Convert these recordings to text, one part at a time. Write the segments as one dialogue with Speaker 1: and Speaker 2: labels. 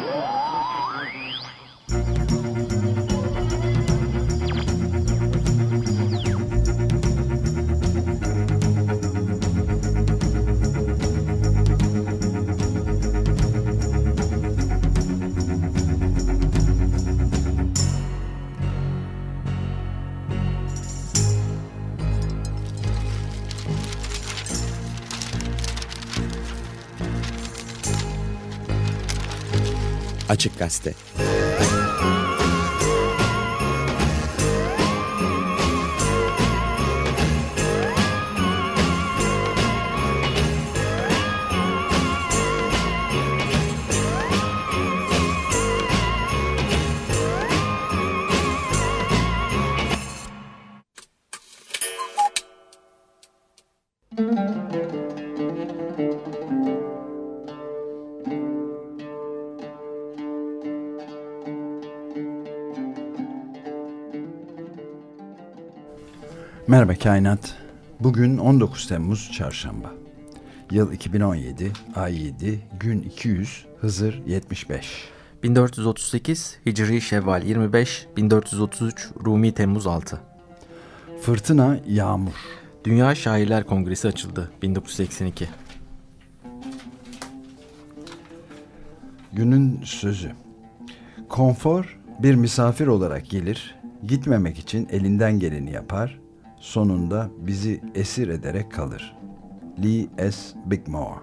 Speaker 1: Oh! Açık Gazete.
Speaker 2: Merhaba Kainat. Bugün 19 Temmuz Çarşamba. Yıl 2017, ay 7, gün 200, Hızır 75.
Speaker 3: 1438 Hicri Şevval 25, 1433 Rumi Temmuz 6.
Speaker 2: Fırtına, yağmur.
Speaker 3: Dünya Şairler Kongresi açıldı 1982.
Speaker 2: Günün sözü. Konfor bir misafir olarak gelir, gitmemek için elinden geleni yapar, sonunda bizi esir ederek kalır. Lee S. Bigmore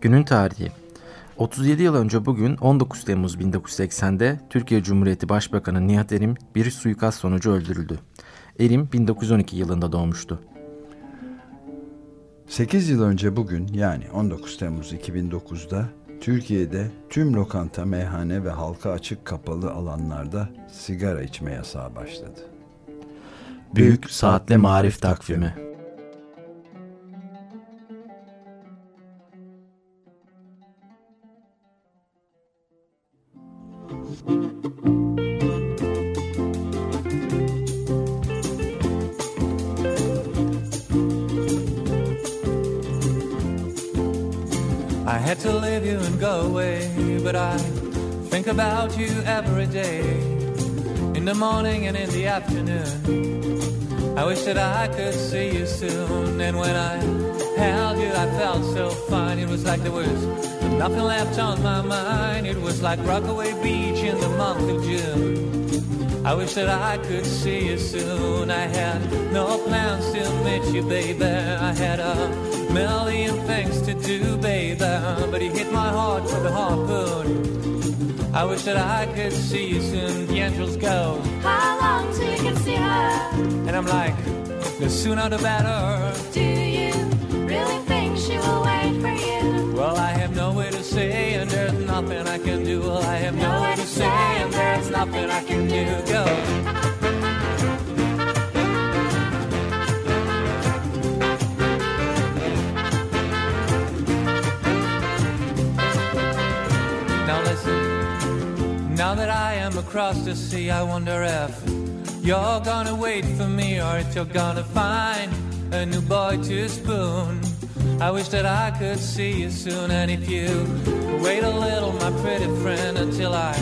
Speaker 3: Günün tarihi 37 yıl önce bugün 19 Temmuz 1980'de Türkiye Cumhuriyeti Başbakanı Nihat Erim bir suikast sonucu öldürüldü. Erim 1912 yılında doğmuştu.
Speaker 2: 8 yıl önce bugün yani 19 Temmuz 2009'da Türkiye'de tüm lokanta, meyhane ve halka açık kapalı alanlarda sigara içme yasağı başladı.
Speaker 3: Büyük Saatli Marif Takvimi
Speaker 4: I had to leave you and go away, but I think about you every day, in the morning and in the afternoon. I wish that I could see you soon, and when I held you, I felt so fine. It was like there was nothing left on my mind. It was like Rockaway Beach in the month of June. I wish that I could see you soon. I had no plans to meet you, baby. I had a million things to do, baby. But you hit my heart with a harpoon. I wish that I could see you soon. The angels go.
Speaker 5: How long till you can see her?
Speaker 4: And I'm like, the sooner the better.
Speaker 5: Do you really think she will wait for you?
Speaker 4: Well, I have nowhere to say, and there's nothing I can do. Well, I have nowhere to say, and there's nothing I can do. Go. now that I am across the sea, I wonder if you're gonna wait for me or if you're gonna find a new boy to spoon. I wish that I could see you soon, and if you wait a little, my pretty friend, until I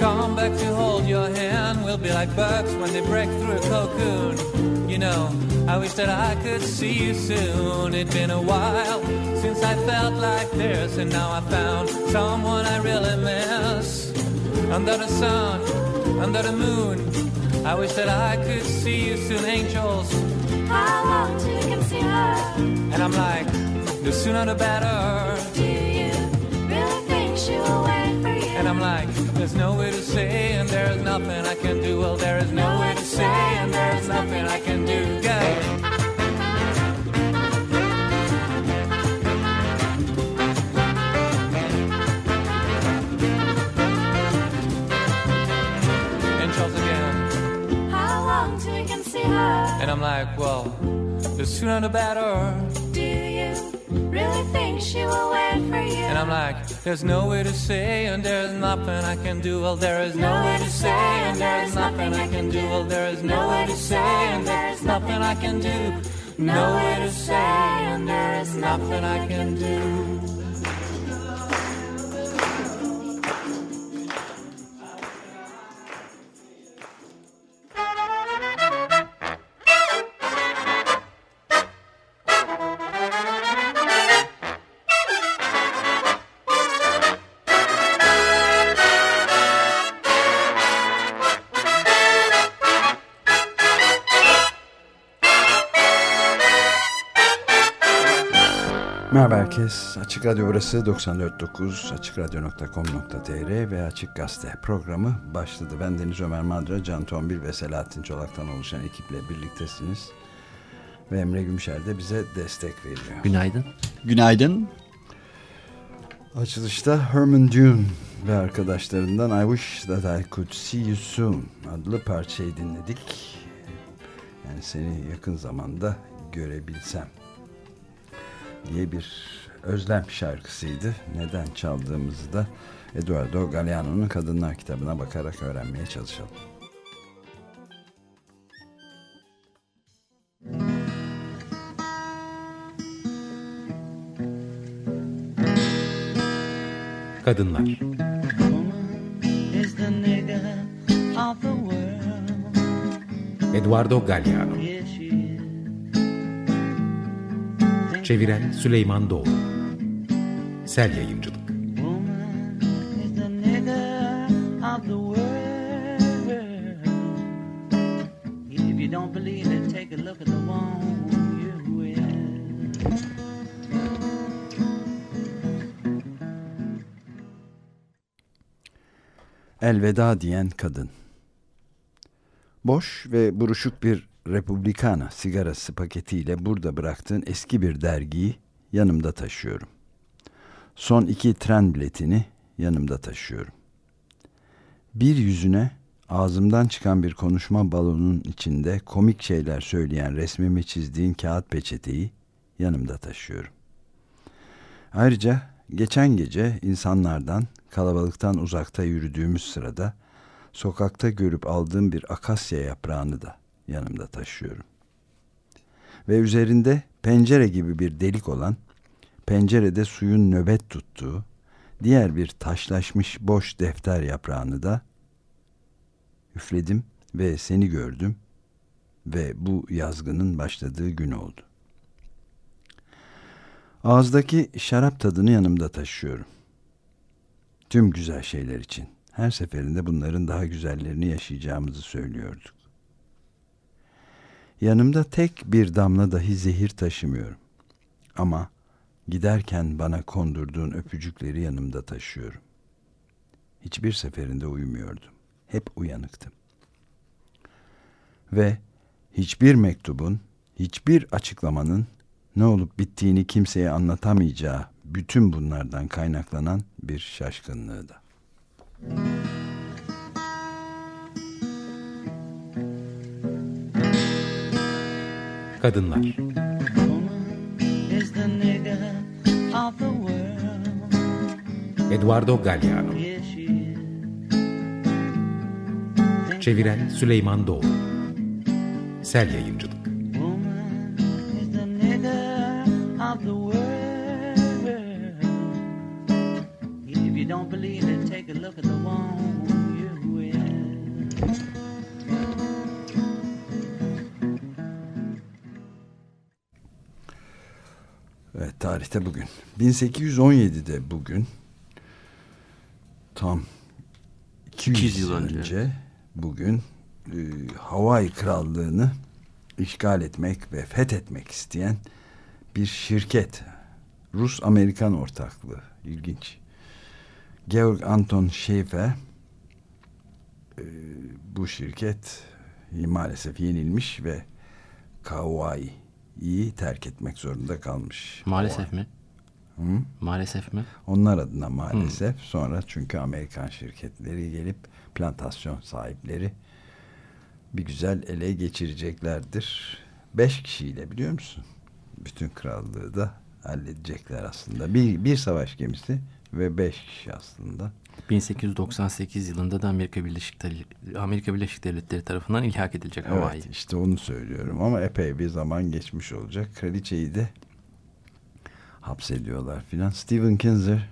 Speaker 4: come back to hold your hand, we'll be like birds when they break through a cocoon. You know, I wish that I could see you soon. It's been a while since I felt like this, and now I found someone I really miss. Under the sun, under the moon, I wish that I could see you soon, angels.
Speaker 5: How long till you can see her?
Speaker 4: And I'm like, the sooner the better.
Speaker 5: Do you really think she will wait for you?
Speaker 4: And I'm like, there's nowhere to say, and there's nothing I can do. Well, there is nowhere to say, and there's nothing I can do. Go. I'm like, well, the sooner the better.
Speaker 5: Do you really think she will wait for you?
Speaker 4: And I'm like, there's nowhere to say, and there's nothing I can do. Well, there is nowhere to say, and there's nothing I can do. Well, there is nowhere to say, and there's nothing I can do. Nowhere to say, and there is nothing I can do.
Speaker 2: Herkes. Açık Radyo burası 94.9 açıkradyo.com.tr ve Açık Gazete programı başladı. Ben Deniz Ömer Madra, Can Tombil ve Selahattin Çolak'tan oluşan ekiple birliktesiniz. Ve Emre Gümşer de bize destek veriyor.
Speaker 3: Günaydın.
Speaker 1: Günaydın.
Speaker 2: Açılışta Herman Dune ve arkadaşlarından I Wish That I Could See You Soon adlı parçayı dinledik. Yani seni yakın zamanda görebilsem diye bir özlem şarkısıydı. Neden çaldığımızı da Eduardo Galeano'nun Kadınlar kitabına bakarak öğrenmeye çalışalım.
Speaker 6: Kadınlar. Eduardo Galliano
Speaker 7: at the one you wear.
Speaker 2: Elveda diyen kadın. Boş ve buruşuk bir Republicana sigarası paketiyle burada bıraktığın eski bir dergiyi yanımda taşıyorum. Son iki tren biletini yanımda taşıyorum. Bir yüzüne ağzımdan çıkan bir konuşma balonunun içinde komik şeyler söyleyen resmimi çizdiğin kağıt peçeteyi yanımda taşıyorum. Ayrıca geçen gece insanlardan, kalabalıktan uzakta yürüdüğümüz sırada sokakta görüp aldığım bir akasya yaprağını da yanımda taşıyorum. Ve üzerinde pencere gibi bir delik olan, pencerede suyun nöbet tuttuğu, diğer bir taşlaşmış boş defter yaprağını da üfledim ve seni gördüm ve bu yazgının başladığı gün oldu. Ağızdaki şarap tadını yanımda taşıyorum. Tüm güzel şeyler için. Her seferinde bunların daha güzellerini yaşayacağımızı söylüyorduk. Yanımda tek bir damla dahi zehir taşımıyorum. Ama giderken bana kondurduğun öpücükleri yanımda taşıyorum. Hiçbir seferinde uyumuyordum. Hep uyanıktım. Ve hiçbir mektubun, hiçbir açıklamanın ne olup bittiğini kimseye anlatamayacağı bütün bunlardan kaynaklanan bir şaşkınlığı da.
Speaker 6: Kadınlar. Eduardo Galliano. Çeviren Süleyman Doğru Sel Yayıncılık
Speaker 7: don't believe it, take a look at the one
Speaker 2: tarihte bugün. 1817'de bugün tam 200,
Speaker 3: 200
Speaker 2: yıl önce,
Speaker 3: önce.
Speaker 2: bugün e, Hawaii Krallığı'nı işgal etmek ve fethetmek isteyen bir şirket Rus-Amerikan ortaklığı ilginç. Georg Anton Schaefer e, bu şirket maalesef yenilmiş ve Kauai'yi terk etmek zorunda kalmış.
Speaker 3: Maalesef mi?
Speaker 2: Hı?
Speaker 3: Maalesef mi?
Speaker 2: Onlar adına maalesef. Sonra çünkü Amerikan şirketleri gelip plantasyon sahipleri bir güzel ele geçireceklerdir. Beş kişiyle biliyor musun? Bütün krallığı da halledecekler aslında. Bir, bir savaş gemisi ve beş kişi aslında.
Speaker 3: 1898 yılında da Amerika Birleşik, Amerika Birleşik Devletleri tarafından ilhak edilecek Hawaii.
Speaker 2: Evet işte onu söylüyorum ama epey bir zaman geçmiş olacak. Kraliçeyi de hapsediyorlar filan. Stephen Kinzer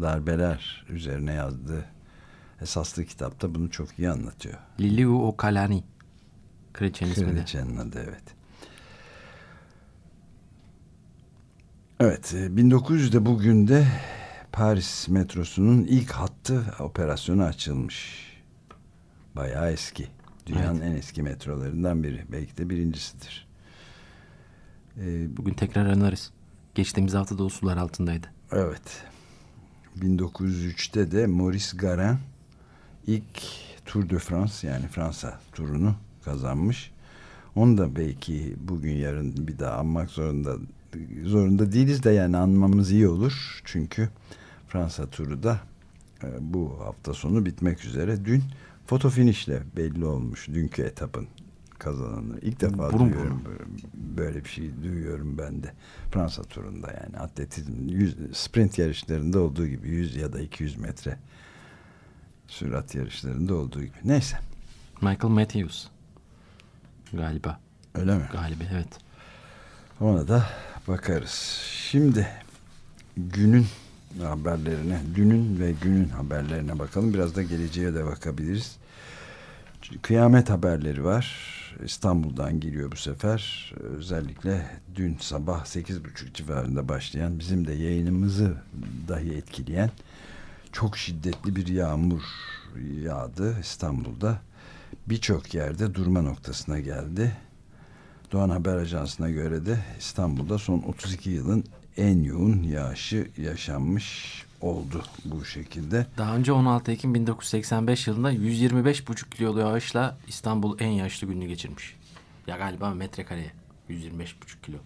Speaker 2: darbeler üzerine yazdığı esaslı kitapta bunu çok iyi anlatıyor.
Speaker 3: Liliu Okalani. Kraliçenin ismi de.
Speaker 2: Kraliçenin adı evet. Evet, e, 1900'de bugün de Paris metrosunun ilk hattı operasyonu açılmış. Bayağı eski. Dünyanın en eski metrolarından biri. Belki de birincisidir. E,
Speaker 3: Bugün tekrar anarız. Geçtiğimiz hafta da o sular altındaydı.
Speaker 2: Evet. 1903'te de Maurice Garin ilk Tour de France yani Fransa turunu kazanmış. Onu da belki bugün yarın bir daha anmak zorunda zorunda değiliz de yani anmamız iyi olur. Çünkü Fransa turu da e, bu hafta sonu bitmek üzere. Dün foto finişle belli olmuş dünkü etapın kazananı. İlk defa
Speaker 3: Burun
Speaker 2: duyuyorum böyle, böyle bir şey duyuyorum ben de. Fransa turunda yani atletizm yüz, sprint yarışlarında olduğu gibi 100 ya da 200 metre sürat yarışlarında olduğu gibi. Neyse.
Speaker 3: Michael Matthews. Galiba.
Speaker 2: Öyle mi?
Speaker 3: Galiba evet.
Speaker 2: Ona da bakarız. Şimdi günün haberlerine, dünün ve günün haberlerine bakalım. Biraz da geleceğe de bakabiliriz. Kıyamet haberleri var. İstanbul'dan geliyor bu sefer. Özellikle dün sabah 8.30 civarında başlayan bizim de yayınımızı dahi etkileyen çok şiddetli bir yağmur yağdı İstanbul'da. Birçok yerde durma noktasına geldi. Doğan Haber Ajansı'na göre de İstanbul'da son 32 yılın en yoğun yağışı yaşanmış oldu bu şekilde.
Speaker 3: Daha önce 16 Ekim 1985 yılında 125,5 kilolu yağışla İstanbul en yaşlı gününü geçirmiş. Ya galiba metrekareye 125,5 kilo.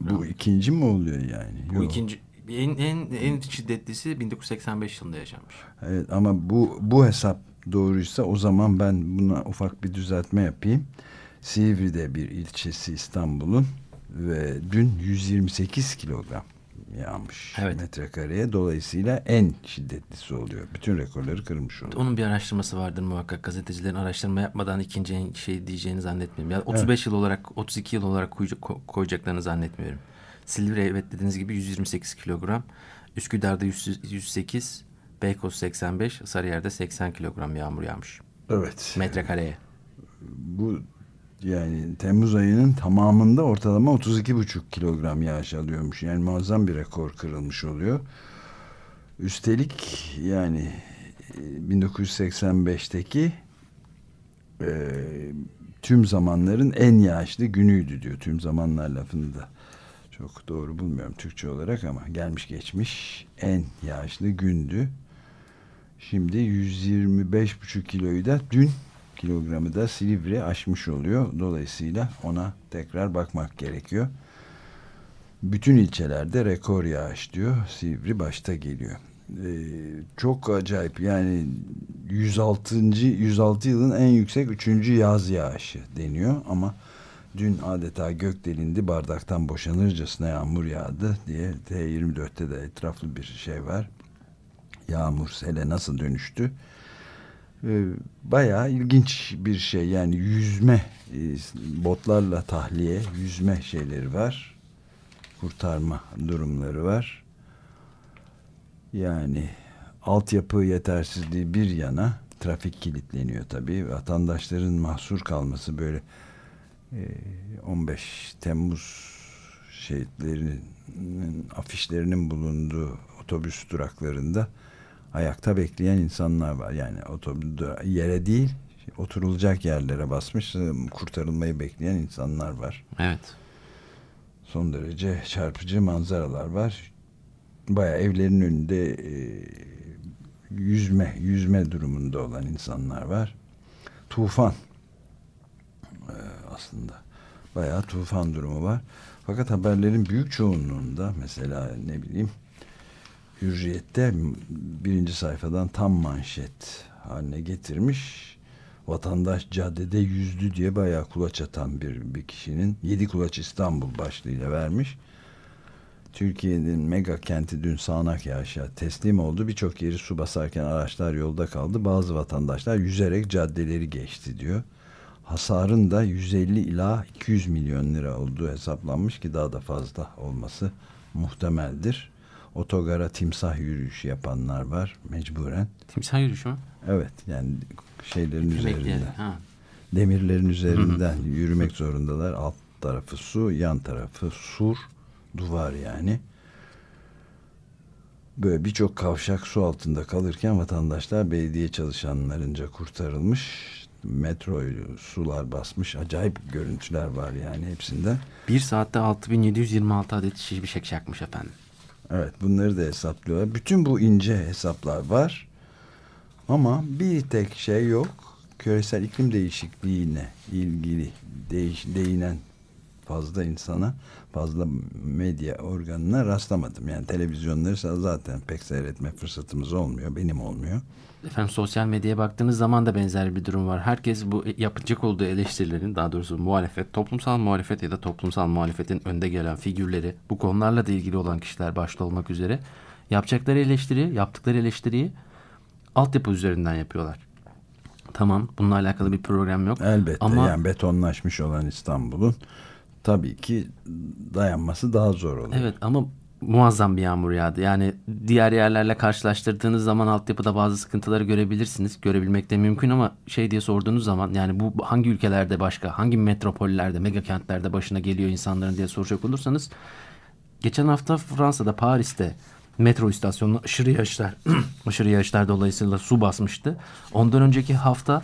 Speaker 2: Bu ikinci mi oluyor yani?
Speaker 3: Bu
Speaker 2: Yok.
Speaker 3: ikinci en, en, en şiddetlisi 1985 yılında yaşanmış.
Speaker 2: Evet ama bu bu hesap doğruysa o zaman ben buna ufak bir düzeltme yapayım. Silivri'de bir ilçesi İstanbul'un ve dün 128 kilogram yağmış
Speaker 3: Evet.
Speaker 2: metrekareye. Dolayısıyla en şiddetlisi oluyor. Bütün rekorları kırmış oluyor.
Speaker 3: Onun bir araştırması vardır muhakkak. Gazetecilerin araştırma yapmadan ikinci şey diyeceğini zannetmiyorum. Ya 35 yıl olarak 32 yıl olarak koyacak- ko- koyacaklarını zannetmiyorum. Silivri evet dediğiniz gibi 128 kilogram. Üsküdar'da 100 108, Beykoz 85, Sarıyer'de 80 kilogram yağmur yağmış.
Speaker 2: Evet.
Speaker 3: Metrekareye.
Speaker 2: bu yani Temmuz ayının tamamında ortalama 32,5 kilogram yağış alıyormuş. Yani muazzam bir rekor kırılmış oluyor. Üstelik yani e, 1985'teki e, tüm zamanların en yağışlı günüydü diyor. Tüm zamanlar lafını da çok doğru bulmuyorum Türkçe olarak ama gelmiş geçmiş en yağışlı gündü. Şimdi 125,5 kiloyu da dün kilogramı da Silivri aşmış oluyor. Dolayısıyla ona tekrar bakmak gerekiyor. Bütün ilçelerde rekor yağış diyor. Silivri başta geliyor. Ee, çok acayip yani 106. 106 yılın en yüksek 3. yaz yağışı deniyor ama dün adeta gök delindi bardaktan boşanırcasına yağmur yağdı diye T24'te de etraflı bir şey var. Yağmur sele nasıl dönüştü? Ee, bayağı ilginç bir şey. Yani yüzme e, botlarla tahliye yüzme şeyleri var. Kurtarma durumları var. Yani altyapı yetersizliği bir yana trafik kilitleniyor tabii. Vatandaşların mahsur kalması böyle e, 15 Temmuz şehitlerinin afişlerinin bulunduğu otobüs duraklarında ayakta bekleyen insanlar var. Yani yere değil oturulacak yerlere basmış kurtarılmayı bekleyen insanlar var.
Speaker 3: Evet.
Speaker 2: Son derece çarpıcı manzaralar var. Baya evlerin önünde e, yüzme yüzme durumunda olan insanlar var. Tufan e, aslında bayağı tufan durumu var. Fakat haberlerin büyük çoğunluğunda mesela ne bileyim Hürriyet'te birinci sayfadan tam manşet haline getirmiş. Vatandaş caddede yüzdü diye bayağı kulaç atan bir, bir kişinin Yedi Kulaç İstanbul başlığıyla vermiş. Türkiye'nin mega kenti dün sağanak yağışa teslim oldu. Birçok yeri su basarken araçlar yolda kaldı. Bazı vatandaşlar yüzerek caddeleri geçti diyor. Hasarın da 150 ila 200 milyon lira olduğu hesaplanmış ki daha da fazla olması muhtemeldir. Otogara timsah yürüyüşü yapanlar var mecburen.
Speaker 3: Timsah yürüyüşü mü?
Speaker 2: Evet yani şeylerin
Speaker 3: Bekleyelim.
Speaker 2: üzerinden
Speaker 3: Ha.
Speaker 2: demirlerin üzerinden yürümek zorundalar. Alt tarafı su, yan tarafı sur, duvar yani. Böyle birçok kavşak su altında kalırken vatandaşlar belediye çalışanlarınca kurtarılmış. Metroyu sular basmış. Acayip görüntüler var yani hepsinde.
Speaker 3: Bir saatte 6726 adet şiş bir yakmış efendim.
Speaker 2: Evet bunları da hesaplıyorlar. Bütün bu ince hesaplar var. Ama bir tek şey yok. Küresel iklim değişikliğine ilgili değiş, değinen fazla insana, fazla medya organına rastlamadım. Yani televizyonları zaten pek seyretme fırsatımız olmuyor. Benim olmuyor.
Speaker 3: Efendim sosyal medyaya baktığınız zaman da benzer bir durum var. Herkes bu yapacak olduğu eleştirilerin daha doğrusu muhalefet, toplumsal muhalefet ya da toplumsal muhalefetin önde gelen figürleri, bu konularla da ilgili olan kişiler başta olmak üzere yapacakları eleştiri, yaptıkları eleştiriyi altyapı üzerinden yapıyorlar. Tamam bununla alakalı bir program yok.
Speaker 2: Elbette
Speaker 3: Ama
Speaker 2: yani betonlaşmış olan İstanbul'un tabii ki dayanması daha zor oluyor.
Speaker 3: Evet ama muazzam bir yağmur yağdı. Yani diğer yerlerle karşılaştırdığınız zaman altyapıda bazı sıkıntıları görebilirsiniz. Görebilmek de mümkün ama şey diye sorduğunuz zaman yani bu hangi ülkelerde başka, hangi metropollerde, mega kentlerde başına geliyor insanların diye soracak olursanız geçen hafta Fransa'da Paris'te metro istasyonuna aşırı yağışlar aşırı yağışlar dolayısıyla su basmıştı. Ondan önceki hafta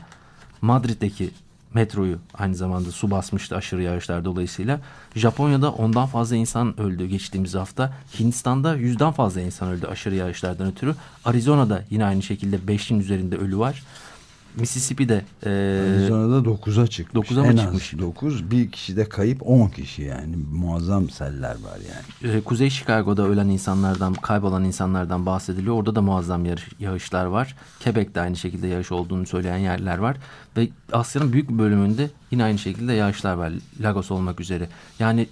Speaker 3: Madrid'deki metroyu aynı zamanda su basmıştı aşırı yağışlar dolayısıyla. Japonya'da ondan fazla insan öldü geçtiğimiz hafta. Hindistan'da yüzden fazla insan öldü aşırı yağışlardan ötürü. Arizona'da yine aynı şekilde 5'in üzerinde ölü var. Mississippi'de e,
Speaker 2: Arizona'da 9'a çıkmış.
Speaker 3: 9'a mı çıkmış?
Speaker 2: az 9. Bir kişi de kayıp 10 kişi yani. Muazzam seller var yani.
Speaker 3: e, Kuzey Chicago'da ölen insanlardan, kaybolan insanlardan bahsediliyor. Orada da muazzam yağış- yağışlar var. Quebec'te aynı şekilde yağış olduğunu söyleyen yerler var. Ve Asya'nın büyük bir bölümünde yine aynı şekilde yağışlar var. Lagos olmak üzere. Yani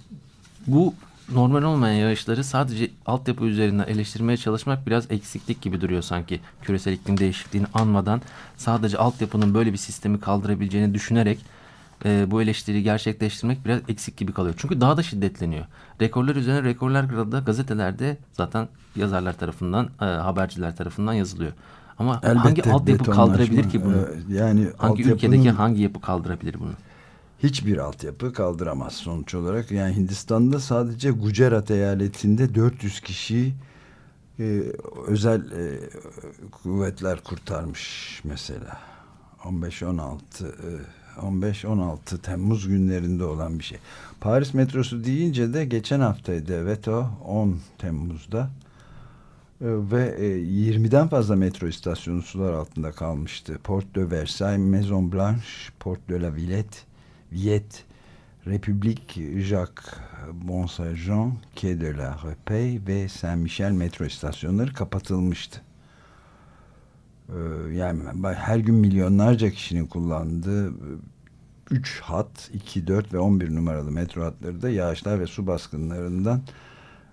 Speaker 3: bu normal olmayan yağışları sadece altyapı üzerinden eleştirmeye çalışmak biraz eksiklik gibi duruyor sanki. Küresel iklim değişikliğini anmadan sadece altyapının böyle bir sistemi kaldırabileceğini düşünerek e, bu eleştiriyi gerçekleştirmek biraz eksik gibi kalıyor. Çünkü daha da şiddetleniyor. Rekorlar üzerine rekorlar kırıldı. Gazetelerde zaten yazarlar tarafından, e, haberciler tarafından yazılıyor. Ama hangi
Speaker 2: Elbette
Speaker 3: altyapı
Speaker 2: betonlaşma,
Speaker 3: kaldırabilir ki bunu?
Speaker 2: e, Yani
Speaker 3: hangi ülkedeki hangi yapı kaldırabilir bunu?
Speaker 2: Hiçbir altyapı kaldıramaz sonuç olarak. Yani Hindistan'da sadece Gujarat eyaletinde 400 kişi e, özel e, kuvvetler kurtarmış mesela. 15-16 e, 15-16 Temmuz günlerinde olan bir şey. Paris metrosu deyince de geçen haftaydı evet o 10 Temmuz'da E, ve e, 20'den fazla metro istasyonu sular altında kalmıştı. Porte de Versailles, Maison Blanche, Porte de la Villette, Villette, République Jacques Bonsergent, Quai de la Repey ve Saint-Michel metro istasyonları kapatılmıştı. Ee, yani her gün milyonlarca kişinin kullandığı 3 hat, 2, 4 ve 11 numaralı metro hatları da yağışlar ve su baskınlarından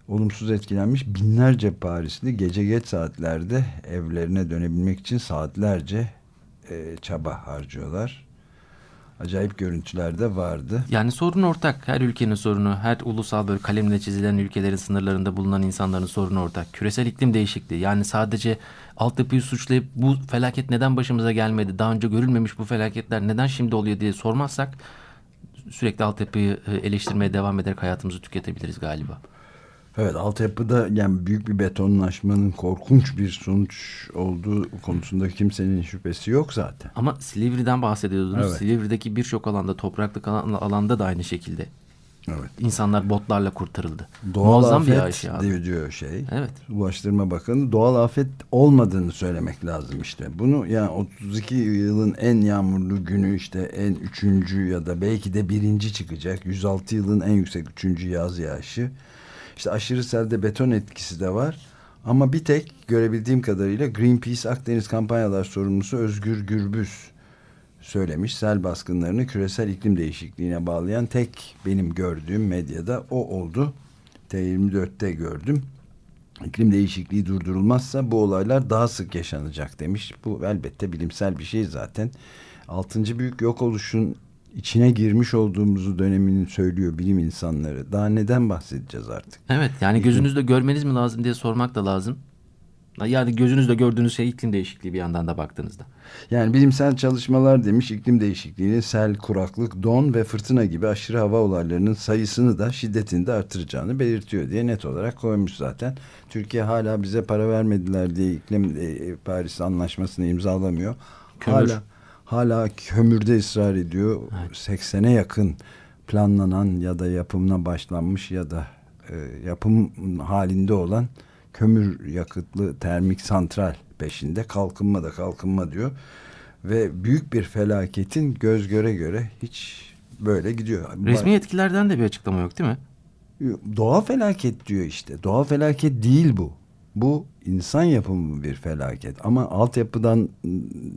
Speaker 2: olumsuz etkilenmiş binlerce Parisli gece geç saatlerde evlerine dönebilmek için saatlerce e, çaba harcıyorlar. Acayip görüntüler de vardı.
Speaker 3: Yani sorun ortak. Her ülkenin sorunu, her ulusal böyle kalemle çizilen ülkelerin sınırlarında bulunan insanların sorunu ortak. Küresel iklim değişikliği. Yani sadece altyapıyı suçlayıp bu felaket neden başımıza gelmedi? Daha önce görülmemiş bu felaketler neden şimdi oluyor diye sormazsak sürekli altyapıyı e, eleştirmeye devam ederek hayatımızı tüketebiliriz galiba.
Speaker 2: Evet altyapıda yani büyük bir betonlaşmanın korkunç bir sonuç olduğu konusunda kimsenin şüphesi yok zaten.
Speaker 3: Ama Silivri'den bahsediyordunuz.
Speaker 2: Evet.
Speaker 3: Silivri'deki birçok alanda, topraklık alan- alanda da aynı şekilde.
Speaker 2: Evet.
Speaker 3: İnsanlar botlarla kurtarıldı.
Speaker 2: Doğal
Speaker 3: Muazzam bir
Speaker 2: afet
Speaker 3: yağış yağdı.
Speaker 2: diyor, diyor şey.
Speaker 3: Evet.
Speaker 2: Ulaştırma Bakanı doğal afet olmadığını söylemek lazım işte. Bunu yani 32 yılın en yağmurlu günü işte en üçüncü ya da belki de birinci çıkacak. 106 yılın en yüksek üçüncü yaz yağışı. İşte aşırı selde beton etkisi de var. Ama bir tek görebildiğim kadarıyla Greenpeace Akdeniz kampanyalar sorumlusu Özgür Gürbüz söylemiş. Sel baskınlarını küresel iklim değişikliğine bağlayan tek benim gördüğüm medyada o oldu. T24'te gördüm. İklim değişikliği durdurulmazsa bu olaylar daha sık yaşanacak demiş. Bu elbette bilimsel bir şey zaten. Altıncı büyük yok oluşun içine girmiş olduğumuzu dönemini söylüyor bilim insanları. Daha neden bahsedeceğiz artık?
Speaker 3: Evet yani gözünüzde görmeniz mi lazım diye sormak da lazım. Yani gözünüzde gördüğünüz şey iklim değişikliği bir yandan da baktığınızda.
Speaker 2: Yani bilimsel çalışmalar demiş iklim değişikliğini sel, kuraklık, don ve fırtına gibi aşırı hava olaylarının sayısını da şiddetini de artıracağını belirtiyor diye net olarak koymuş zaten. Türkiye hala bize para vermediler diye iklim e, Paris anlaşmasını imzalamıyor.
Speaker 3: Kömür.
Speaker 2: Hala hala kömürde ısrar ediyor.
Speaker 3: Evet.
Speaker 2: 80'e yakın planlanan ya da yapımına başlanmış ya da e, yapım halinde olan kömür yakıtlı termik santral peşinde kalkınma da kalkınma diyor ve büyük bir felaketin göz göre göre hiç böyle gidiyor.
Speaker 3: Resmi yetkililerden de bir açıklama yok değil mi?
Speaker 2: Doğal felaket diyor işte. Doğal felaket değil bu. Bu insan yapımı bir felaket. Ama altyapıdan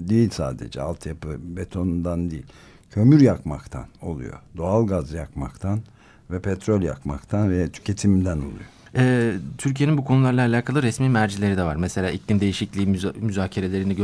Speaker 2: değil sadece. Altyapı betonundan değil. Kömür yakmaktan oluyor. Doğal gaz yakmaktan ve petrol yakmaktan ve tüketimden oluyor.
Speaker 3: Ee, Türkiye'nin bu konularla alakalı resmi mercileri de var. Mesela iklim değişikliği müza- müzakerelerini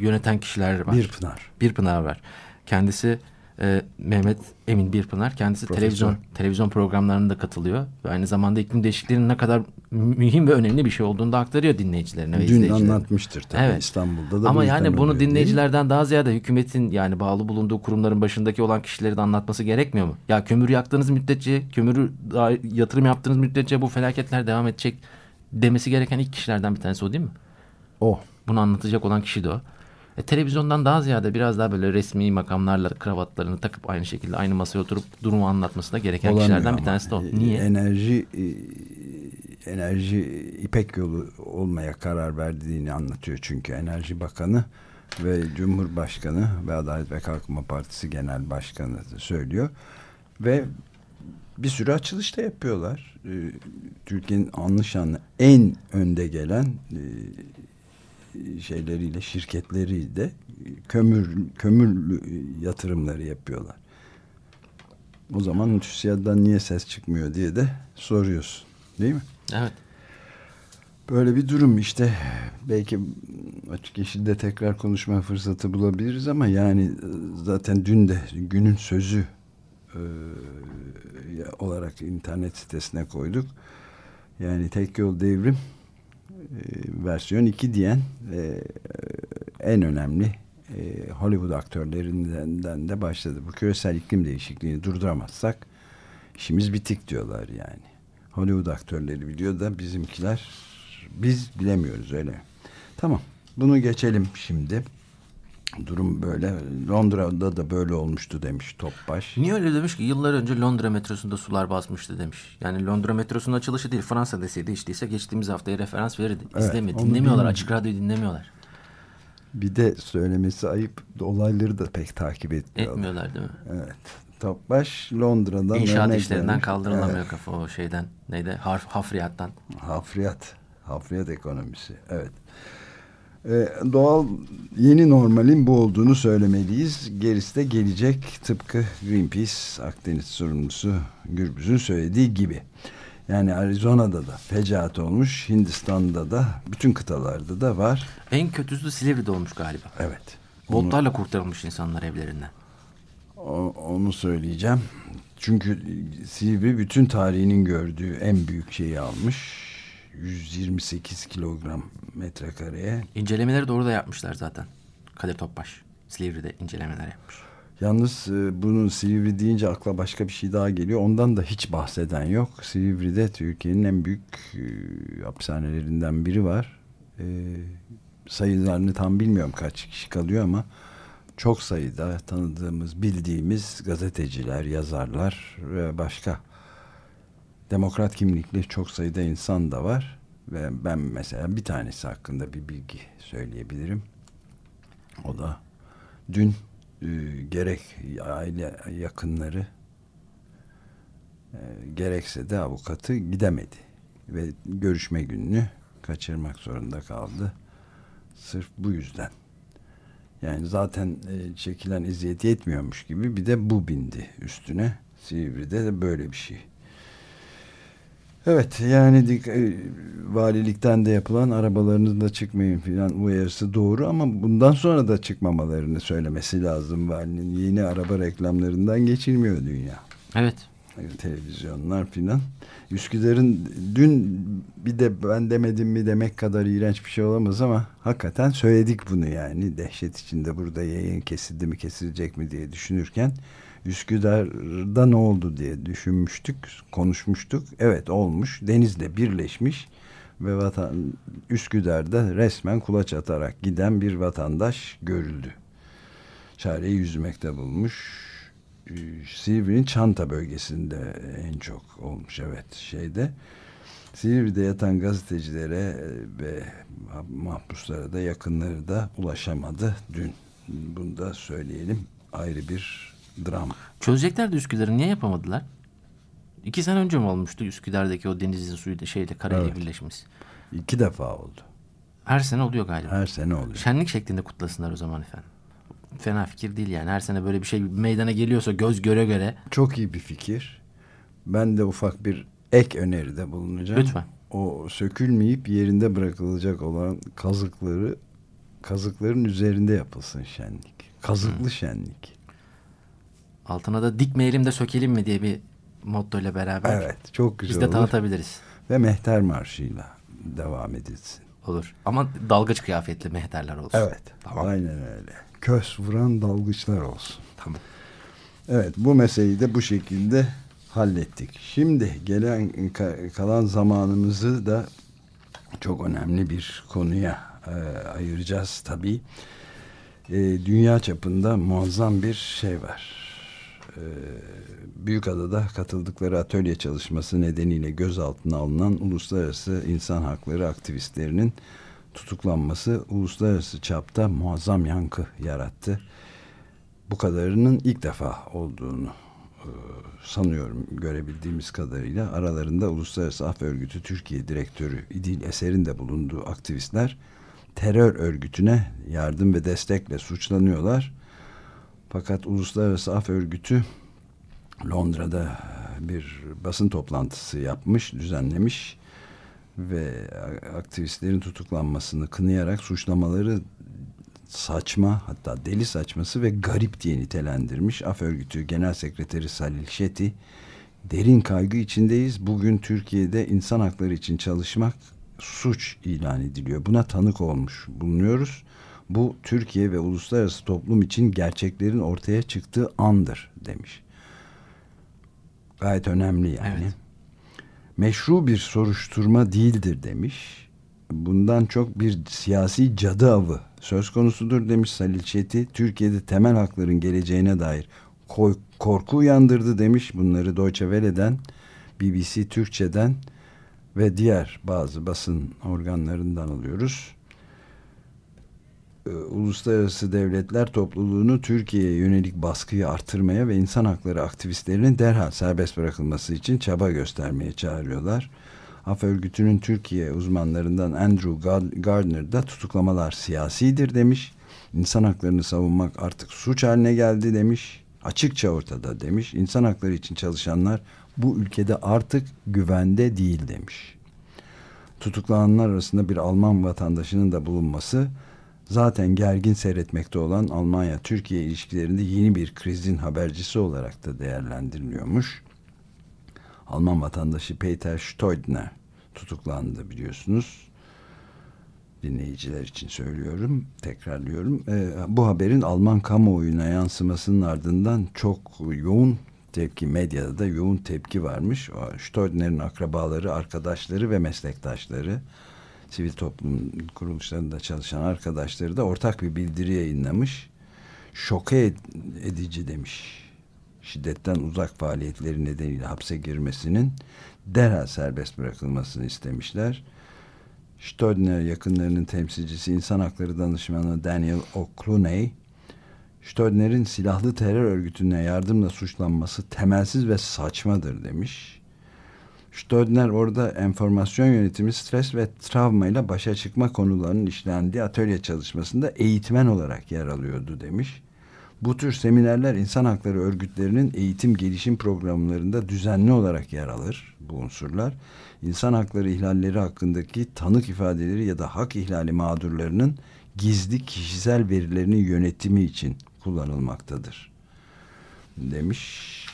Speaker 3: yöneten kişiler var.
Speaker 2: Bir pınar.
Speaker 3: Bir Pınar var. Kendisi e, Mehmet Emin Birpınar. Kendisi
Speaker 2: Profesör.
Speaker 3: televizyon televizyon programlarına da katılıyor. Ve aynı zamanda iklim değişikliğinin ne kadar mühim ve önemli bir şey olduğunu da aktarıyor dinleyicilerine ve
Speaker 2: Dün anlatmıştır tabii
Speaker 3: Evet.
Speaker 2: İstanbul'da da.
Speaker 3: Ama
Speaker 2: bu
Speaker 3: yani bunu
Speaker 2: oluyor,
Speaker 3: dinleyicilerden daha ziyade hükümetin yani bağlı bulunduğu kurumların başındaki olan kişileri de anlatması gerekmiyor mu? Ya kömür yaktığınız müddetçe, kömürü yatırım yaptığınız müddetçe bu felaketler devam edecek demesi gereken ilk kişilerden bir tanesi o değil mi?
Speaker 2: O.
Speaker 3: Bunu anlatacak olan kişi de o. E, televizyondan daha ziyade biraz daha böyle resmi makamlarla kravatlarını takıp aynı şekilde aynı masaya oturup durumu anlatması da gereken
Speaker 2: Olamıyor
Speaker 3: kişilerden
Speaker 2: ama.
Speaker 3: bir tanesi de o.
Speaker 2: E,
Speaker 3: Niye?
Speaker 2: Enerji e, enerji İpek yolu olmaya karar verdiğini anlatıyor çünkü Enerji Bakanı ve Cumhurbaşkanı ve Adalet ve Kalkınma Partisi Genel Başkanı da söylüyor ve bir sürü açılışta yapıyorlar. E, Türkiye'nin anlı şanlı en önde gelen şeyleriyle şirketleriyle kömür kömür yatırımları yapıyorlar. O zaman TÜSİAD'dan niye ses çıkmıyor diye de soruyorsun. Değil mi?
Speaker 3: Evet.
Speaker 2: Böyle bir durum işte belki açık yeşilde tekrar konuşma fırsatı bulabiliriz ama yani e, zaten dün de günün sözü e, olarak internet sitesine koyduk. Yani tek yol devrim versiyon 2 diyen e, en önemli e, Hollywood aktörlerinden de başladı. Bu küresel iklim değişikliğini durduramazsak işimiz bitik diyorlar yani. Hollywood aktörleri biliyor da bizimkiler biz bilemiyoruz öyle. Tamam. Bunu geçelim şimdi. Durum böyle. Londra'da da böyle olmuştu demiş Topbaş.
Speaker 3: Niye öyle demiş ki yıllar önce Londra metrosunda sular basmıştı demiş. Yani Londra metrosunun açılışı değil Fransa deseydi işteyse geçtiğimiz haftaya referans verirdi.
Speaker 2: Evet,
Speaker 3: İzlemiyor.
Speaker 2: onu
Speaker 3: Dinlemiyorlar.
Speaker 2: bilmiyorum.
Speaker 3: Açık radyoyu dinlemiyorlar.
Speaker 2: Bir de söylemesi ayıp. Olayları da pek takip etmiyorlar.
Speaker 3: Etmiyorlar değil mi?
Speaker 2: Evet. Topbaş Londra'dan
Speaker 3: İnşaat işlerinden
Speaker 2: vermiş.
Speaker 3: kaldırılamıyor
Speaker 2: Evet.
Speaker 3: kafa o şeyden. Neydi? Harf, hafriyattan.
Speaker 2: Hafriyat. Hafriyat ekonomisi. Evet. Ee, doğal yeni normalin bu olduğunu söylemeliyiz. Gerisi de gelecek tıpkı Greenpeace Akdeniz sorumlusu Gürbüz'ün söylediği gibi. Yani Arizona'da da fecaat olmuş. Hindistan'da da bütün kıtalarda da var.
Speaker 3: En kötüsü Silivri'de olmuş galiba.
Speaker 2: Evet. Onu-
Speaker 3: Botlarla kurtarılmış insanlar evlerinden.
Speaker 2: O- onu söyleyeceğim. Çünkü Silivri bütün tarihinin gördüğü en büyük şeyi almış. 128 kilogram metrekareye.
Speaker 3: İncelemeleri doğru da yapmışlar zaten. Kadir Topbaş. Silivri'de incelemeler yapmış.
Speaker 2: Yalnız e, bunun Silivri deyince akla başka bir şey daha geliyor. Ondan da hiç bahseden yok. Silivri'de Türkiye'nin en büyük e, hapishanelerinden biri var. E, sayılarını tam bilmiyorum kaç kişi kalıyor ama çok sayıda tanıdığımız, bildiğimiz gazeteciler, yazarlar ve başka demokrat kimlikli çok sayıda insan da var. Ve ben mesela bir tanesi hakkında bir bilgi söyleyebilirim. O da dün e, gerek aile yakınları e, gerekse de avukatı gidemedi ve görüşme gününü kaçırmak zorunda kaldı. Sırf bu yüzden. Yani zaten e, çekilen eziyeti yetmiyormuş gibi bir de bu bindi üstüne. Silivri'de de böyle bir şey. Evet yani e, valilikten de yapılan arabalarınızda çıkmayın filan uyarısı doğru ama bundan sonra da çıkmamalarını söylemesi lazım valinin. Yeni araba reklamlarından geçilmiyor dünya.
Speaker 3: Evet.
Speaker 2: Televizyonlar filan. Üsküdar'ın dün bir de ben demedim mi demek kadar iğrenç bir şey olamaz ama hakikaten söyledik bunu yani. Dehşet içinde burada yayın kesildi mi kesilecek mi diye düşünürken Üsküdar'da ne oldu diye düşünmüştük, konuşmuştuk. Evet olmuş. Denizle birleşmiş ve vatan Üsküdar'da resmen kulaç atarak giden bir vatandaş görüldü. çareyi yüzmekte bulmuş. Ee, Silivri'nin Çanta bölgesinde en çok olmuş evet şeyde. Silivri'de yatan gazetecilere e, ve mahpuslara da yakınları da ulaşamadı dün. Bunu da söyleyelim. Ayrı bir dram.
Speaker 3: Çözeceklerdi Üsküdar'ı niye yapamadılar? İki sene önce mi olmuştu Üsküdar'daki o denizin suyu şeyle kareyle
Speaker 2: Evet.
Speaker 3: birleşmiş?
Speaker 2: İki defa oldu.
Speaker 3: Her sene oluyor galiba.
Speaker 2: Her sene oluyor.
Speaker 3: Şenlik şeklinde kutlasınlar o zaman efendim. Fena fikir değil yani. Her sene böyle bir şey meydana geliyorsa göz göre göre
Speaker 2: Çok iyi bir fikir. Ben de ufak bir ek öneride bulunacağım.
Speaker 3: Lütfen.
Speaker 2: O sökülmeyip yerinde bırakılacak olan kazıkları kazıkların üzerinde yapılsın şenlik. Kazıklı şenlik.
Speaker 3: Altına da dikmeyelim de sökelim mi diye bir motto ile beraber
Speaker 2: Evet, çok güzel
Speaker 3: biz de
Speaker 2: olur.
Speaker 3: tanıtabiliriz.
Speaker 2: Ve mehter marşıyla devam edilsin.
Speaker 3: Olur. Ama dalgıç kıyafetli mehterler olsun.
Speaker 2: Evet.
Speaker 3: Tamam.
Speaker 2: Aynen öyle. Kös vuran dalgıçlar olsun.
Speaker 3: Tamam.
Speaker 2: Evet bu meseleyi de bu şekilde hallettik. Şimdi gelen ka- kalan zamanımızı da çok önemli bir konuya e, ayıracağız tabii. E, dünya çapında muazzam bir şey var. E, Büyükada'da katıldıkları atölye çalışması nedeniyle gözaltına alınan uluslararası insan hakları aktivistlerinin tutuklanması uluslararası çapta muazzam yankı yarattı bu kadarının ilk defa olduğunu e, sanıyorum görebildiğimiz kadarıyla aralarında Uluslararası Af Örgütü Türkiye Direktörü İdil Eser'in de bulunduğu aktivistler terör örgütüne yardım ve destekle suçlanıyorlar. Fakat Uluslararası Af Örgütü Londra'da bir basın toplantısı yapmış, düzenlemiş ve aktivistlerin tutuklanmasını kınayarak suçlamaları saçma hatta deli saçması ve garip diye nitelendirmiş. Af Örgütü Genel Sekreteri Salil Şeti derin kaygı içindeyiz. Bugün Türkiye'de insan hakları için çalışmak suç ilan ediliyor. Buna tanık olmuş bulunuyoruz. Bu Türkiye ve uluslararası toplum için gerçeklerin ortaya çıktığı andır demiş. Gayet önemli yani.
Speaker 3: Evet.
Speaker 2: Meşru bir soruşturma değildir demiş. Bundan çok bir siyasi cadı avı söz konusudur demiş Salil Çeti. Türkiye'de temel hakların geleceğine dair korku uyandırdı demiş. Bunları Deutsche Welle'den, BBC Türkçe'den ve diğer bazı basın organlarından alıyoruz. Ee, Uluslararası Devletler Topluluğunu Türkiye'ye yönelik baskıyı artırmaya ve insan hakları aktivistlerinin derhal serbest bırakılması için çaba göstermeye çağırıyorlar. Af örgütünün Türkiye uzmanlarından Andrew Gard- Gardner da tutuklamalar siyasidir demiş. İnsan haklarını savunmak artık suç haline geldi demiş. Açıkça ortada demiş. İnsan hakları için çalışanlar bu ülkede artık güvende değil demiş. Tutuklananlar arasında bir Alman vatandaşının da bulunması zaten gergin seyretmekte olan Almanya-Türkiye ilişkilerinde yeni bir krizin habercisi olarak da değerlendiriliyormuş. Alman vatandaşı Peter Steudner tutuklandı biliyorsunuz. Dinleyiciler için söylüyorum, tekrarlıyorum. Ee, bu haberin Alman kamuoyuna yansımasının ardından çok yoğun tepki, medyada da yoğun tepki varmış. Steudner'in akrabaları, arkadaşları ve meslektaşları, sivil toplum kuruluşlarında çalışan arkadaşları da ortak bir bildiri yayınlamış. Şoke edici demiş şiddetten uzak faaliyetleri nedeniyle hapse girmesinin derhal serbest bırakılmasını istemişler. Stodner yakınlarının temsilcisi insan hakları danışmanı Daniel O'Clooney, Stodner'in silahlı terör örgütüne yardımla suçlanması temelsiz ve saçmadır demiş. Stodner orada enformasyon yönetimi, stres ve travmayla başa çıkma konularının işlendiği atölye çalışmasında eğitmen olarak yer alıyordu demiş. Bu tür seminerler insan hakları örgütlerinin eğitim gelişim programlarında düzenli olarak yer alır bu unsurlar. İnsan hakları ihlalleri hakkındaki tanık ifadeleri ya da hak ihlali mağdurlarının gizli kişisel verilerinin yönetimi için kullanılmaktadır demiş.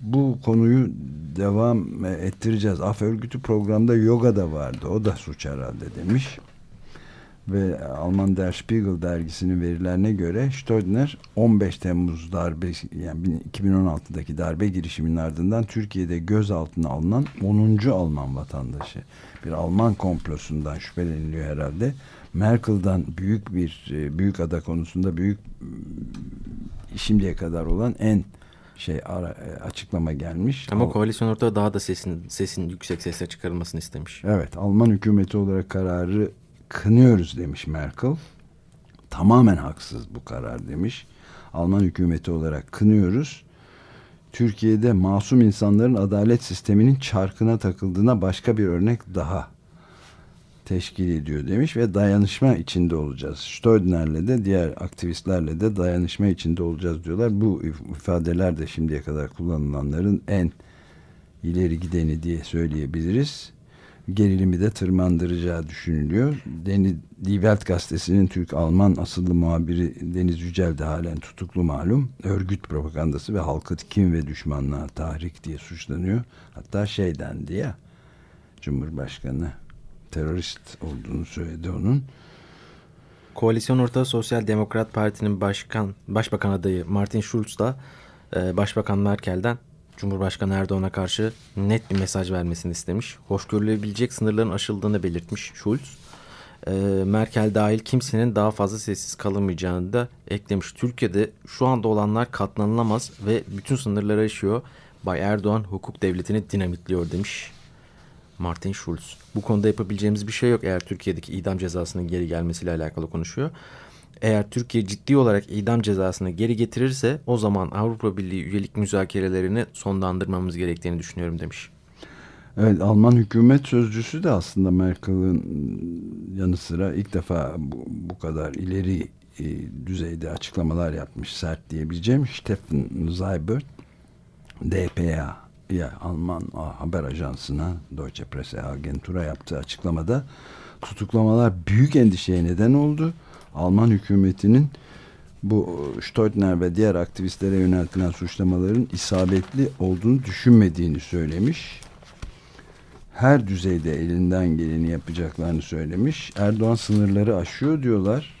Speaker 2: Bu konuyu devam ettireceğiz. Af örgütü programda yoga da vardı. O da suç herhalde demiş ve Alman Der Spiegel dergisinin verilerine göre Stodner 15 Temmuz darbe yani 2016'daki darbe girişiminin ardından Türkiye'de gözaltına alınan 10. Alman vatandaşı. Bir Alman komplosundan şüpheleniliyor herhalde. Merkel'dan büyük bir büyük ada konusunda büyük şimdiye kadar olan en şey ara, e, açıklama gelmiş.
Speaker 3: Ama
Speaker 2: Al-
Speaker 3: koalisyon ortağı daha da sesin sesin yüksek sesle çıkarılmasını istemiş.
Speaker 2: Evet Alman hükümeti olarak kararı kınıyoruz demiş Merkel. Tamamen haksız bu karar demiş. Alman hükümeti olarak kınıyoruz. Türkiye'de masum insanların adalet sisteminin çarkına takıldığına başka bir örnek daha teşkil ediyor demiş ve dayanışma içinde olacağız. Stoidner'le de diğer aktivistlerle de dayanışma içinde olacağız diyorlar. Bu ifadeler de şimdiye kadar kullanılanların en ileri gideni diye söyleyebiliriz. Gerilimi de tırmandıracağı düşünülüyor. Deni, Die Welt gazetesinin Türk-Alman asıllı muhabiri Deniz Yücel de halen tutuklu malum. Örgüt propagandası ve halkı kim ve düşmanlığa tahrik diye suçlanıyor. Hatta şey dendi ya Cumhurbaşkanı terörist olduğunu söyledi onun.
Speaker 3: Koalisyon ortağı Sosyal Demokrat Parti'nin başkan başbakan adayı Martin Schulz da e, Başbakan Merkel'den Cumhurbaşkanı Erdoğan'a karşı net bir mesaj vermesini istemiş. Hoşgörülebilecek sınırların aşıldığını belirtmiş Schulz. E, Merkel dahil kimsenin daha fazla sessiz kalamayacağını da eklemiş. Türkiye'de şu anda olanlar katlanılamaz ve bütün sınırları aşıyor. Bay Erdoğan hukuk devletini dinamitliyor demiş. Martin Schulz. Bu konuda yapabileceğimiz bir şey yok eğer Türkiye'deki idam cezasının geri gelmesiyle alakalı konuşuyor. Eğer Türkiye ciddi olarak idam cezasını geri getirirse o zaman Avrupa Birliği üyelik müzakerelerini sonlandırmamız gerektiğini düşünüyorum demiş.
Speaker 2: Evet Alman hükümet sözcüsü de aslında Merkel'in yanı sıra ilk defa bu, bu kadar ileri e, düzeyde açıklamalar yapmış sert diyebileceğim. Steffen Seibert DPA ya Alman haber ajansına Deutsche Presse Agentur'a yaptığı açıklamada tutuklamalar büyük endişeye neden oldu. Alman hükümetinin bu Stoitner ve diğer aktivistlere yöneltilen suçlamaların isabetli olduğunu düşünmediğini söylemiş. Her düzeyde elinden geleni yapacaklarını söylemiş. Erdoğan sınırları aşıyor diyorlar.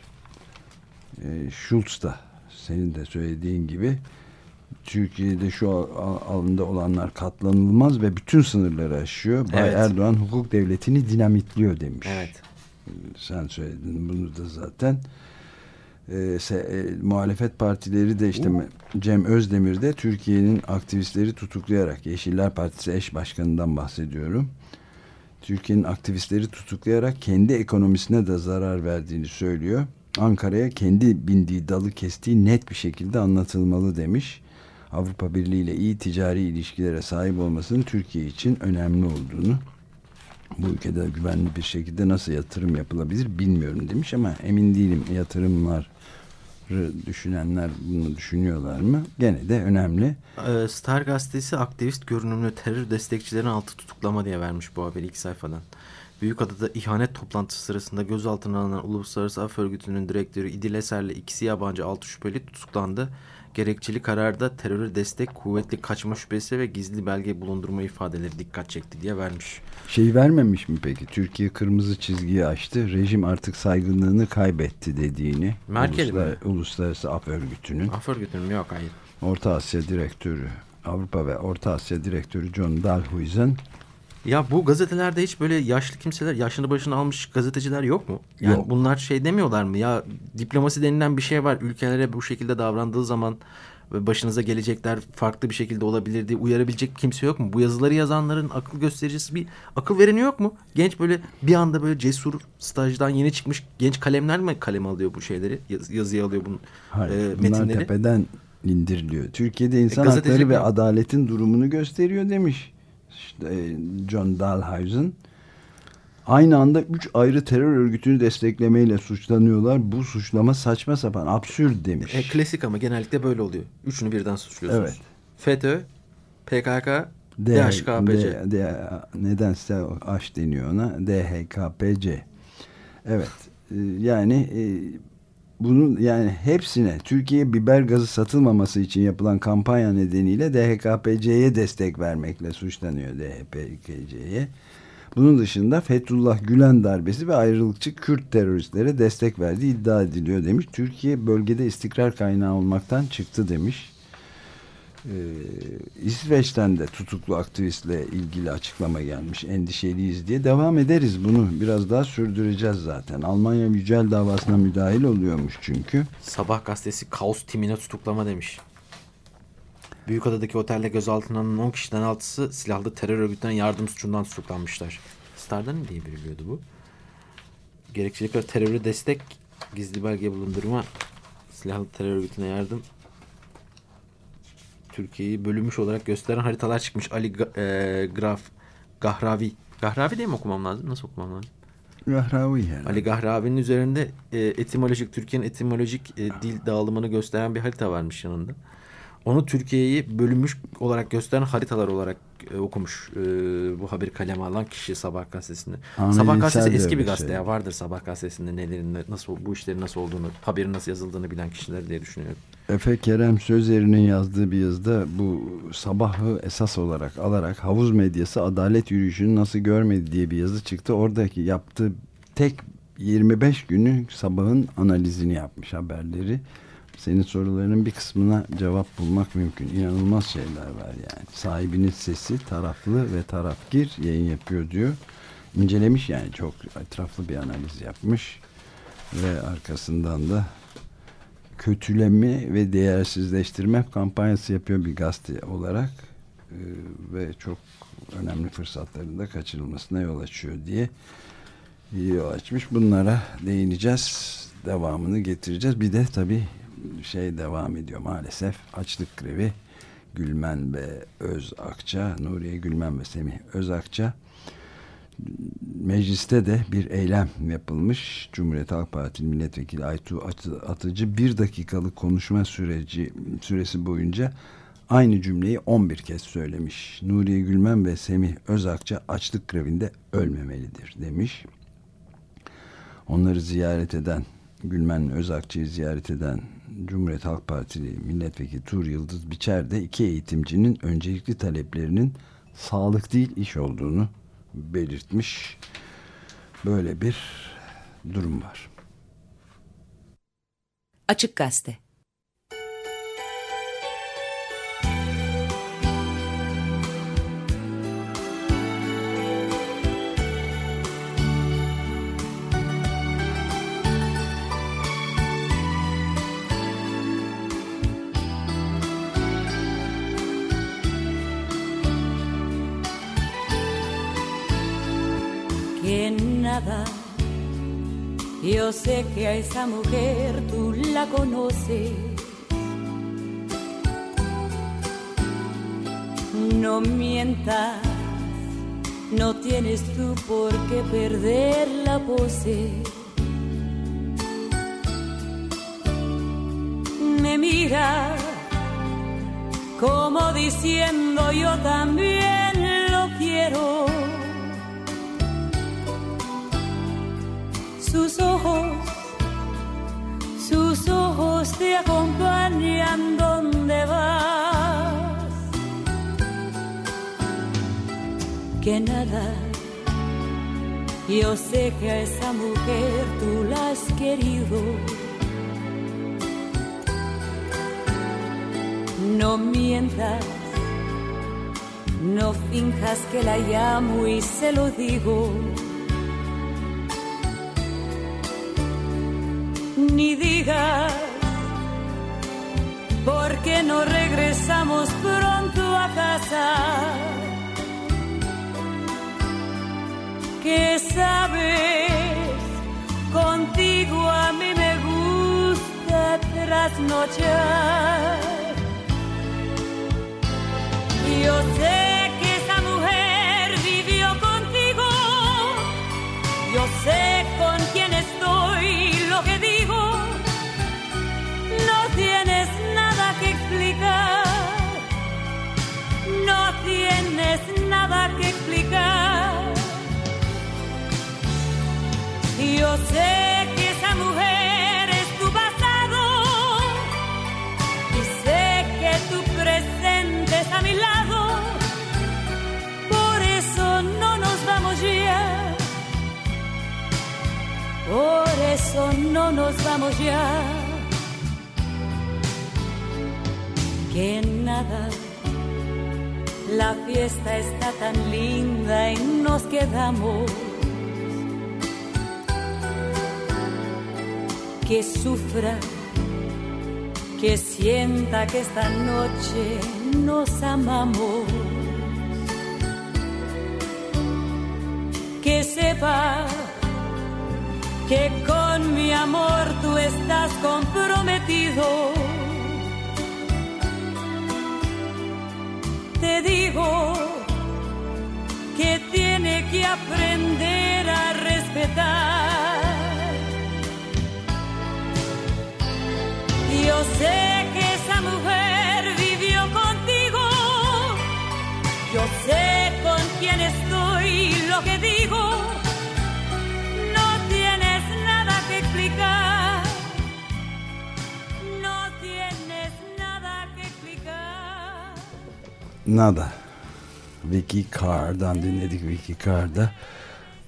Speaker 2: E, Schulz da senin de söylediğin gibi Türkiye'de şu al- alanda olanlar katlanılmaz ve bütün sınırları aşıyor. Bay
Speaker 3: Evet.
Speaker 2: Erdoğan hukuk devletini dinamitliyor demiş.
Speaker 3: Evet.
Speaker 2: Sen söyledin bunu da zaten. Ee, se- e, muhalefet partileri de işte Cem Özdemir de Türkiye'nin aktivistleri tutuklayarak Yeşiller Partisi eş başkanından bahsediyorum. Türkiye'nin aktivistleri tutuklayarak kendi ekonomisine de zarar verdiğini söylüyor. Ankara'ya kendi bindiği dalı kestiği net bir şekilde anlatılmalı demiş. Avrupa Birliği ile iyi ticari ilişkilere sahip olmasının Türkiye için önemli olduğunu bu ülkede güvenli bir şekilde nasıl yatırım yapılabilir bilmiyorum demiş ama emin değilim yatırımları düşünenler bunu düşünüyorlar mı? Gene de önemli.
Speaker 3: Ee, Star gazetesi aktivist görünümlü terör destekçilerin altı tutuklama diye vermiş bu haberi ilk sayfadan. Büyükada'da ihanet toplantısı sırasında gözaltına alınan Uluslararası Af Örgütü'nün direktörü İdil Eser'le ikisi yabancı altı şüpheli tutuklandı. Gerekçeli kararda teröre destek, kuvvetli kaçma şüphesi ve gizli belge bulundurma ifadeleri dikkat çekti diye vermiş.
Speaker 2: Şey vermemiş mi peki? Türkiye kırmızı çizgiyi aştı. Rejim artık saygınlığını kaybetti dediğini.
Speaker 3: Merkel mi?
Speaker 2: Uluslararası Af Örgütü'nün
Speaker 3: Af Örgütü'nün? Yok hayır.
Speaker 2: Orta Asya Direktörü Avrupa ve Orta Asya Direktörü John Dalhuiz'in
Speaker 3: Ya bu gazetelerde hiç böyle yaşlı kimseler, yaşını başını almış gazeteciler yok mu? Yani
Speaker 2: Yok.
Speaker 3: bunlar şey demiyorlar mı? Ya diplomasi denilen bir şey var. Ülkelere bu şekilde davrandığı zaman başınıza gelecekler farklı bir şekilde olabilir diye uyarabilecek kimse yok mu? Bu yazıları yazanların akıl göstericisi bir akıl vereni yok mu? Genç böyle bir anda böyle cesur stajdan yeni çıkmış genç kalemler mi kaleme alıyor bu şeyleri? Yaz, yazıya alıyor bunu
Speaker 2: Hayır,
Speaker 3: e,
Speaker 2: bunlar
Speaker 3: metinleri.
Speaker 2: tepeden indiriliyor. Türkiye'de insan
Speaker 3: gazetecilik
Speaker 2: hakları ve
Speaker 3: mi?
Speaker 2: adaletin durumunu gösteriyor demiş. İşte e, John Dalhuiz'in. Aynı anda üç ayrı terör örgütünü desteklemeyle suçlanıyorlar. Bu suçlama saçma sapan, absürt demiş.
Speaker 3: E, klasik ama genellikle böyle oluyor. Üçünü birden suçluyorsunuz.
Speaker 2: Evet.
Speaker 3: FETÖ, PKK,
Speaker 2: D-
Speaker 3: DHKPC.
Speaker 2: D- D- nedense H deniyor ona. DHKPC. Evet. e, Yani e, bunun yani hepsine Türkiye biber gazı satılmaması için yapılan kampanya nedeniyle DHKPC'ye destek vermekle suçlanıyor DHKPC'ye. Bunun dışında Fethullah Gülen darbesi ve ayrılıkçı Kürt teröristlere destek verdiği iddia ediliyor demiş. Türkiye bölgede istikrar kaynağı olmaktan çıktı demiş. Ee, İsveç'ten de tutuklu aktivistle ilgili açıklama gelmiş. Endişeliyiz diye devam ederiz bunu. Biraz daha sürdüreceğiz zaten. Almanya Yücel davasına müdahil oluyormuş çünkü.
Speaker 3: Sabah gazetesi kaos timine tutuklama demiş. Büyükada'daki otelde gözaltına alınan 10 kişiden 6'sı silahlı terör örgütlerine yardım suçundan tutuklanmışlar. Star'da ne diye veriliyordu bu? Gerekçelikler teröre destek, gizli belge bulundurma, silahlı terör örgütüne yardım, Türkiye'yi bölünmüş olarak gösteren haritalar çıkmış. Ali e, Graf, Gahravi. Gahravi diye mi okumam lazım? Nasıl okumam lazım?
Speaker 2: Gahravi herhalde.
Speaker 3: Ali Gahravi'nin üzerinde e, etimolojik, Türkiye'nin etimolojik e, dil dağılımını gösteren bir harita varmış yanında. Onu Türkiye'yi bölünmüş olarak gösteren haritalar olarak e, okumuş e, bu haberi kaleme alan kişi Sabah gazetesinde.
Speaker 2: Ahmet
Speaker 3: Sabah gazetesi eski bir gazete ya.
Speaker 2: söylüyor.
Speaker 3: Vardır Sabah gazetesinde nelerin nasıl bu işlerin nasıl olduğunu, haberin nasıl yazıldığını bilen kişiler diye düşünüyorum.
Speaker 2: Efe Kerem Sözeri'nin yazdığı bir yazıda bu sabahı esas olarak alarak havuz medyası adalet yürüyüşünü nasıl görmedi diye bir yazı çıktı. Oradaki yaptığı tek 25 günü sabahın analizini yapmış haberleri. Senin sorularının bir kısmına cevap bulmak mümkün. İnanılmaz şeyler var yani. Sahibinin sesi taraflı ve tarafgir yayın yapıyor diyor. İncelemiş yani çok etraflı bir analiz yapmış. Ve arkasından da kötüleme ve değersizleştirme kampanyası yapıyor bir gazete olarak Ee, ve çok önemli fırsatların da kaçırılmasına yol açıyor diye yol açmış. Bunlara değineceğiz. Devamını getireceğiz. Bir de tabii şey devam ediyor maalesef. Açlık grevi Gülmen ve Öz Akça, Nuriye Gülmen ve Semih Öz Akça mecliste de bir eylem yapılmış. Cumhuriyet Halk Partili Milletvekili Aytu Atı- Atıcı bir dakikalık konuşma süreci süresi boyunca aynı cümleyi 11 kez söylemiş. Nuriye Gülmen ve Semih Özakça açlık grevinde ölmemelidir demiş. Onları ziyaret eden Gülmen Özakçı'yı ziyaret eden Cumhuriyet Halk Partili Milletvekili Tur Yıldız Biçer de iki eğitimcinin öncelikli taleplerinin sağlık değil iş olduğunu belirtmiş. Böyle bir durum var.
Speaker 8: Açık Gazete
Speaker 9: Yo sé que a esa mujer tú la conoces. No mientas, no tienes tú por qué perder la pose. Me mira como diciendo yo también lo quiero. Sus ojos, sus ojos te acompañan donde vas. Que nada, yo sé que a esa mujer tú la has querido. No mientas, no finjas que la llamo y se lo digo. Ni digas por qué no regresamos pronto a casa. Que sabes, contigo a mí me gusta trasnochar. Yo sé Yo sé que esa mujer es tu pasado y sé que tu presente es a mi lado, por eso no nos vamos ya. Por eso no nos vamos ya que nada nada. La fiesta está tan linda y nos quedamos. Que sufra, que sienta que esta noche nos amamos. Que sepa que con mi amor tú estás comprometido. Te digo que tiene que aprender a respetar. Nada.
Speaker 2: Vicky Carr'dan dinledik Vicky Carr'da.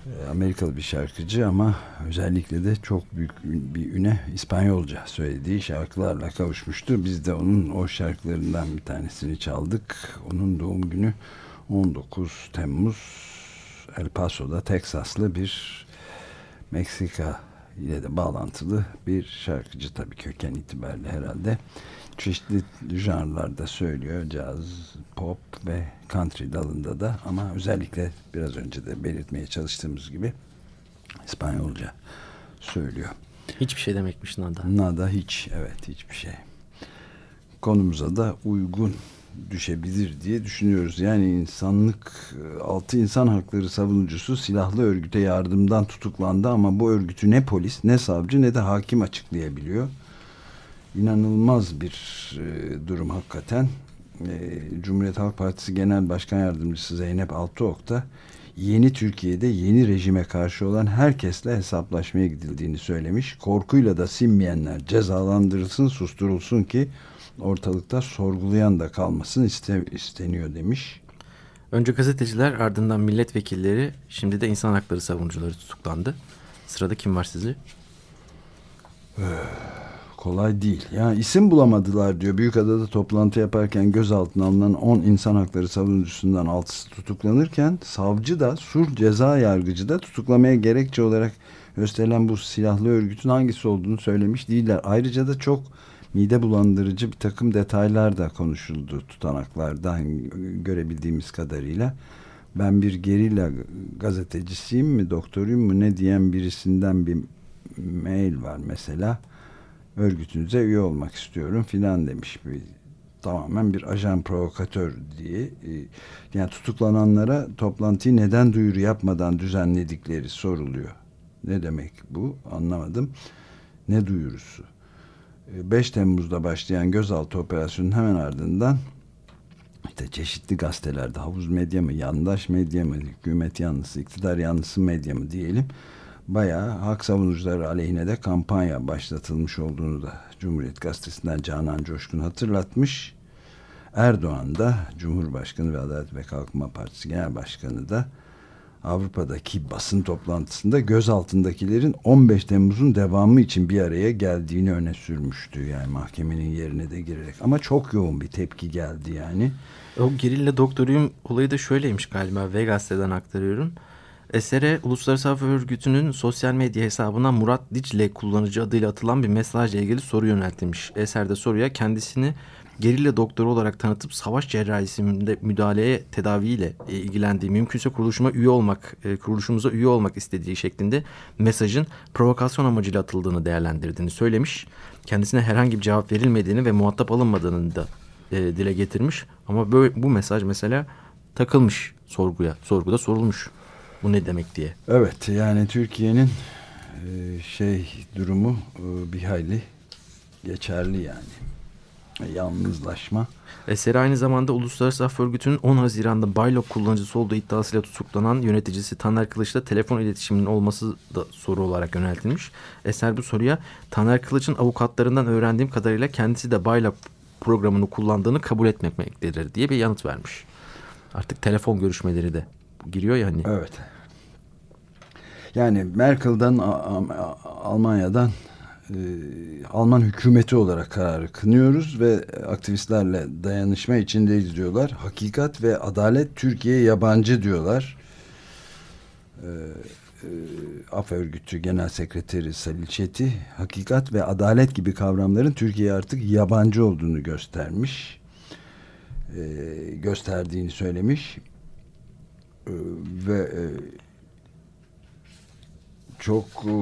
Speaker 2: E, Amerikalı bir şarkıcı ama özellikle de çok büyük bir üne İspanyolca söylediği şarkılarla kavuşmuştu. Biz de onun o şarkılarından bir tanesini çaldık. Onun doğum günü 19 Temmuz El Paso'da Teksaslı bir Meksika ile de bağlantılı bir şarkıcı tabii köken itibariyle herhalde. Çeşitli janrlarda söylüyor. Caz, pop ve country dalında da ama özellikle biraz önce de belirtmeye çalıştığımız gibi İspanyolca söylüyor.
Speaker 3: Hiçbir şey demekmiş Nada.
Speaker 2: Nada hiç evet hiçbir şey. Konumuza da uygun düşebilir diye düşünüyoruz. Yani insanlık altı insan hakları savunucusu silahlı örgüte yardımdan tutuklandı ama bu örgütü ne polis ne savcı ne de hakim açıklayabiliyor. İnanılmaz bir e, durum hakikaten. E, Cumhuriyet Halk Partisi Genel Başkan Yardımcısı Zeynep Altıok da yeni Türkiye'de yeni rejime karşı olan herkesle hesaplaşmaya gidildiğini söylemiş. Korkuyla da sinmeyenler cezalandırılsın, susturulsun ki ortalıkta sorgulayan da kalmasın iste, isteniyor demiş.
Speaker 3: Önce gazeteciler ardından milletvekilleri şimdi de insan hakları savunucuları tutuklandı. Sırada kim var sizi?
Speaker 2: Kolay değil. Ya isim bulamadılar diyor. Büyükada'da toplantı yaparken gözaltına alınan 10 insan hakları savunucusundan 6'sı tutuklanırken savcı da sur ceza yargıcı da tutuklamaya gerekçe olarak gösterilen bu silahlı örgütün hangisi olduğunu söylemiş değiller. Ayrıca da çok mide bulandırıcı bir takım detaylar da konuşuldu tutanaklardan görebildiğimiz kadarıyla. Ben bir gerilla gazetecisiyim mi, doktoruyum mu ne diyen birisinden bir mail var mesela örgütünüze üye olmak istiyorum filan demiş bir tamamen bir ajan provokatör diye e, yani tutuklananlara toplantıyı neden duyuru yapmadan düzenledikleri soruluyor. Ne demek bu? Anlamadım. Ne duyurusu? E, 5 Temmuz'da başlayan gözaltı operasyonunun hemen ardından işte çeşitli gazetelerde havuz medya mı, yandaş medya mı, hükümet yanlısı, iktidar yanlısı medya mı diyelim bayağı hak savunucuları aleyhine de kampanya başlatılmış olduğunu da Cumhuriyet Gazetesi'nden Canan Coşkun hatırlatmış. Erdoğan da Cumhurbaşkanı ve Adalet ve Kalkınma Partisi Genel Başkanı da Avrupa'daki basın toplantısında gözaltındakilerin 15 Temmuz'un devamı için bir araya geldiğini öne sürmüştü. Yani mahkemenin yerine de girerek. Ama çok yoğun bir tepki geldi yani.
Speaker 3: O gerilla doktoruyum olayı da şöyleymiş galiba. V gazeteden aktarıyorum. Esere Uluslararası Hava Örgütü'nün sosyal medya hesabına Murat Dicle kullanıcı adıyla atılan bir mesajla ilgili soru yöneltilmiş. Eserde soruya kendisini gerilla doktoru olarak tanıtıp savaş cerrahisinde müdahaleye tedaviyle e, ilgilendiği mümkünse kuruluşuma üye olmak, e, kuruluşumuza üye olmak istediği şeklinde mesajın provokasyon amacıyla atıldığını değerlendirdiğini söylemiş. Kendisine herhangi bir cevap verilmediğini ve muhatap alınmadığını da e, dile getirmiş. Ama böyle, bu mesaj mesela takılmış sorguya, sorguda sorulmuş. Bu ne demek diye.
Speaker 2: Evet yani Türkiye'nin e, şey durumu e, bir hayli geçerli yani. Yalnızlaşma.
Speaker 3: Eseri aynı zamanda Uluslararası Af Örgütü'nün 10 Haziran'da Baylok kullanıcısı olduğu iddiasıyla tutuklanan yöneticisi Taner Kılıç'la telefon iletişiminin olması da soru olarak yöneltilmiş. Eser bu soruya Taner Kılıç'ın avukatlarından öğrendiğim kadarıyla kendisi de Baylok programını kullandığını kabul etmemektedir diye bir yanıt vermiş. Artık telefon görüşmeleri de giriyor ya hani.
Speaker 2: Evet. Yani A- Almanya'dan e, Alman hükümeti olarak kararı kınıyoruz ve aktivistlerle dayanışma içindeyiz diyorlar. Hakikat ve adalet Türkiye yabancı diyorlar. E, e, Af Örgütü Genel Sekreteri Salil Çeti, hakikat ve adalet gibi kavramların Türkiye'ye artık yabancı olduğunu göstermiş. E, gösterdiğini söylemiş. E, ve çok e,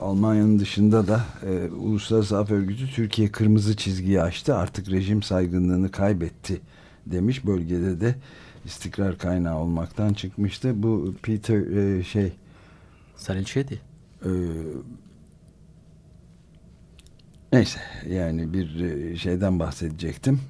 Speaker 2: Almanya'nın dışında da e, Uluslararası Af Örgütü Türkiye kırmızı çizgiyi aştı. Artık rejim saygınlığını kaybetti demiş. Bölgede de istikrar kaynağı olmaktan çıkmıştı. Bu Peter e, şey
Speaker 3: Sarilçedi.
Speaker 2: e, neyse yani bir e, şeyden bahsedecektim.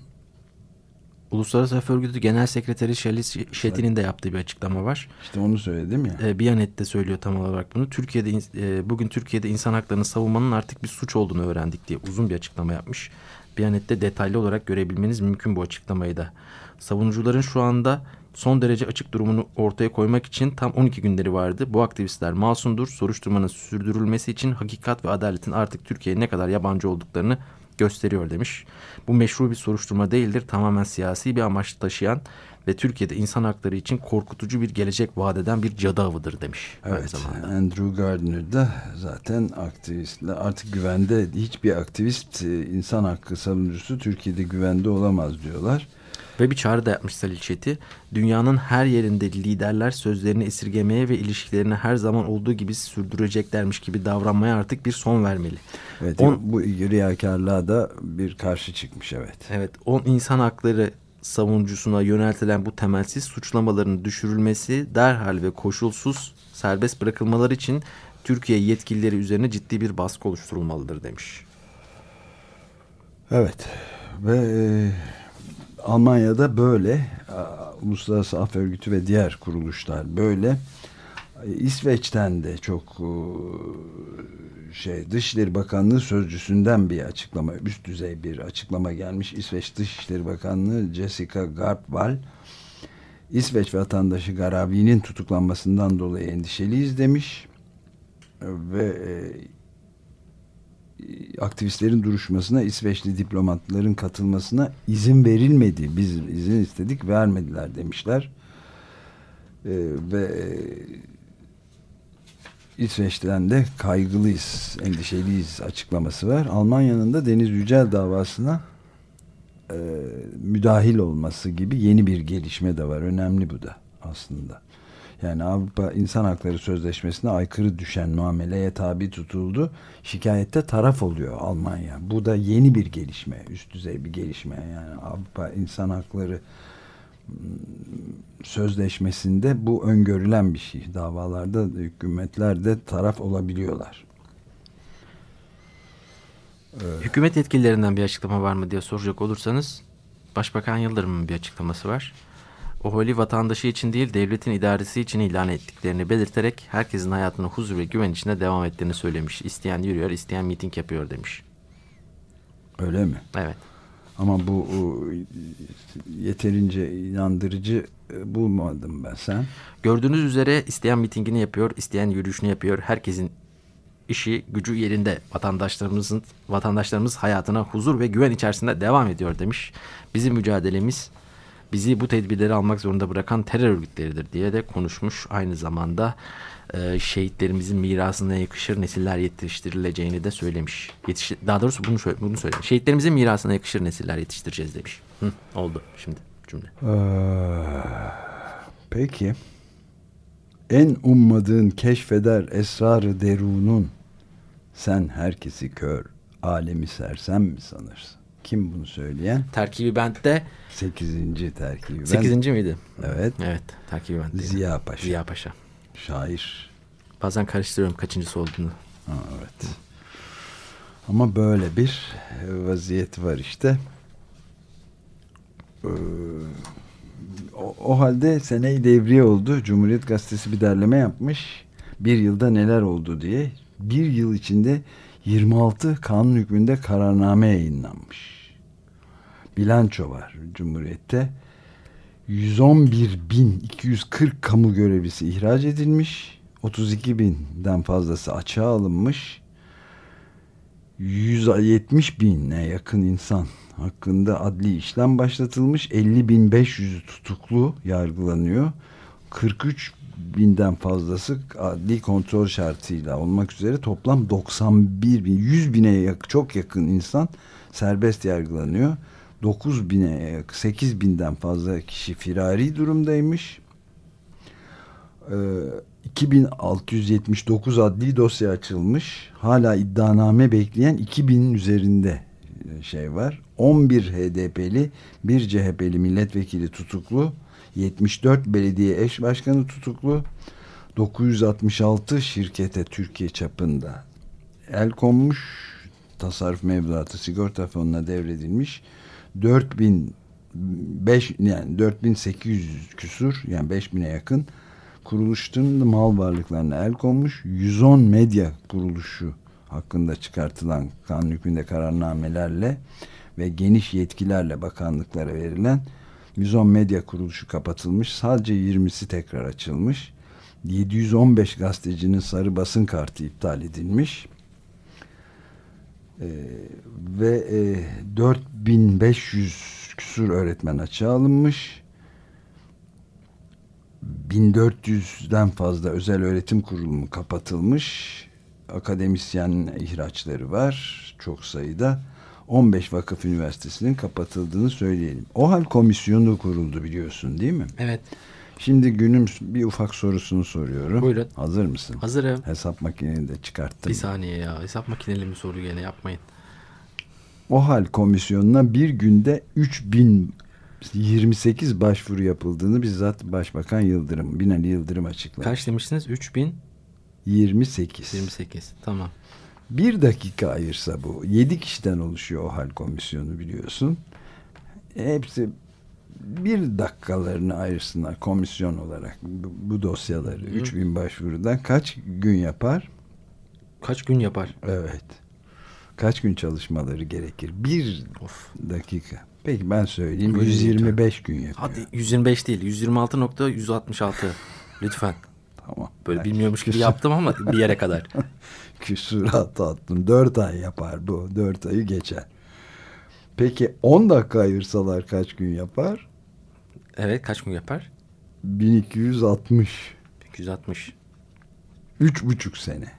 Speaker 3: Uluslararası Af Örgütü Genel Sekreteri Şalis Şetin'in de yaptığı bir açıklama var.
Speaker 2: İşte onu söyledim ya.
Speaker 3: E, Biyanet'te söylüyor tam olarak bunu. Türkiye'de e, bugün Türkiye'de insan haklarını savunmanın artık bir suç olduğunu öğrendik diye uzun bir açıklama yapmış. Biyanet'te detaylı olarak görebilmeniz mümkün bu açıklamayı da. Savunucuların şu anda son derece açık durumunu ortaya koymak için tam 12 günleri vardı. Bu aktivistler masumdur. Soruşturmanın sürdürülmesi için hakikat ve adaletin artık Türkiye'ye ne kadar yabancı olduklarını gösteriyor demiş. Bu meşru bir soruşturma değildir. Tamamen siyasi bir amaç taşıyan ve Türkiye'de insan hakları için korkutucu bir gelecek vaat eden bir cadı avıdır demiş.
Speaker 2: Evet. Andrew Gardner da zaten aktivistler artık güvende hiçbir aktivist e, insan hakkı savunucusu Türkiye'de güvende olamaz diyorlar.
Speaker 3: Ve bir çağrı da yapmış Salil Çeti. Dünyanın her yerinde liderler sözlerini esirgemeye ve ilişkilerini her zaman olduğu gibi sürdüreceklermiş gibi davranmaya artık bir son vermeli.
Speaker 2: Evet,
Speaker 3: On-
Speaker 2: bu riyakarlığa da bir karşı çıkmış evet.
Speaker 3: Evet, on insan hakları savunucusuna yöneltilen bu temelsiz suçlamaların düşürülmesi derhal ve koşulsuz serbest bırakılmaları için Türkiye yetkilileri üzerine ciddi bir baskı oluşturulmalıdır demiş.
Speaker 2: Evet ve e, Almanya'da böyle a, Uluslararası Af Örgütü ve diğer kuruluşlar böyle. E, İsveç'ten de çok e, şey Dışişleri Bakanlığı sözcüsünden bir açıklama üst düzey bir açıklama gelmiş. İsveç Dışişleri Bakanlığı Jessica Garpval İsveç vatandaşı Garavi'nin tutuklanmasından dolayı endişeliyiz demiş ve e, aktivistlerin duruşmasına İsveçli diplomatların katılmasına izin verilmedi. Biz izin istedik vermediler demişler. Ee, ve e, İsveç'ten de kaygılıyız, endişeliyiz açıklaması var. Almanya'nın da Deniz Yücel davasına e, müdahil olması gibi yeni bir gelişme de var. Önemli bu da aslında. Yani Avrupa İnsan Hakları Sözleşmesi'ne aykırı düşen muameleye tabi tutuldu. Şikayette taraf oluyor Almanya. Bu da yeni bir gelişme, üst düzey bir gelişme. Yani Avrupa İnsan Hakları mm, Sözleşmesi'nde bu öngörülen bir şey. Davalarda hükümetler de taraf olabiliyorlar.
Speaker 3: Hükümet yetkililerinden bir açıklama var mı diye soracak olursanız Başbakan Yıldırım'ın bir açıklaması var. OHOL'i vatandaşı için değil devletin idaresi için ilan ettiklerini belirterek herkesin hayatına huzur ve güven içinde devam ettiğini söylemiş. İsteyen yürüyor, isteyen miting yapıyor demiş.
Speaker 2: Öyle mi?
Speaker 3: Evet.
Speaker 2: Ama bu o, yeterince inandırıcı e, bulmadım ben sen.
Speaker 3: Gördüğünüz üzere isteyen mitingini yapıyor, isteyen yürüyüşünü yapıyor. Herkesin işi, gücü yerinde. Vatandaşlarımızın vatandaşlarımız hayatına huzur ve güven içerisinde devam ediyor demiş. Bizim mücadelemiz bizi bu tedbirleri almak zorunda bırakan terör örgütleridir diye de konuşmuş. Aynı zamanda e, şehitlerimizin mirasına yakışır nesiller yetiştirileceğini de söylemiş. Yetiş, daha doğrusu bunu, söyle, bunu söylemiş. Şehitlerimizin mirasına yakışır nesiller yetiştireceğiz demiş. Hı, oldu şimdi cümle.
Speaker 2: Ee, peki. En ummadığın keşfeder esrarı derunun. Sen herkesi kör, alemi sersem mi sanırsın? Kim bunu söyleyen?
Speaker 3: Terkibi bentte
Speaker 2: Sekizinci terkibi. Ben-
Speaker 3: 8. miydi?
Speaker 2: Evet.
Speaker 3: Evet, terkibi bentteydi.
Speaker 2: Ziya Paşa.
Speaker 3: Ziya Paşa.
Speaker 2: Şair.
Speaker 3: Bazen karıştırıyorum kaçıncısı olduğunu.
Speaker 2: Ha, evet. Ama böyle bir vaziyet var işte. Ee, o, o halde seneyi devriye oldu. Cumhuriyet Gazetesi bir derleme yapmış. Bir yılda neler oldu diye. Bir yıl içinde 26 kanun hükmünde kararname yayınlanmış. Bilanço var Cumhuriyet'te. 111.240 kamu görevlisi ihraç edilmiş. 32 binden fazlası açığa alınmış. 170 bine yakın insan hakkında adli işlem başlatılmış. 50.500 tutuklu yargılanıyor. 43 binden fazlası adli kontrol şartıyla olmak üzere toplam 91 bin, 100 bine yak- çok yakın insan serbest yargılanıyor. 9 bine, yak- 8 binden fazla kişi firari durumdaymış. Ee, 2679 adli dosya açılmış. Hala iddianame bekleyen 2000'in üzerinde e, şey var. 11 HDP'li, bir CHP'li milletvekili tutuklu. 74 belediye eş başkanı tutuklu. 966 şirkete Türkiye çapında el konmuş. Tasarruf mevduatı sigorta fonuna devredilmiş. 4000 5 yani 4800 küsur yani 5000'e yakın kuruluşların mal varlıklarına el konmuş. 110 medya kuruluşu hakkında çıkartılan kanun hükmünde kararnamelerle ve geniş yetkilerle bakanlıklara verilen 110 medya kuruluşu kapatılmış. Sadece 20'si tekrar açılmış. 715 gazetecinin sarı basın kartı iptal edilmiş. Ee, ve e, 4500 küsur öğretmen açığa alınmış. 1400'den fazla özel öğretim kurumu kapatılmış. Akademisyen ihraçları var çok sayıda. 15 vakıf üniversitesinin kapatıldığını söyleyelim. OHAL komisyonu kuruldu biliyorsun değil mi?
Speaker 3: Evet.
Speaker 2: Şimdi günün bir ufak sorusunu soruyorum.
Speaker 3: Buyurun.
Speaker 2: Hazır mısın?
Speaker 3: Hazırım.
Speaker 2: Hesap makineni de çıkarttım.
Speaker 3: Bir saniye ya. Hesap makineli mi soru gene yapmayın.
Speaker 2: OHAL komisyonuna bir günde 3028 başvuru yapıldığını bizzat Başbakan Yıldırım, Binali Yıldırım açıkladı.
Speaker 3: Kaç demiştiniz? 3028.
Speaker 2: 28.
Speaker 3: Tamam.
Speaker 2: Bir dakika ayırsa bu. 7 kişiden oluşuyor OHAL komisyonu biliyorsun. Hepsi bir dakikalarını ayırsınlar komisyon olarak bu, bu dosyaları. 3000 başvurudan kaç gün yapar?
Speaker 3: Kaç gün yapar?
Speaker 2: Evet. Kaç gün çalışmaları gerekir? Bir
Speaker 3: Of.
Speaker 2: dakika. Peki ben söyleyeyim.
Speaker 3: Buyurun
Speaker 2: 125 gün yapıyor.
Speaker 3: Hadi 125 değil. 126.166. Lütfen.
Speaker 2: Tamam.
Speaker 3: Böyle bilmiyormuş gibi yaptım ama bir yere kadar.
Speaker 2: Küsurat attım. 4 ay yapar bu. 4 ayı geçer. Peki 10 dakika ayırsalar kaç gün yapar?
Speaker 3: Evet kaç gün yapar?
Speaker 2: 1260.
Speaker 3: 260.
Speaker 2: Üç buçuk sene.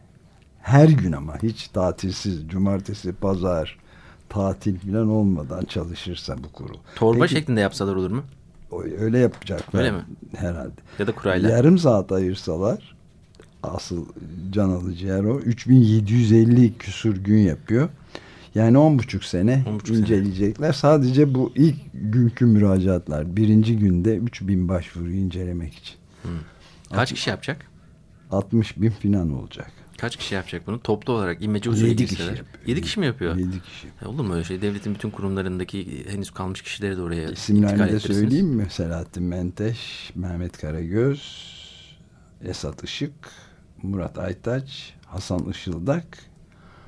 Speaker 2: Her gün ama hiç tatilsiz. Cumartesi, pazar, tatil falan olmadan çalışırsa bu kurul.
Speaker 3: Torba
Speaker 2: Peki,
Speaker 3: şeklinde yapsalar olur mu?
Speaker 2: Öyle yapacaklar.
Speaker 3: Öyle mi?
Speaker 2: Herhalde.
Speaker 3: Ya da kurayla.
Speaker 2: Yarım saat ayırsalar asıl can alıcı yer o. 3750 küsur gün yapıyor. Yani on buçuk sene
Speaker 3: 10,5 sene.
Speaker 2: inceleyecekler. Sadece bu ilk günkü müracaatlar. Birinci günde 3000 başvuruyu incelemek için.
Speaker 3: Kaç kişi yapacak?
Speaker 2: 60 bin falan olacak.
Speaker 3: Kaç kişi yapacak bunu? Toplu olarak imece usulü
Speaker 2: Yedi
Speaker 3: girseler.
Speaker 2: kişi yapıyor.
Speaker 3: 7 kişi mi yapıyor?
Speaker 2: 7 kişi.
Speaker 3: Ya olur mu öyle şey? Devletin bütün kurumlarındaki henüz kalmış kişileri de oraya
Speaker 2: İsimlerini de söyleyeyim mi? Selahattin Menteş, Mehmet Karagöz, Esat Işık, Murat Aytaç, Hasan Işıldak,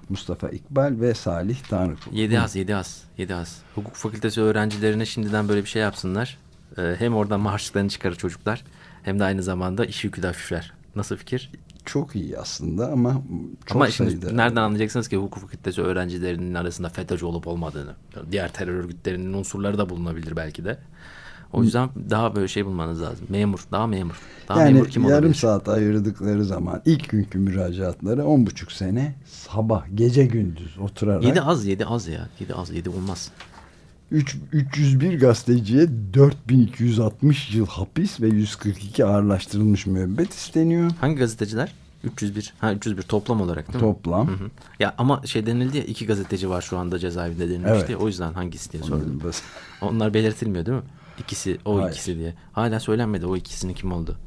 Speaker 2: Mustafa İkbal ve Salih Tanrıkul.
Speaker 3: 7 az, 7 az, 7 az. Hukuk fakültesi öğrencilerine şimdiden böyle bir şey yapsınlar. Ee, hem oradan maaşlarını çıkarır çocuklar hem de aynı zamanda iş yükü de hafifler. Nasıl fikir?
Speaker 2: Çok iyi aslında ama çok
Speaker 3: Ama
Speaker 2: sayıda.
Speaker 3: şimdi nereden anlayacaksınız ki hukuk fakültesi öğrencilerinin arasında FETÖ'cü olup olmadığını? Diğer terör örgütlerinin unsurları da bulunabilir belki de. O yüzden daha böyle şey bulmanız lazım. Memur, daha memur. Daha
Speaker 2: yani
Speaker 3: memur kim
Speaker 2: yarım
Speaker 3: olabilir?
Speaker 2: saat ayırdıkları zaman ilk günkü müracaatları on buçuk sene sabah gece gündüz oturarak
Speaker 3: 7 az, 7 az ya. 7 az, 7 olmaz.
Speaker 2: üç- 301 gazeteciye 4260 yıl hapis ve 142 ağırlaştırılmış müebbet isteniyor.
Speaker 3: Hangi gazeteciler? 301. Ha 301 toplam olarak değil mi?
Speaker 2: Toplam.
Speaker 3: Hı hı. Ya ama şey denildi ya iki gazeteci var şu anda cezaevinde denilmişti.
Speaker 2: Evet.
Speaker 3: O yüzden hangisi diye sordum. Onlar belirtilmiyor değil mi? İkisi, o
Speaker 2: Hayır.
Speaker 3: ikisi diye. Hala söylenmedi o ikisinin kim oldu.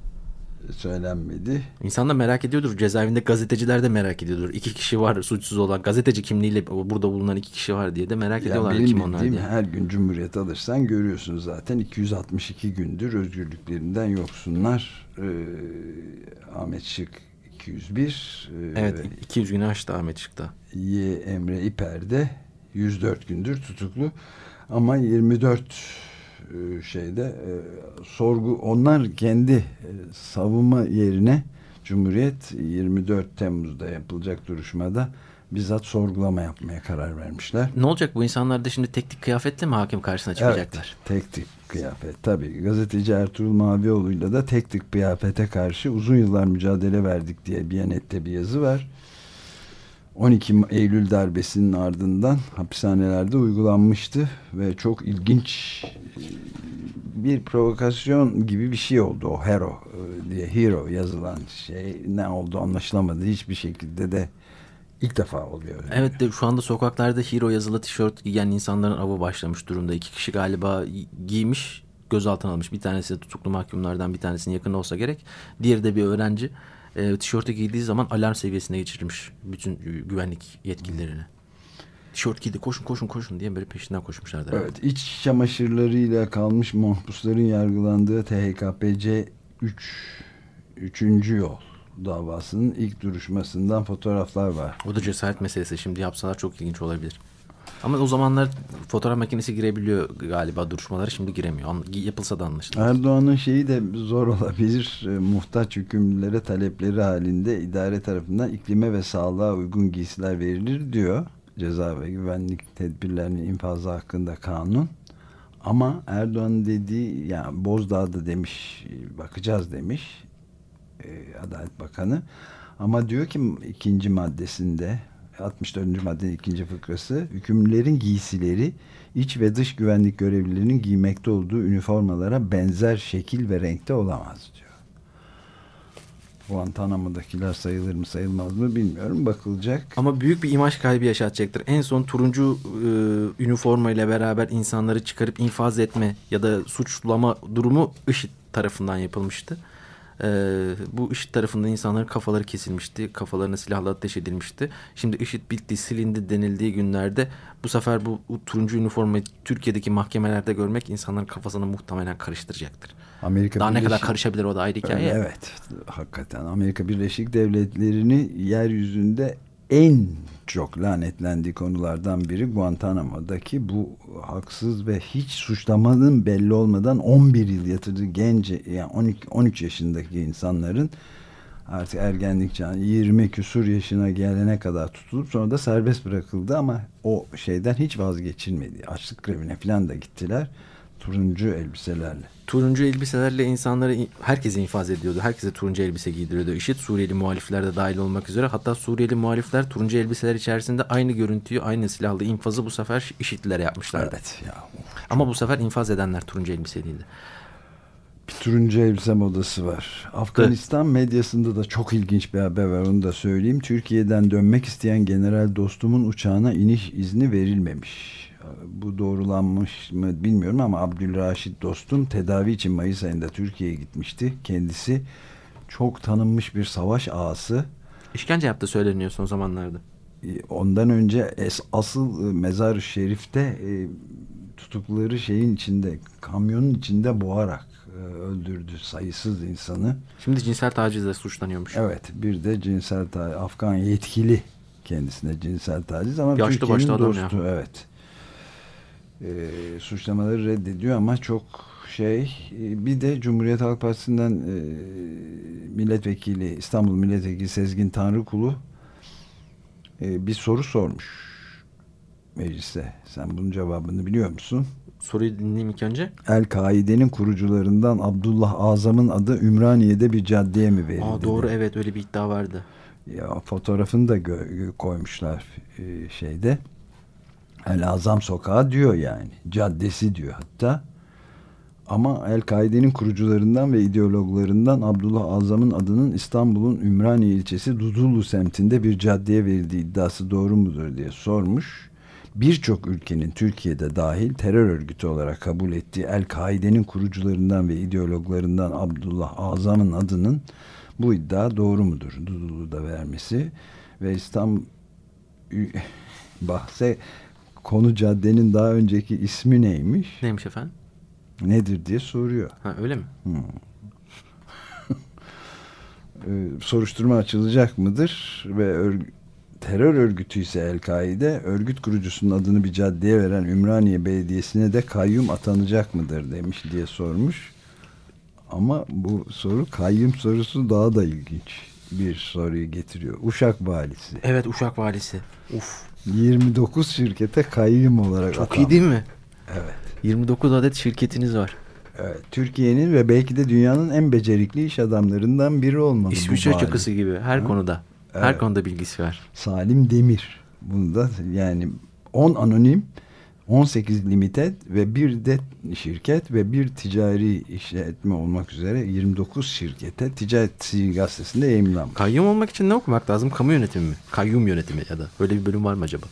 Speaker 2: söylenmedi.
Speaker 3: İnsan da merak ediyordur. Cezaevinde gazeteciler de merak ediyordur. İki kişi var suçsuz olan gazeteci kimliğiyle burada bulunan iki kişi var diye de merak
Speaker 2: Ya
Speaker 3: ediyorlar
Speaker 2: benim
Speaker 3: kim onlar diye.
Speaker 2: her gün Cumhuriyet alırsan görüyorsun zaten 262 gündür özgürlüklerinden yoksunlar. Ee, Ahmet Şık 201. ee,
Speaker 3: Evet 200 günü aştı Ahmet Şık'ta.
Speaker 2: Y. Emre İper de 104 gündür tutuklu. Ama 24 e, şeyde e, sorgu onlar kendi e, savunma yerine Cumhuriyet 24 Temmuz'da yapılacak duruşmada bizzat sorgulama yapmaya karar vermişler.
Speaker 3: Ne olacak bu insanlar da şimdi tek tip kıyafetle mi hakim karşısına çıkacaklar?
Speaker 2: Evet, tek tip kıyafet. Tabii gazeteci Ertuğrul Mavioğlu'yla da tek tip kıyafete karşı uzun yıllar mücadele verdik diye Biyanet'te bir yazı var. 12 Eylül darbesinin ardından hapishanelerde uygulanmıştı ve çok ilginç e, bir provokasyon gibi bir şey oldu o hero e, diye hero yazılan şey ne oldu anlaşılamadı hiçbir şekilde de ilk defa oluyor.
Speaker 3: Evet de şu anda sokaklarda hero yazılı tişört giyen insanların avı başlamış durumda. İki kişi galiba giymiş gözaltına almış. Bir tanesi tutuklu mahkumlardan bir tanesinin yakını olsa gerek. Diğeri de bir öğrenci. E, tişörtü giydiği zaman alarm seviyesine geçirmiş bütün güvenlik yetkililerini. Tişört giydi koşun koşun koşun diye böyle peşinden koşmuşlardı. herhalde.
Speaker 2: Evet, iç çamaşırlarıyla kalmış mahpusların yargılandığı THKPC 3 3. yol davasının ilk duruşmasından fotoğraflar var.
Speaker 3: O da cesaret meselesi. Şimdi yapsalar çok ilginç olabilir. Ama o zamanlar fotoğraf makinesi girebiliyor galiba duruşmalara. Şimdi giremiyor. Yapılsa da anlaşılır.
Speaker 2: Erdoğan'ın şeyi de zor olabilir. E, muhtaç hükümlülere talepleri halinde idare tarafından iklime ve sağlığa uygun giysiler verilir diyor. Ceza ve güvenlik tedbirlerinin infazı hakkında kanun. Ama Erdoğan dediği yani Bozdağ'da demiş bakacağız demiş e, Adalet Bakanı. Ama diyor ki ikinci maddesinde 64. maddenin ikinci fıkrası hükümlülerin giysileri iç ve dış güvenlik görevlilerinin giymekte olduğu üniformalara benzer şekil ve renkte olamaz diyor. Guantanamo'dakiler sayılır mı sayılmaz mı bilmiyorum bakılacak.
Speaker 3: Ama büyük bir imaj kaybı yaşatacaktır. En son turuncu e, üniforma ile beraber insanları çıkarıp infaz etme ya da suçlama durumu IŞİD tarafından yapılmıştı. E, bu IŞİD tarafından insanların kafaları kesilmişti. Kafalarına silahla ateş edilmişti. Şimdi IŞİD bitti, silindi denildiği günlerde bu sefer bu, bu turuncu üniformayı Türkiye'deki mahkemelerde görmek insanların kafasını muhtemelen karıştıracaktır.
Speaker 2: Amerika
Speaker 3: Daha ne kadar
Speaker 2: Birleşik-
Speaker 3: karışabilir o da ayrı hikaye.
Speaker 2: Evet, hakikaten Amerika Birleşik Devletleri'ni yeryüzünde en çok lanetlendiği konulardan biri Guantanamo'daki bu haksız ve hiç suçlamanın belli olmadan 11 yıl yatırdığı genç yani 12 13 yaşındaki insanların artık ergenlik çağı 20 küsur yaşına gelene kadar tutulup sonra da serbest bırakıldı ama o şeyden hiç vazgeçilmedi. Açlık grevine falan da gittiler. Turuncu elbiselerle.
Speaker 3: turuncu elbiselerle insanları herkese infaz ediyordu. Herkese turuncu elbise giydiriyordu. IŞİD Suriyeli muhalifler de dahil olmak üzere. Hatta Suriyeli muhalifler turuncu elbiseler içerisinde aynı görüntüyü, aynı silahlı infazı bu sefer IŞİD'lilere yapmışlardı.
Speaker 2: Evet ya
Speaker 3: Ama bu sefer infaz edenler turuncu elbise değildi.
Speaker 2: bir turuncu elbise modası var. Afganistan medyasında da çok ilginç bir haber var onu da söyleyeyim. Türkiye'den dönmek isteyen general dostumun uçağına iniş izni verilmemiş. Bu doğrulanmış mı bilmiyorum ama Abdülraşit dostum tedavi için Mayıs ayında Türkiye'ye gitmişti. Kendisi çok tanınmış bir savaş ağası.
Speaker 3: İşkence yaptı söyleniyor son zamanlarda.
Speaker 2: E, Ondan önce es, asıl e, mezar-ı şerifte e, tutukları şeyin içinde kamyonun içinde boğarak e, öldürdü sayısız insanı.
Speaker 3: Şimdi cinsel tacizle suçlanıyormuş.
Speaker 2: Evet bir de cinsel taciz Afgan yetkili kendisine cinsel taciz ama
Speaker 3: Yaşlı
Speaker 2: Türkiye'nin dostu
Speaker 3: ya.
Speaker 2: evet. E, suçlamaları reddediyor ama çok şey e, bir de Cumhuriyet Halk Partisi'nden e, milletvekili İstanbul milletvekili Sezgin Tanrıkulu e, bir soru sormuş meclise. Sen bunun cevabını biliyor musun?
Speaker 3: Soruyu dinleyeyim ilk önce.
Speaker 2: El-Kaide'nin kurucularından Abdullah Azam'ın adı Ümraniye'de bir caddeye mi verildi?
Speaker 3: Aa, doğru
Speaker 2: dedi.
Speaker 3: evet öyle bir iddia vardı.
Speaker 2: Ya fotoğrafını da koymuşlar e, şeyde. El Azam Sokağı diyor yani. Caddesi diyor hatta. Ama El-Kaide'nin kurucularından ve ideologlarından Abdullah Azam'ın adının İstanbul'un Ümraniye ilçesi Dudullu semtinde bir caddeye verildiği iddiası doğru mudur diye sormuş. Birçok ülkenin Türkiye'de dahil terör örgütü olarak kabul ettiği El-Kaide'nin kurucularından ve ideologlarından Abdullah Azam'ın adının bu iddia doğru mudur? Dudullu'da vermesi ve İstanbul bahse konu caddenin daha önceki ismi neymiş?
Speaker 3: Neymiş efendim?
Speaker 2: Nedir diye soruyor.
Speaker 3: Ha öyle mi?
Speaker 2: Ee, soruşturma açılacak mıdır ve örg- terör örgütü ise El-Kaide örgüt kurucusunun adını bir caddeye veren Ümraniye Belediyesi'ne de kayyum atanacak mıdır demiş diye sormuş. Ama bu soru kayyum sorusu daha da ilginç. bir soruyu getiriyor. Uşak valisi.
Speaker 3: Evet Uşak valisi. Uf.
Speaker 2: 29 şirkete kayyum olarak
Speaker 3: Çok
Speaker 2: atandı.
Speaker 3: iyi değil mi?
Speaker 2: Evet.
Speaker 3: 29 adet şirketiniz var.
Speaker 2: Evet, Türkiye'nin ve belki de dünyanın en becerikli iş adamlarından biri olmalı. bu
Speaker 3: İsviçre
Speaker 2: vali.
Speaker 3: çakısı gibi her konuda. Her
Speaker 2: Evet.
Speaker 3: konuda bilgisi var.
Speaker 2: Salim Demir. Bunda yani 10 anonim, 18 limited ve bir de şirket ve bir ticari işletme olmak üzere 29 şirkete Ticaret Gazetesi'nde yayınlanmış.
Speaker 3: Kayyum olmak için ne okumak lazım? Kamu yönetimi mi? Kayyum yönetimi ya da. Böyle bir bölüm var mı acaba?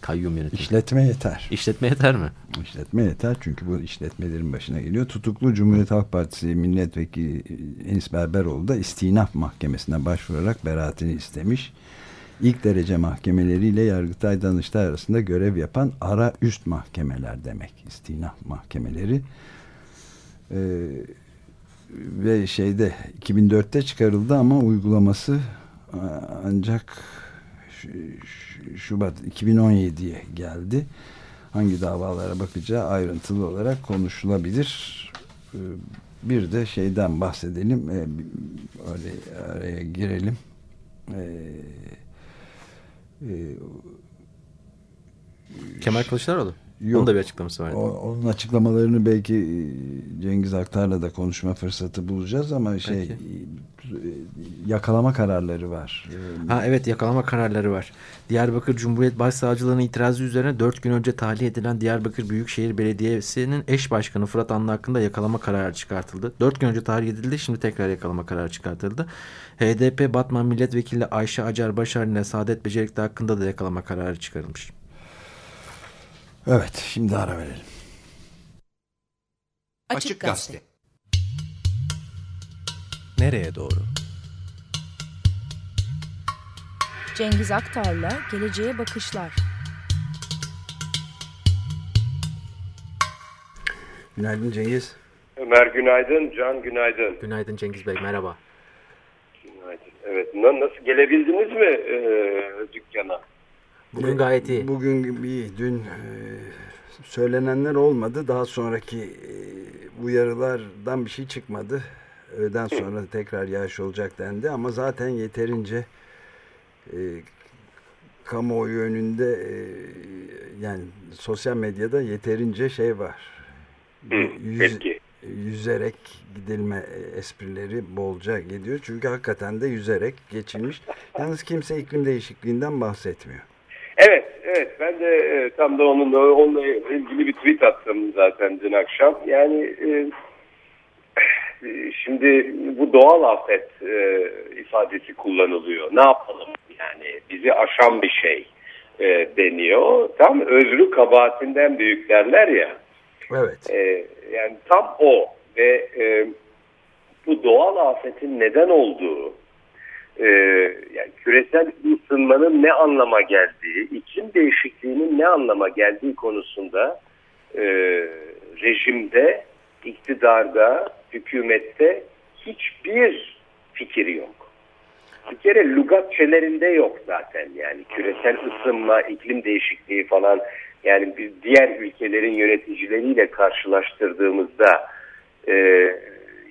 Speaker 3: Kayyum yönetimi.
Speaker 2: İşletme yeter.
Speaker 3: İşletme yeter mi?
Speaker 2: İşletme yeter çünkü bu işletmelerin başına geliyor. Tutuklu Cumhuriyet Halk Partisi milletvekili Enis Berberoğlu da istinaf mahkemesine başvurarak beraatini istemiş. İlk derece mahkemeleriyle Yargıtay Danıştay arasında görev yapan ara üst mahkemeler demek. İstinaf mahkemeleri. Ee, ve şeyde 2004'te çıkarıldı ama uygulaması ancak Şubat 2017'ye geldi. Hangi davalara bakacağı ayrıntılı olarak konuşulabilir. Ee, Bir de şeyden bahsedelim. Ee, Öyle araya girelim. Ee, e,
Speaker 3: Kemal Kılıçdaroğlu.
Speaker 2: Yok.
Speaker 3: Onun da bir açıklaması vardı.
Speaker 2: O- onun açıklamalarını belki e, Cengiz Aktar'la da konuşma fırsatı bulacağız ama şey
Speaker 3: Peki.
Speaker 2: e, yakalama kararları var.
Speaker 3: Ha evet yakalama kararları var. Diyarbakır Cumhuriyet Başsavcılığı'nın itirazı üzerine 4 gün önce tahliye edilen Diyarbakır Büyükşehir Belediyesi'nin eş başkanı Fırat Anlı hakkında yakalama kararı çıkartıldı. 4 gün önce tahliye edildi şimdi tekrar yakalama kararı çıkartıldı. HDP Batman Milletvekili Ayşe Acar Başar ile Saadet Becerikli hakkında da yakalama kararı çıkarılmış.
Speaker 2: Evet şimdi ara verelim.
Speaker 1: Açık Gazete.
Speaker 8: Nereye doğru?
Speaker 10: Cengiz Aktar'la Geleceğe Bakışlar.
Speaker 2: Günaydın Cengiz.
Speaker 11: Ömer günaydın, Can günaydın.
Speaker 3: Günaydın Cengiz Bey merhaba.
Speaker 11: Evet, na- nasıl gelebildiniz mi e, dükkana?
Speaker 3: Bugün gayet iyi.
Speaker 2: Bugün bir dün e, söylenenler olmadı. Daha sonraki e, uyarılardan bir şey çıkmadı. Öğleden sonra tekrar yağış olacak dendi ama zaten yeterince e, kamuoyu önünde e, yani sosyal medyada yeterince şey var.
Speaker 11: Hı,
Speaker 2: Yüz-
Speaker 11: peki.
Speaker 2: Yüzerek gidilme e, esprileri bolca gidiyor. Çünkü hakikaten de yüzerek geçilmiş. Yalnız kimse iklim değişikliğinden bahsetmiyor.
Speaker 11: Evet, evet. Ben de e, tam da onunla, onunla ilgili bir tweet attım zaten dün akşam. Yani e, şimdi bu doğal afet e, ifadesi kullanılıyor. Ne yapalım? Yani bizi aşan bir şey e, deniyor. Tam özrü kabahatinden büyük derler ya.
Speaker 2: Evet.
Speaker 11: Yani tam o ve e, bu doğal afetin neden olduğu, e, yani küresel ısınmanın ne anlama geldiği, iklim değişikliğinin ne anlama geldiği konusunda e, rejimde, iktidarda, hükümette hiçbir fikir yok. Bir kere lügatçelerinde yok zaten yani küresel ısınma, iklim değişikliği falan yani biz diğer ülkelerin yöneticileriyle karşılaştırdığımızda e,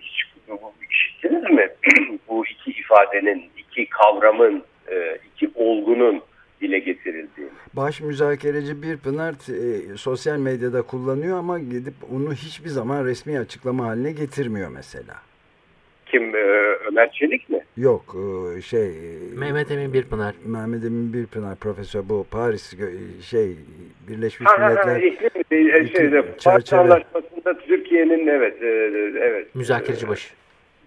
Speaker 11: hiç bu- işittiniz mi? bu iki ifadenin, iki kavramın, e, iki olgunun dile getirildiğini.
Speaker 2: Baş müzakereci bir Pınar e, sosyal medyada kullanıyor ama gidip onu hiçbir zaman resmi açıklama haline getirmiyor mesela.
Speaker 11: Kim? e, Ömer Çelik?
Speaker 2: Yok e, şey e,
Speaker 3: Mehmet Emin Birpınar.
Speaker 2: Mehmet Emin Birpınar profesör bu Paris gö- şey Birleşmiş
Speaker 11: Ha, ha, ha,
Speaker 2: Milletler
Speaker 11: iklim, e,
Speaker 2: iklim
Speaker 11: şeyde, Paris
Speaker 2: çerçeve.
Speaker 11: Anlaşması'nda Türkiye'nin evet, e, evet.
Speaker 3: Müzakereci
Speaker 11: e,
Speaker 3: başı.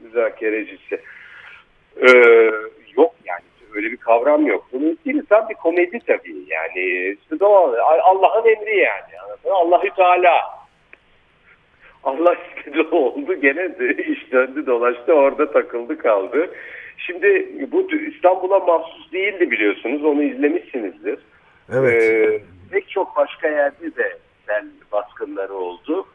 Speaker 11: müzakerecisi. Ee, yok yani öyle bir kavram yok. Bunun değil tam bir komedi tabii yani işte doğal Allah'ın emri yani. Allahü Teala. Allah istedi oldu gene iş döndü dolaştı orada takıldı kaldı. Şimdi bu İstanbul'a mahsus değildi biliyorsunuz onu izlemişsinizdir.
Speaker 2: Evet.
Speaker 11: Ee, pek çok başka yerde de sel baskınları oldu.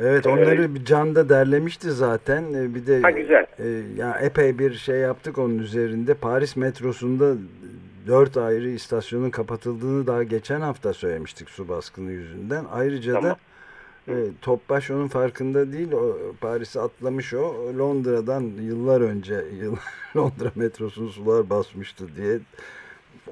Speaker 2: Evet onları bir Can'da derlemişti zaten. E, Bir de
Speaker 11: Ha, güzel.
Speaker 2: e, ya epey bir şey yaptık onun üzerinde. Paris metrosunda dört ayrı istasyonun kapatıldığını daha geçen hafta söylemiştik su baskını yüzünden. Ayrıca da
Speaker 11: Tamam.
Speaker 2: Evet, Topbaş onun farkında değil. O, Paris'e atlamış o. Londra'dan yıllar önce yıl, Londra metrosunu sular basmıştı diye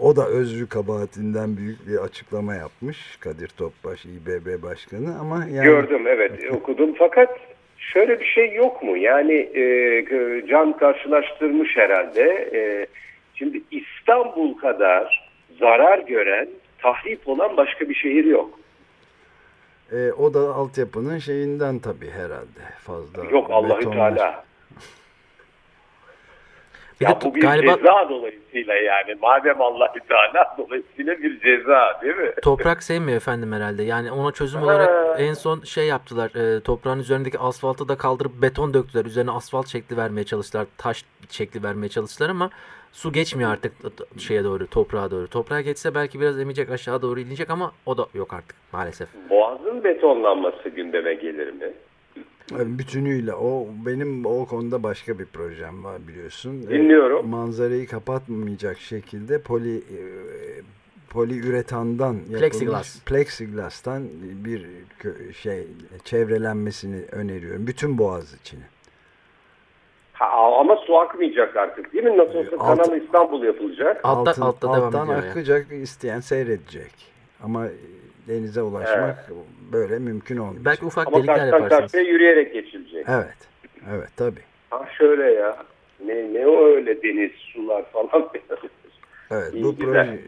Speaker 2: o da özrü kabahatinden büyük bir açıklama yapmış Kadir Topbaş İBB Başkanı ama yani
Speaker 11: Gördüm evet okudum fakat şöyle bir şey yok mu? Yani e, Can karşılaştırmış herhalde. E, şimdi İstanbul kadar zarar gören, tahrip olan başka bir şehir yok.
Speaker 2: E, o da altyapının şeyinden tabii herhalde fazla.
Speaker 11: Yok Allahü. Teala. Ya
Speaker 3: de
Speaker 11: bu bir
Speaker 3: galiba
Speaker 11: ceza dolayısıyla yani. Madem Allahü Teala dolayısıyla bir ceza değil mi?
Speaker 3: toprak sevmiyor efendim herhalde. Yani ona çözüm olarak en son şey yaptılar. e, toprağın üzerindeki asfaltı da kaldırıp beton döktüler. Üzerine asfalt şekli vermeye çalıştılar. Taş şekli vermeye çalıştılar ama su geçmiyor artık şeye doğru, toprağa doğru. Toprağa geçse belki biraz emecek aşağı doğru inecek ama o da yok artık maalesef.
Speaker 11: Boğazın betonlanması gündeme gelir mi?
Speaker 2: Bütünüyle o benim o konuda başka bir projem var biliyorsun. E,
Speaker 11: Dinliyorum.
Speaker 2: manzarayı kapatmayacak şekilde poli e, poliüretandan yapılmış
Speaker 3: Plexiglas.
Speaker 2: plexiglas'tan bir şey çevrelenmesini öneriyorum. Bütün boğaz için.
Speaker 11: Ha, ama su akmayacak artık değil mi? Nasıl olsa
Speaker 2: Alt-
Speaker 11: Kanal İstanbul yapılacak.
Speaker 3: Altta,
Speaker 2: Altın-
Speaker 3: altta devam
Speaker 2: alttan
Speaker 3: ediyor. yani.
Speaker 2: akacak isteyen seyredecek. Ama denize ulaşmak böyle mümkün olmayacak.
Speaker 3: Belki ufak
Speaker 11: Ama
Speaker 3: delikler yaparsınız.
Speaker 11: karşıya yürüyerek geçilecek.
Speaker 2: Evet. Evet tabii.
Speaker 11: Ha şöyle ya. Ne, ne o öyle deniz, sular falan.
Speaker 2: Evet
Speaker 11: İyi,
Speaker 2: bu proje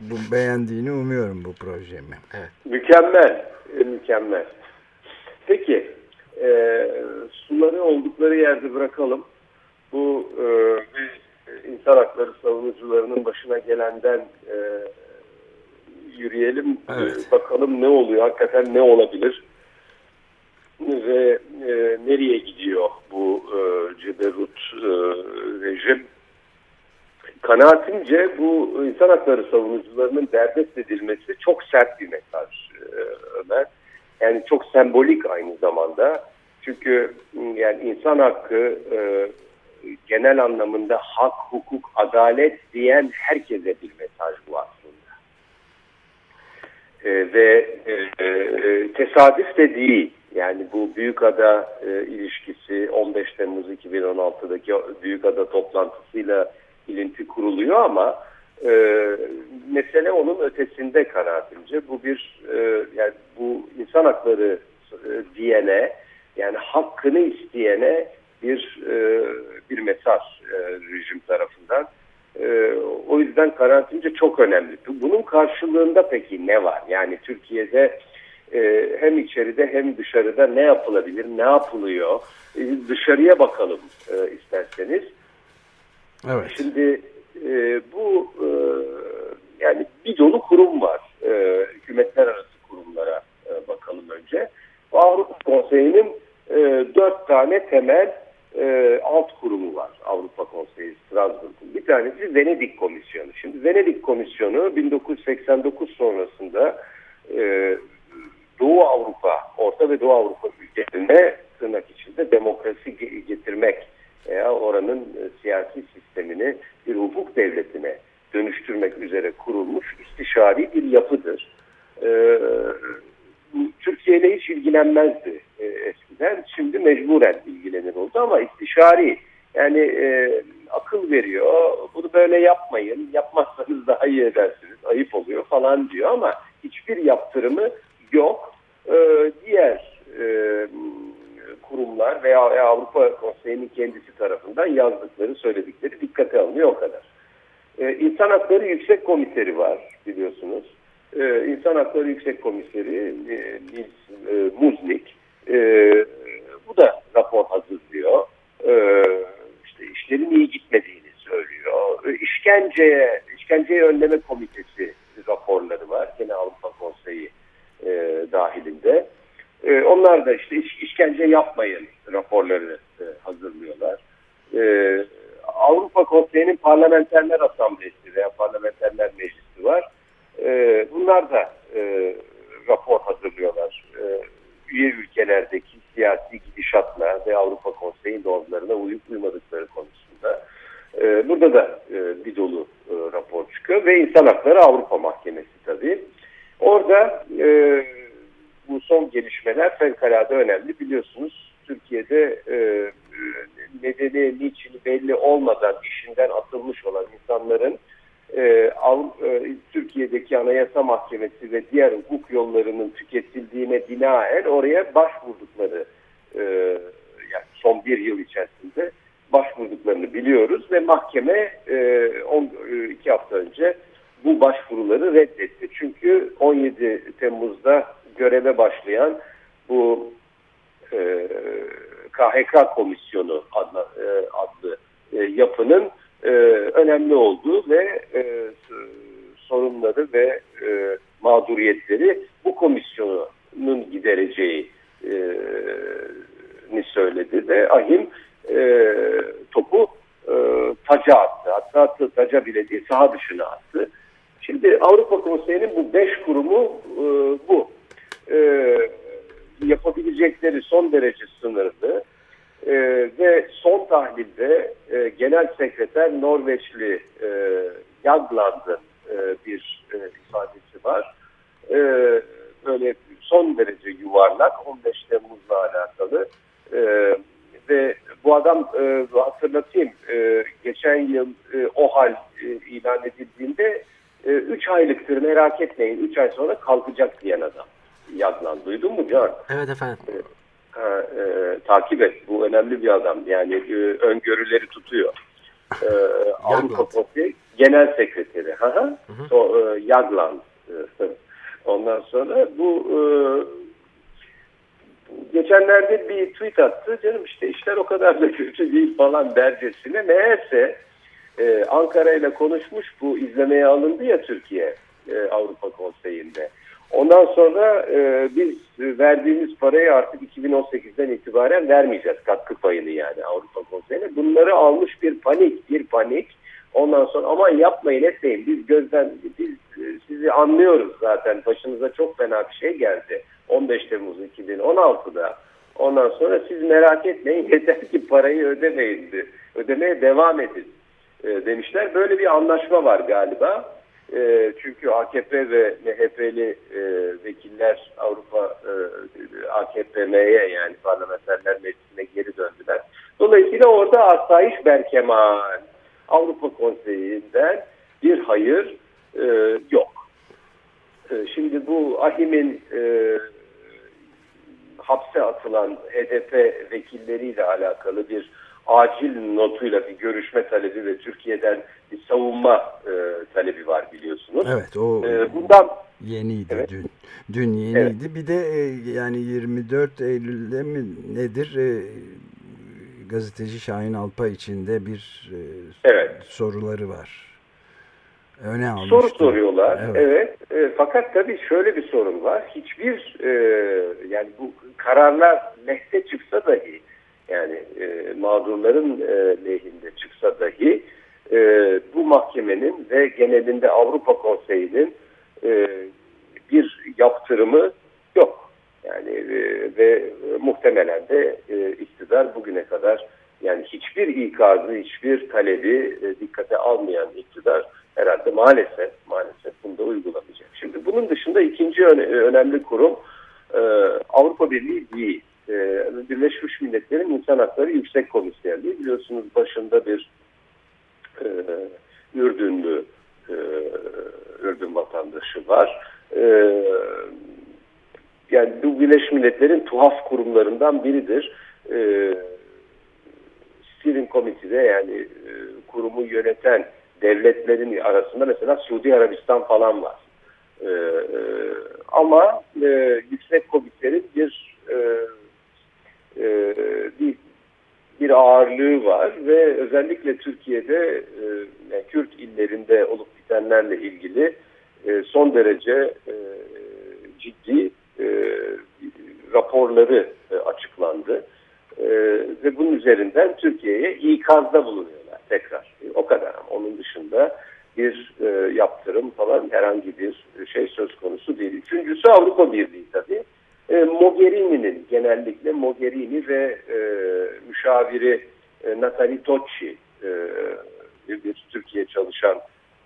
Speaker 2: bu beğendiğini umuyorum bu projemi.
Speaker 11: mükemmel. e, Mükemmel. Peki. E, suları oldukları yerde bırakalım. Bu e, insan hakları savunucularının başına gelenden e, yürüyelim.
Speaker 2: Evet.
Speaker 11: E, bakalım ne oluyor. Hakikaten ne olabilir? Ve e, nereye gidiyor bu e, ceberut e, rejim? Kanaatimce bu insan hakları savunucularının derdest edilmesi çok sert bir mesaj e, Ömer. Yani çok sembolik aynı zamanda. Çünkü m, yani insan hakkı e, genel anlamında hak, hukuk, adalet diyen herkese bir mesaj bu aslında. E, ve e, e, tesadüf de değil. Yani bu Büyükada e, ilişkisi 15 Temmuz 2016'daki Büyükada toplantısıyla ilinti kuruluyor ama e, mesele onun ötesinde kanaatimce. Bu bir e, yani bu insan hakları e, diyene yani hakkını isteyene bir e, bir mesaj e, rejim tarafından. E, o yüzden kanaatimce çok önemli. Bunun karşılığında peki ne var? Yani Türkiye'de e, hem içeride hem dışarıda ne yapılabilir, ne yapılıyor? E, dışarıya bakalım e, isterseniz.
Speaker 2: Evet.
Speaker 11: Şimdi e, bu e, yani bir dolu kurum var. E, hükümetler arası kurumlara e, bakalım önce. Avrupa Konseyi'nin e, dört tane temel e, alt kurumu var. Avrupa Konseyi Strasbourg'un. Bir tanesi Venedik Komisyonu. Şimdi Venedik Komisyonu 1989 sonrasında e, Doğu Avrupa, Orta ve Doğu Avrupa ülkelerine tırnak içinde demokrasi ge- getirmek veya oranın siyasi sistemini bir hukuk devletine dönüştürmek üzere kurulmuş istişari bir yapıdır. Ee, Türkiye ile hiç ilgilenmezdi e, eskiden. Şimdi mecburen ilgilenir oldu ama istişari yani e, akıl veriyor. Bunu böyle yapmayın. Yapmazsanız daha iyi edersiniz. Ayıp oluyor falan diyor ama hiçbir yaptırımı yok. Ee, diğer e, kurumlar veya Avrupa Konseyi'nin kendisi tarafından yazdıkları, söyledikleri dikkate alınıyor o kadar. Ee, İnsan Hakları Yüksek Komiseri var biliyorsunuz. Ee, İnsan Hakları Yüksek Komiseri e, Nils e, Muznik. E, bu da rapor hazırlıyor. E, işte işlerin iyi gitmediğini söylüyor. E, işkenceye, işkenceyi önleme komitesi raporları var. Gene Avrupa Konseyi e, dahilinde. E, onlar da işte iş, işkence yapmayın raporları e, hazırlıyorlar. E, Avrupa Konseyi'nin parlamenterler asamblesi veya parlamenterler meclisi. E, bunlar da e, rapor hazırlıyorlar. E, üye ülkelerdeki siyasi gidişatla ve Avrupa Konseyi normlarına uyup uymadıkları konusunda. E, burada da e, bir dolu e, rapor çıkıyor ve İnsan Hakları Avrupa Mahkemesi tabii. Orada e, bu son gelişmeler fevkalade önemli. Biliyorsunuz Türkiye'de e, nedeni, niçini belli olmadan işinden atılmış olan insanların e, Türkiye'deki Anayasa Mahkemesi ve diğer hukuk yollarının tüketildiğine binaen oraya başvurdukları e, yani son bir yıl içerisinde başvurduklarını biliyoruz ve mahkeme e, on, e, iki hafta önce bu başvuruları reddetti. Çünkü 17 Temmuz'da göreve başlayan bu e, KHK komisyonu adlı, e, adlı e, yapının e, önemli olduğu ve e, sorunları ve e, mağduriyetleri bu komisyonun gidereceği e, ni söyledi ve ahim e, topu e, taca attı. Hatta taca bile değil saha dışına attı. Şimdi Avrupa Konseyi'nin bu beş kurumu e, bu. E, yapabilecekleri son derece sınırlı e, ve son tahlilde e, Genel Sekreter Norveçli e, Jagland'ın e, bir e, ifadesi var. E, böyle son derece yuvarlak 15 Temmuz'la alakalı e, ve bu adam e, hatırlatayım e, geçen yıl e, o hal e, ilan edildiğinde 3 e, aylıktır merak 3 ay sonra kalkacak diyen adam. Yazlan duydun mu Can?
Speaker 3: Evet efendim.
Speaker 11: Ha, e, takip et bu önemli bir adam yani e, öngörüleri tutuyor. E, Avrupa Konseyi Genel Sekreteri. Ha, ha. So, e, Yagland. E, ondan sonra bu e, geçenlerde bir tweet attı. Canım işte işler o kadar da kötü değil falan dercesine. Meğerse e, Ankara ile konuşmuş bu izlemeye alındı ya Türkiye e, Avrupa Konseyi'nde. Ondan sonra e, biz verdiğimiz parayı artık 2018'den itibaren vermeyeceğiz katkı payını yani Avrupa Konseyi'ne. Bunları almış bir panik, bir panik. Ondan sonra aman yapmayın etmeyin biz gözden biz e, sizi anlıyoruz zaten başınıza çok fena bir şey geldi 15 Temmuz 2016'da. Ondan sonra siz merak etmeyin yeter ki parayı ödemeyin ödemeye devam edin e, demişler. Böyle bir anlaşma var galiba. E, çünkü AKP ve MHP'li e, vekiller Avrupa e, AKP'ye yani parlamenterler meclisine geri döndüler. Dolayısıyla orada asayiş berkemal Avrupa Konseyi'nden bir hayır e, yok. E, şimdi bu Ahim'in e, hapse atılan HDP vekilleriyle alakalı bir acil notuyla bir görüşme talebi ve Türkiye'den bir savunma e, talebi var biliyorsunuz.
Speaker 2: Evet o
Speaker 11: e, bundan
Speaker 2: yeniydi evet. dün. Dün yeniydi. Evet. Bir de e, yani 24 Eylül'de mi nedir e, gazeteci Şahin Alpa içinde bir e, evet. soruları var. Öne almıştı.
Speaker 11: Soru soruyorlar. Evet. evet. E, fakat tabii şöyle bir sorun var. Hiçbir e, yani bu kararlar lehte çıksa dahi mağdurların e, lehinde çıksa dahi e, bu mahkemenin ve genelinde Avrupa Konseyi'nin e, bir yaptırımı yok. Yani e, ve muhtemelen de e, iktidar bugüne kadar yani hiçbir ikazı, hiçbir talebi e, dikkate almayan iktidar herhalde maalesef bunu da uygulamayacak. Şimdi bunun dışında ikinci öne, önemli kurum e, Avrupa Birliği değil e, Birleşmiş Milletler'in İnsan Hakları Yüksek Komiserliği biliyorsunuz başında bir e, Ürdünlü e, Ürdün vatandaşı var. E, yani bu Birleşmiş Milletler'in tuhaf kurumlarından biridir. E, Steering Committee'de yani e, kurumu yöneten devletlerin arasında mesela Suudi Arabistan falan var. E, e, ama e, yüksek komiserin bir e, e, bir, bir ağırlığı var ve özellikle Türkiye'de e, yani Kürt illerinde olup bitenlerle ilgili e, son derece e, ciddi e, raporları e, açıklandı. E, ve bunun üzerinden Türkiye'ye ikazda bulunuyorlar tekrar. E, o kadar ama onun dışında bir e, yaptırım falan herhangi bir şey söz konusu değil. Üçüncüsü Avrupa Birliği tabii e, Mogherini'nin genellikle Mogherini ve e, müşaviri e, Natali Tocci e, bir, bir Türkiye çalışan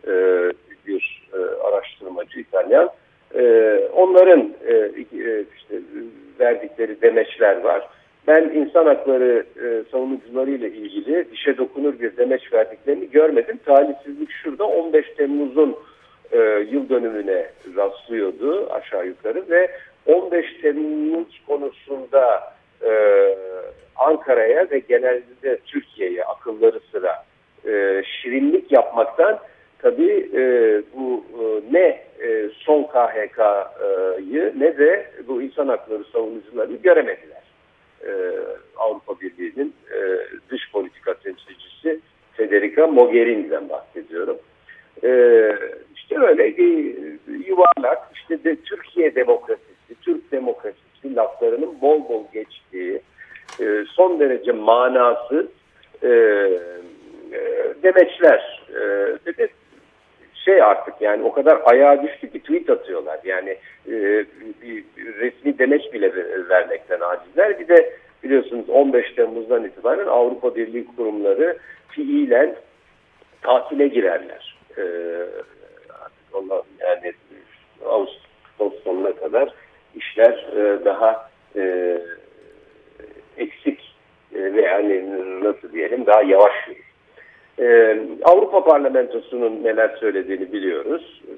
Speaker 11: e, bir e, araştırmacı İtalyan e, onların e, e işte verdikleri demeçler var. Ben insan hakları e, savunucuları ile ilgili dişe dokunur bir demeç verdiklerini görmedim. Talihsizlik şurada 15 Temmuz'un e, yıl dönümüne rastlıyordu aşağı yukarı ve 15 Temmuz konusunda e, Ankara'ya ve genelde Türkiye'ye akılları sıra e, şirinlik yapmaktan tabii e, bu e, ne e, son KHK'yı ne de bu insan hakları savunucularını göremediler. E, Avrupa Birliği'nin e, dış politika temsilcisi Federica Mogherini'den bahsediyorum. E, işte öyle bir yuvarlak işte de Türkiye demokrasisi, Türk demokrasisi laflarının bol bol geçtiği e, son derece manasız e, e, demeçler. E, ve şey artık yani o kadar ayağa düştü ki tweet atıyorlar. Yani e, bir, resmi demeç bile vermekten acizler. Bir de biliyorsunuz 15 Temmuz'dan itibaren Avrupa Birliği kurumları fiilen tatile girerler. E, artık yani Ağustos sonuna kadar işler e, daha e, eksik e, ve yani nasıl diyelim daha yavaş yürür. Ee, Avrupa Parlamentosu'nun neler söylediğini.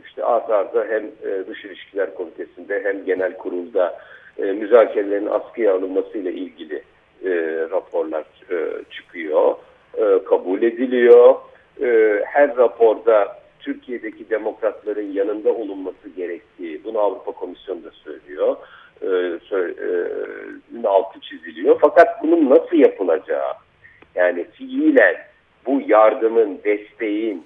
Speaker 11: İşte art arda hem e, Dış İlişkiler Komitesi'nde hem genel kurulda e, müzakerelerin askıya alınmasıyla ilgili e, raporlar e, çıkıyor, e, kabul ediliyor. E, her raporda Türkiye'deki demokratların yanında olunması gerektiği, bunu Avrupa Komisyonu da söylüyor, e, sö e, altı çiziliyor. Fakat bunun nasıl yapılacağı, yani fiilen bu yardımın, desteğin,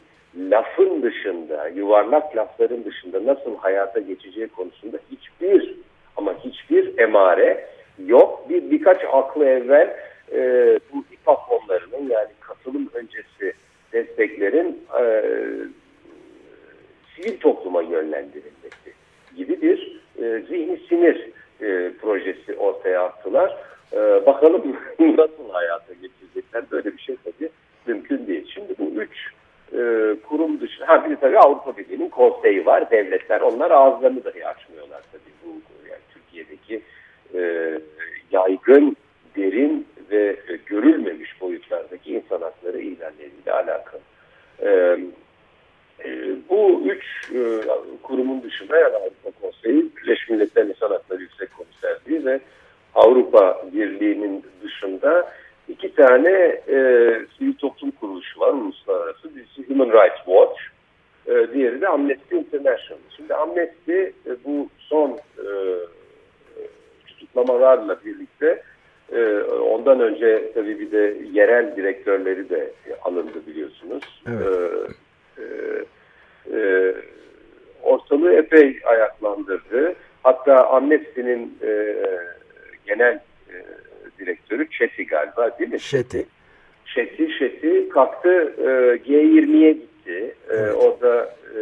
Speaker 11: dışında, yuvarlak lafların dışında nasıl hayata geçeceği konusunda hiçbir ama hiçbir emare yok. Bir birkaç aklı evvel e, bu İPA fonlarının yani katılım öncesi desteklerin e, sivil topluma yönlendirilmesi gibi bir e, zihni sinir e, projesi ortaya attılar. E, bakalım nasıl hayata geçirecekler. Böyle bir şey tabii mümkün değil. Şimdi bu üç e, kurum dışında, ha bir tabii Avrupa Birliği'nin konseyi var, devletler. Onlar ağızlarını dahi açmıyorlar tabii bu yani Türkiye'deki e, yaygın, derin ve e, görülmemiş boyutlardaki insan hakları ihlalleriyle alakalı. E, e, bu üç e, kurumun dışında yani Avrupa Konseyi, Birleşmiş Milletler İnsan Hakları Yüksek Komiserliği ve Avrupa Birliği'nin dışında iki tane e, sivil toplum kuruluşu var uluslararası. Birisi Human Rights Watch, e, diğeri de Amnesty International. Şimdi Amnesty e, bu son e, tutuklamalarla birlikte e, ondan önce tabii bir de yerel direktörleri de alındı biliyorsunuz.
Speaker 2: Evet.
Speaker 11: E, e, ortalığı epey ayaklandırdı. Hatta Amnesty'nin e, genel e, direktörü Çeti galiba değil mi?
Speaker 2: Şeti.
Speaker 11: Şeti, Şeti kalktı e, G20'ye gitti. E,
Speaker 2: Evet.
Speaker 11: Orada e,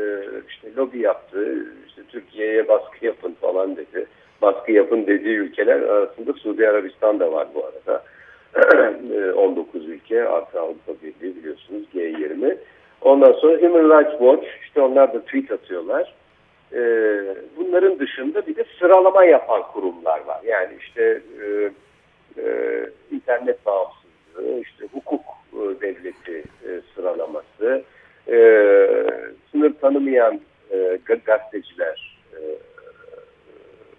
Speaker 11: işte lobi yaptı. İşte Türkiye'ye baskı yapın falan dedi. Baskı yapın dediği ülkeler arasında Suudi Arabistan da var bu arada. E, 19 ülke artı Avrupa Birliği biliyorsunuz G20. Ondan sonra Human Rights Watch işte onlar da tweet atıyorlar. E, bunların dışında bir de sıralama yapan kurumlar var. Yani işte e, internet bağımsızlığı, işte hukuk e, devleti e, sıralaması, e, sınır tanımayan ga- gazeteciler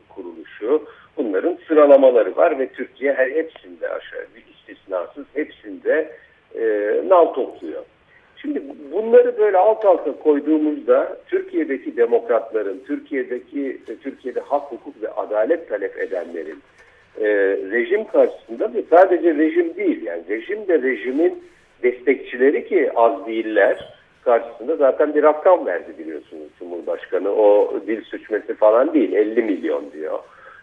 Speaker 11: kuruluşu, bunların sıralamaları var ve Türkiye her hepsinde aşağı bir istisnasız hepsinde e, nal topluyor. Şimdi bunları böyle alt alta koyduğumuzda Türkiye'deki demokratların, Türkiye'deki Türkiye'de hak, hukuk ve adalet talep edenlerin e, rejim karşısında ve sadece rejim değil yani rejim de rejimin destekçileri ki az değiller karşısında zaten bir rakam verdi biliyorsunuz Cumhurbaşkanı o dil suçmesi falan değil 50 milyon diyor.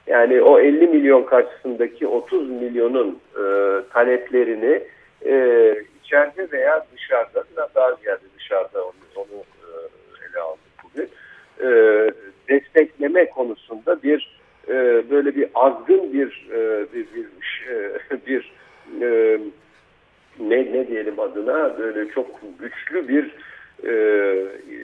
Speaker 11: Yani o 50 milyon karşısındaki 30 milyonun e, taleplerini e, içeride veya dışarıda daha ziyade dışarıda onu, onu e, ele aldık bugün e, destekleme konusunda bir e, böyle bir azgın bir e, bir bir, e, bir e, ne ne diyelim adına böyle çok güçlü bir e, e,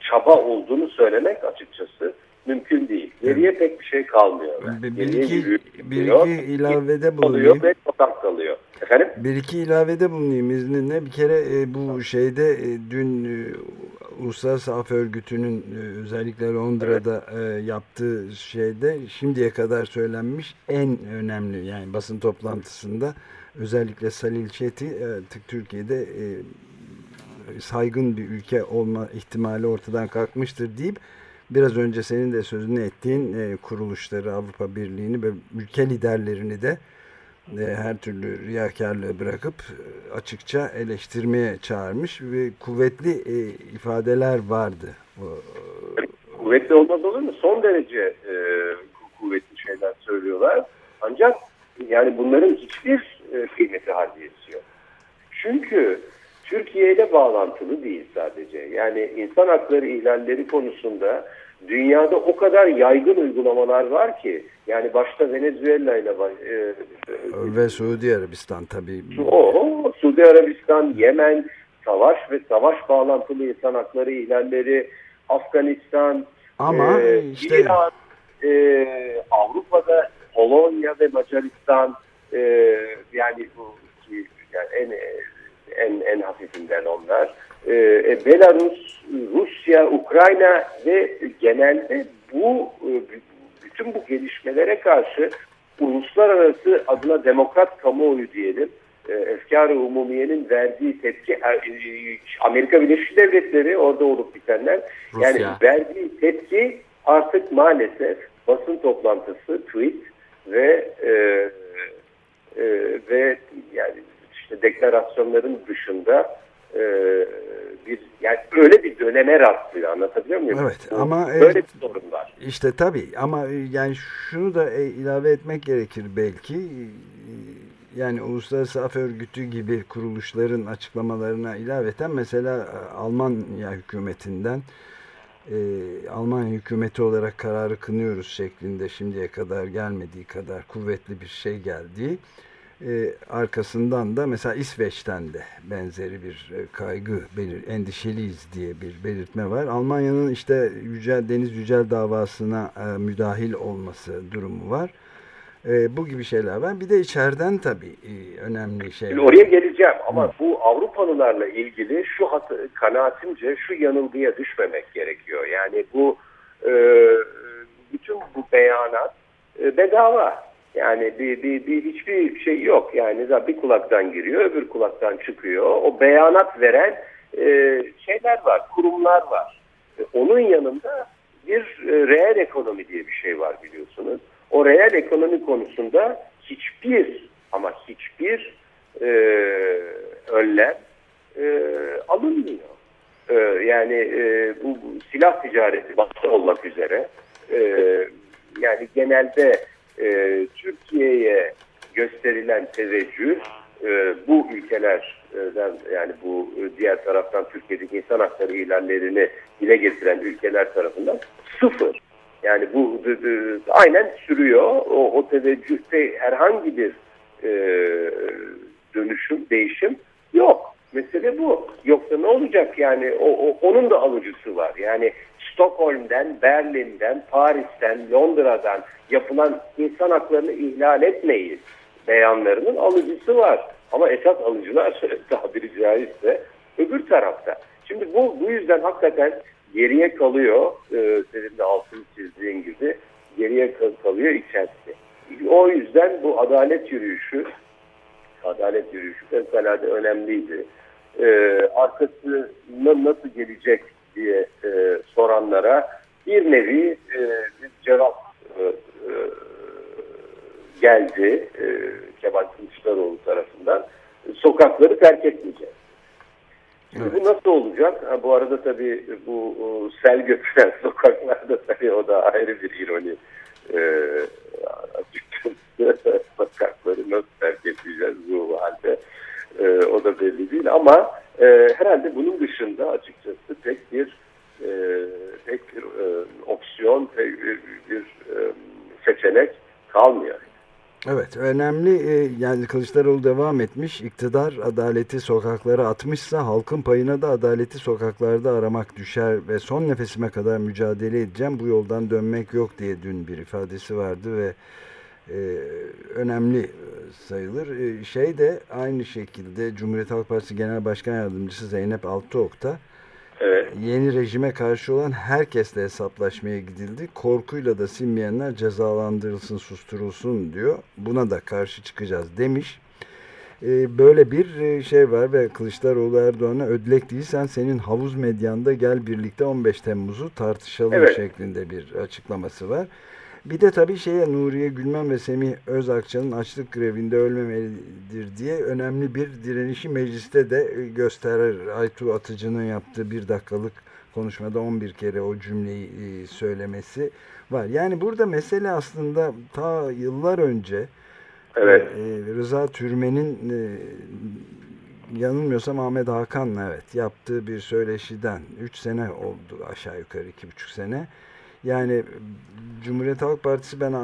Speaker 11: çaba olduğunu söylemek açıkçası mümkün değil. geriye pek bir şey kalmıyor.
Speaker 2: Bir,
Speaker 11: Geriye
Speaker 2: iki,
Speaker 11: yürüyor,
Speaker 2: bir iki ilavede bulunayım.
Speaker 11: ve sokak kalıyor. Efendim?
Speaker 2: Bir iki ilavede bulunayım izninle. Bir kere e, bu şeyde e, dün e, Uluslararası Af Örgütü'nün e, özellikle Londra'da e, yaptığı şeyde şimdiye kadar söylenmiş en önemli yani basın toplantısında özellikle Salil Çeti e, artık Türkiye'de e, saygın bir ülke olma ihtimali ortadan kalkmıştır deyip biraz önce senin de sözünü ettiğin e, kuruluşları Avrupa Birliği'ni ve ülke liderlerini de e, her türlü riyakarlığı bırakıp e, açıkça eleştirmeye çağırmış ve kuvvetli e, ifadeler vardı.
Speaker 11: Kuvvetli olmaz olur mu? Son derece e, kuvvetli şeyler söylüyorlar. Ancak yani bunların hiçbir e, kıymeti harbiyesi yok. Çünkü Türkiye ile bağlantılı değil sadece. Yani insan hakları ihlalleri konusunda dünyada o kadar yaygın uygulamalar var ki yani başta Venezuela ile baş- e,
Speaker 2: ve Suudi Arabistan tabii.
Speaker 11: o Suudi Arabistan, Yemen, savaş ve savaş bağlantılı insan hakları ihlalleri, Afganistan,
Speaker 2: Ama
Speaker 11: e,
Speaker 2: işte-
Speaker 11: İran, e, Avrupa'da Polonya ve Macaristan e, yani bu yani en en en hafifinden onlar. E, e, Belarus, Rusya, Ukrayna ve genelde bu e, bütün bu gelişmelere karşı uluslararası adına demokrat kamuoyu diyelim e, efkar-ı umumiyenin verdiği tepki e, Amerika Birleşik Devletleri orada olup bitenler yani
Speaker 3: Rusya.
Speaker 11: verdiği tepki artık maalesef basın toplantısı, tweet ve e, e, ve yani deklarasyonların dışında e, bir yani öyle bir döneme rastlıyor anlatabiliyor muyum?
Speaker 2: Evet, ama
Speaker 11: böyle
Speaker 2: evet.
Speaker 11: bir sorun var.
Speaker 2: İşte tabii ama e, yani şunu da e, ilave etmek gerekir belki. E, Yani Uluslararası Af Örgütü gibi kuruluşların açıklamalarına ilaveten mesela e, Almanya hükümetinden e, Almanya hükümeti olarak kararı kınıyoruz şeklinde şimdiye kadar gelmediği kadar kuvvetli bir şey geldiği e, arkasından da mesela İsveç'ten de benzeri bir e, kaygı belir endişeliyiz diye bir belirtme var. Almanya'nın işte Yücel Deniz Yücel davasına e, müdahil olması durumu var. E, bu gibi şeyler var. Bir de içeriden tabii e, önemli.
Speaker 11: Şimdi oraya geleceğim ama bu Avrupalılarla ilgili şu hat kanaatimce şu yanılgıya düşmemek gerekiyor. Yani bu e, bütün bu beyanat e, bedava. Yani bir, bir, bir hiçbir şey yok. Yani bir kulaktan giriyor, öbür kulaktan çıkıyor. O beyanat veren e, şeyler var, kurumlar var. E, onun yanında bir e, reel ekonomi diye bir şey var biliyorsunuz. O reel ekonomi konusunda hiçbir ama hiçbir e, önlem e, alınmıyor. E, yani e, bu silah ticareti başta olmak üzere e, yani genelde e, Türkiye'ye gösterilen teveccüh e, bu ülkelerden yani bu e, diğer taraftan Türkiye'deki insan hakları ihlallerini dile getiren ülkeler tarafından sıfır. Yani bu d- d- aynen sürüyor. O, o teveccühte herhangi bir e, dönüşüm, değişim yok. Mesele bu. Yoksa ne olacak yani? O, o- onun da alıcısı var. Yani Stockholm'den, Berlin'den, Paris'ten, Londra'dan yapılan insan haklarını ihlal etmeyiz beyanlarının alıcısı var. Ama esas alıcılar tabiri caizse öbür tarafta. Şimdi bu bu yüzden hakikaten geriye kalıyor. E, senin de altını çizdiğin gibi geriye kal- kalıyor içerisi. O yüzden bu adalet yürüyüşü adalet yürüyüşü fevkalade önemliydi. E, arkasına nasıl gelecek diye e, soranlara bir nevi e, bir cevap e, e, geldi e, Kemal Kılıçdaroğlu tarafından. Sokakları terk etmeyeceğiz. Şimdi Bu nasıl olacak? Ha, bu arada tabii bu o, sel götüren sokaklarda tabii o da ayrı bir ironi. E, açıkçası sokakları nasıl terk edeceğiz bu halde? E, o da belli değil ama e, herhalde bunun dışında açıkçası pek bir e, pek bir e, opsiyon, pek bir, bir e, seçenek kalmıyor.
Speaker 2: Evet önemli e, yani Kılıçdaroğlu devam etmiş iktidar adaleti sokaklara atmışsa halkın payına da adaleti sokaklarda aramak düşer ve son nefesime kadar mücadele edeceğim bu yoldan dönmek yok diye dün bir ifadesi vardı ve e, önemli e, sayılır. E, şey de aynı şekilde Cumhuriyet Halk Partisi Genel Başkan Yardımcısı Zeynep Altıok da
Speaker 11: Evet.
Speaker 2: yeni rejime karşı olan herkesle hesaplaşmaya gidildi. Korkuyla da sinmeyenler cezalandırılsın, susturulsun diyor. Buna da karşı çıkacağız demiş. Böyle bir şey var ve Kılıçdaroğlu Erdoğan'a ödlek değilsen senin havuz medyanda gel birlikte 15 Temmuz'u tartışalım
Speaker 11: Evet.
Speaker 2: şeklinde bir açıklaması var. Bir de tabii şeye Nuriye Gülmen ve Semih Özakçı'nın açlık grevinde ölmemelidir diye önemli bir direnişi mecliste de e, gösterir. Aytu Atıcı'nın yaptığı bir dakikalık konuşmada 11 kere o cümleyi e, söylemesi var. Yani burada mesele aslında ta yıllar önce
Speaker 11: Evet.
Speaker 2: e, Rıza Türmen'in yanılmıyorsam Ahmet Hakan'la evet yaptığı bir söyleşiden 3 sene oldu aşağı yukarı 2,5 sene. Yani Cumhuriyet Halk Partisi ben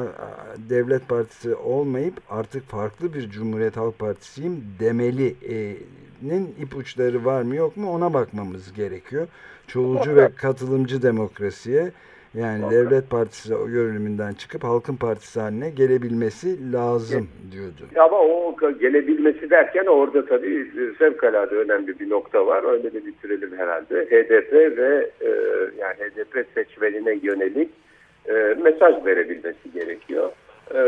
Speaker 2: devlet partisi olmayıp artık farklı bir Cumhuriyet Halk Partisiyim demeli'nin ipuçları var mı yok mu ona bakmamız gerekiyor. Çoğulcu ve katılımcı demokrasiye yani devlet partisi o görünümünden çıkıp halkın partisi haline gelebilmesi lazım diyordu.
Speaker 11: Ama o gelebilmesi derken orada tabii fevkalade önemli bir nokta var. Öyle de bitirelim herhalde. HDP ve e, yani HDP seçmenine yönelik e, mesaj verebilmesi gerekiyor. E,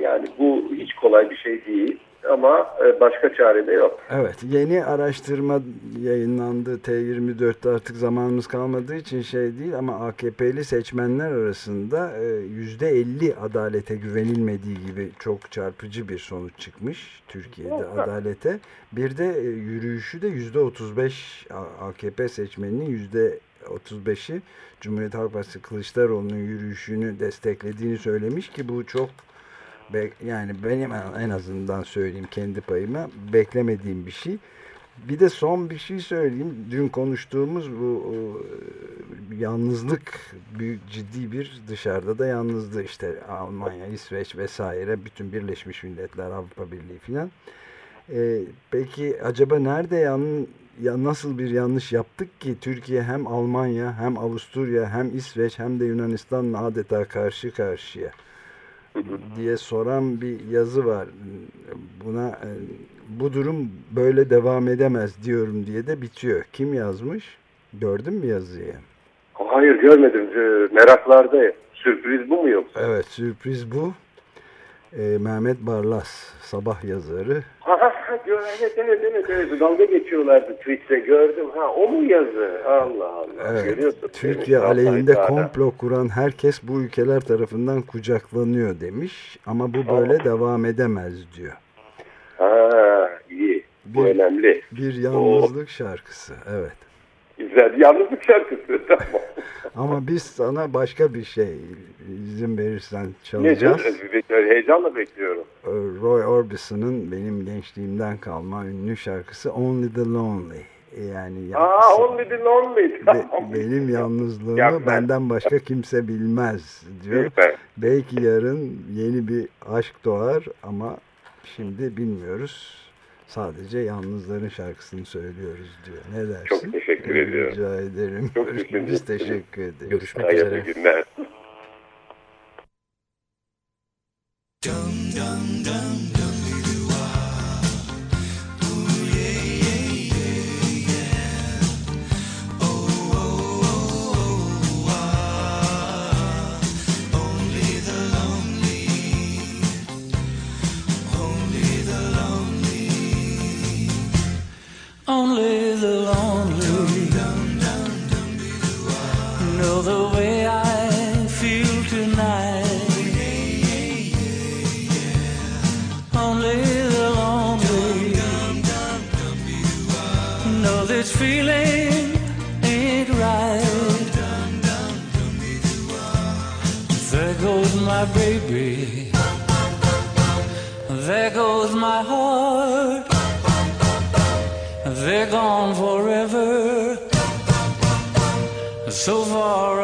Speaker 11: yani bu hiç kolay bir şey değil ama e, başka çare de yok.
Speaker 2: Evet yeni araştırma yayınlandı T24'te artık zamanımız kalmadığı için şey değil ama AKP'li seçmenler arasında e, %50 adalete güvenilmediği gibi çok çarpıcı bir sonuç çıkmış Türkiye'de
Speaker 11: Evet.
Speaker 2: adalete. Bir de e, yürüyüşü de %35 A- AKP seçmeninin %35'i Cumhuriyet Halk Partisi Kılıçdaroğlu'nun yürüyüşünü desteklediğini söylemiş ki bu çok yani benim en azından söyleyeyim kendi payıma beklemediğim bir şey. Bir de son bir şey söyleyeyim. Dün konuştuğumuz bu e, yalnızlık büyük ciddi bir dışarıda da yalnızlığı işte Almanya, İsveç vesaire bütün Birleşmiş Milletler, Avrupa Birliği filan. E, peki acaba nerede yan, ya nasıl bir yanlış yaptık ki Türkiye hem Almanya hem Avusturya hem İsveç hem de Yunanistan'la adeta karşı karşıya diye soran bir yazı var. Buna e, bu durum böyle devam edemez diyorum diye de bitiyor. Kim yazmış? Gördün mü yazıyı?
Speaker 11: Hayır görmedim. E, meraklardayım. Sürpriz bu mu yoksa?
Speaker 2: Evet sürpriz bu. E, Mehmet Barlas sabah yazarı.
Speaker 11: Ha, ha, ha, evet evet evet evet dalga geçiyorlardı tweette gördüm ha o mu yazı Allah Allah
Speaker 2: Evet,
Speaker 11: görüyorsun
Speaker 2: Türkiye
Speaker 11: Evet,
Speaker 2: aleyhinde komplo kuran herkes bu ülkeler tarafından kucaklanıyor demiş. Ama bu böyle devam edemez diyor.
Speaker 11: ha iyi bu
Speaker 2: Bir-
Speaker 11: önemli
Speaker 2: Bir yalnızlık şarkısı. Evet.
Speaker 11: güzel yalnızlık şarkısı tamam
Speaker 2: Ama biz sana başka bir şey izin verirsen
Speaker 11: ne
Speaker 2: çalacağız.
Speaker 11: diyor heyecanla bekliyorum
Speaker 2: Ee, Roy Orbison'ın benim gençliğimden kalma ünlü şarkısı Only the Lonely. Yani ya-
Speaker 11: aa only the lonely
Speaker 2: be- benim yalnızlığımı
Speaker 11: Mükemmel.
Speaker 2: benden başka kimse bilmez diyor. Belki yarın yeni bir aşk doğar ama şimdi bilmiyoruz. Sadece yalnızların şarkısını söylüyoruz diyor. Ne dersin?
Speaker 11: Çok teşekkür ediyorum.
Speaker 2: Rica ederim.
Speaker 11: Çok
Speaker 2: Biz
Speaker 11: düşünceli.
Speaker 2: teşekkür ederiz.
Speaker 3: Görüşmek
Speaker 11: hayırlı
Speaker 3: üzere.
Speaker 11: günler
Speaker 7: Only the lonely know the way I feel tonight. Only the lonely know this feeling ain't right. There goes my baby. There goes my heart. Forever, so far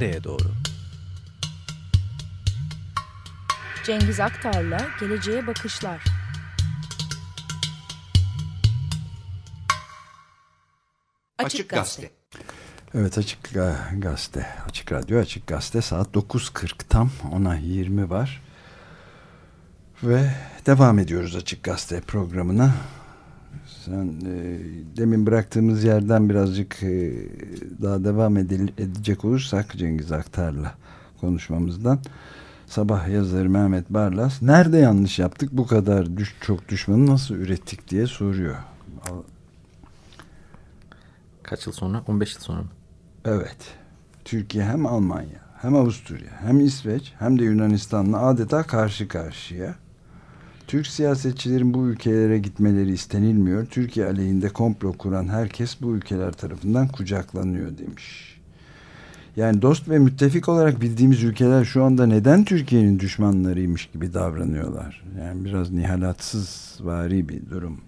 Speaker 8: Nereye doğru?
Speaker 10: Cengiz Aktar'la Geleceğe Bakışlar.
Speaker 1: Açık Gazete.
Speaker 2: Evet Açık Ga- Gazete, Açık Radyo, Açık Gazete saat 9.40 tam ona 20 var. Ve devam ediyoruz Açık Gazete programına. Sen e, demin bıraktığımız yerden birazcık e, daha devam edil- edecek olursak Cengiz Aktar'la konuşmamızdan. Sabah yazarı Mehmet Barlas nerede yanlış yaptık bu kadar düş, çok düşmanı nasıl ürettik diye soruyor.
Speaker 3: Kaç yıl sonra? 15 yıl sonra mı?
Speaker 2: Evet. Türkiye hem Almanya hem Avusturya hem İsveç hem de Yunanistan'la adeta karşı karşıya. Türk siyasetçilerin bu ülkelere gitmeleri istenilmiyor. Türkiye aleyhinde komplo kuran herkes bu ülkeler tarafından kucaklanıyor demiş. Yani dost ve müttefik olarak bildiğimiz ülkeler şu anda neden Türkiye'nin düşmanlarıymış gibi davranıyorlar? Yani biraz nihalatsız vari bir durum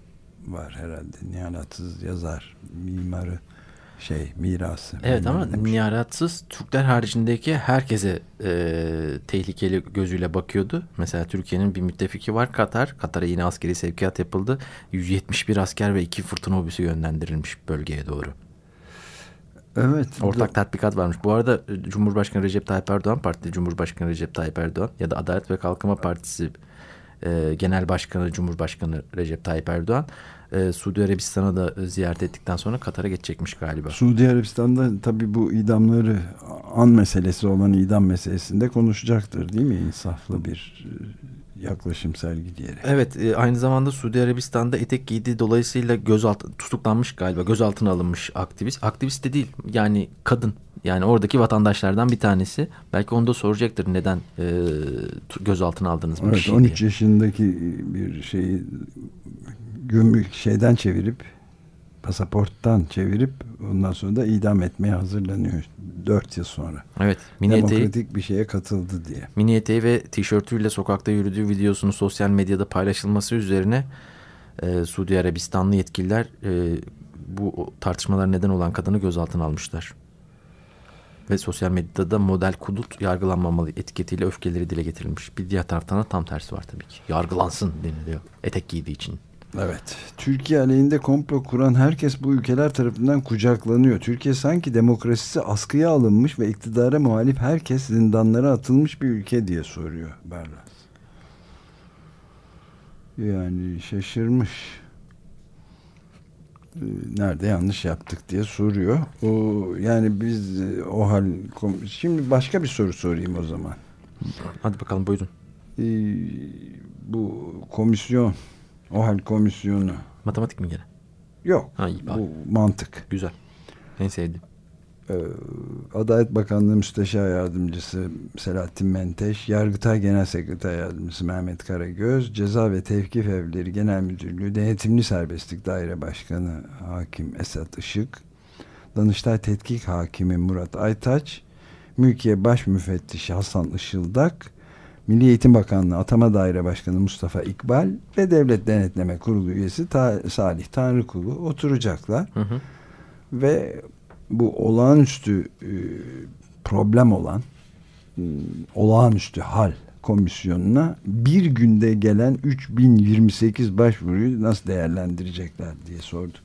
Speaker 2: var herhalde. Nihalatsız yazar, mimarı şey mirası.
Speaker 3: Evet ama
Speaker 2: demiş.
Speaker 3: nihalatsız Türkler haricindeki herkese e, tehlikeli gözüyle bakıyordu. Mesela Türkiye'nin bir müttefiki var Katar. Katar'a yine askeri sevkiyat yapıldı. 171 asker ve iki fırtına obüsü yönlendirilmiş bölgeye doğru.
Speaker 2: Evet.
Speaker 3: Ortak tatbikat varmış. Bu arada e, Cumhurbaşkanı Recep Tayyip Erdoğan, Partili Cumhurbaşkanı Recep Tayyip Erdoğan ya da Adalet ve Kalkınma Partisi e, Genel Başkanı Cumhurbaşkanı Recep Tayyip Erdoğan e, Suudi Arabistan'a da ziyaret ettikten sonra Katar'a geçecekmiş galiba.
Speaker 2: Suudi Arabistan'da tabii bu idamları an meselesi olan idam meselesinde konuşacaktır değil mi? İnsaflı bir e, yaklaşım sergileyerek.
Speaker 3: Evet e, aynı zamanda Suudi Arabistan'da etek giydiği dolayısıyla gözaltı tutuklanmış galiba gözaltına alınmış aktivist. Aktivist de değil yani kadın yani oradaki vatandaşlardan bir tanesi. Belki onu da soracaktır neden e, gözaltına aldınız bu
Speaker 2: Evet
Speaker 3: kişiyi
Speaker 2: 13
Speaker 3: diye.
Speaker 2: yaşındaki bir şeyi gümrük şeyden çevirip pasaporttan çevirip ondan sonra da idam etmeye hazırlanıyor 4 yıl sonra.
Speaker 3: Evet mini eteği,
Speaker 2: Demokratik bir şeye katıldı diye.
Speaker 3: mini eteği ve tişörtüyle sokakta yürüdüğü videosunu sosyal medyada paylaşılması üzerine e, Suudi Arabistanlı yetkililer e, bu tartışmalar neden olan kadını gözaltına almışlar. Ve sosyal medyada da model kudut yargılanmamalı etiketiyle öfkeleri dile getirilmiş. Bir diğer taraftan da tam tersi var tabii ki. Yargılansın deniliyor etek giydiği için.
Speaker 2: Evet. Türkiye aleyhinde komplo kuran herkes bu ülkeler tarafından kucaklanıyor. Türkiye sanki demokrasisi askıya alınmış ve iktidara muhalif herkes zindanlara atılmış bir ülke diye soruyor Berlas. Yani şaşırmış. Ee, Nerede yanlış yaptık diye soruyor. O yani biz e, o hal şimdi başka bir soru sorayım o zaman.
Speaker 3: Hadi bakalım buyurun.
Speaker 2: Ee, bu komisyon o hal komisyonu
Speaker 3: Matematik mi gene?
Speaker 2: yok.
Speaker 3: Ha, iyi,
Speaker 2: bu mantık.
Speaker 3: Güzel. En sevdiğim.
Speaker 2: Ee, Adalet Bakanlığı Müsteşar Yardımcısı Selahattin Menteş, Yargıtay Genel Sekreter Yardımcısı Mehmet Karagöz, Ceza ve Tevkif Evleri Genel Müdürlüğü Denetimli Serbestlik Daire Başkanı Hakim Esat Işık, Danıştay Tetkik Hakimi Murat Aytaç, Mülkiye Baş Müfettişi Hasan Işıldak, Milli Eğitim Bakanlığı Atama Daire Başkanı Mustafa İkbal ve Devlet Denetleme Kurulu üyesi Ta- Salih Tanrıkulu oturacaklar.
Speaker 3: Hı hı.
Speaker 2: Ve bu olağanüstü e, problem olan e, olağanüstü hal komisyonuna bir günde gelen 3028 başvuruyu nasıl değerlendirecekler diye sordu.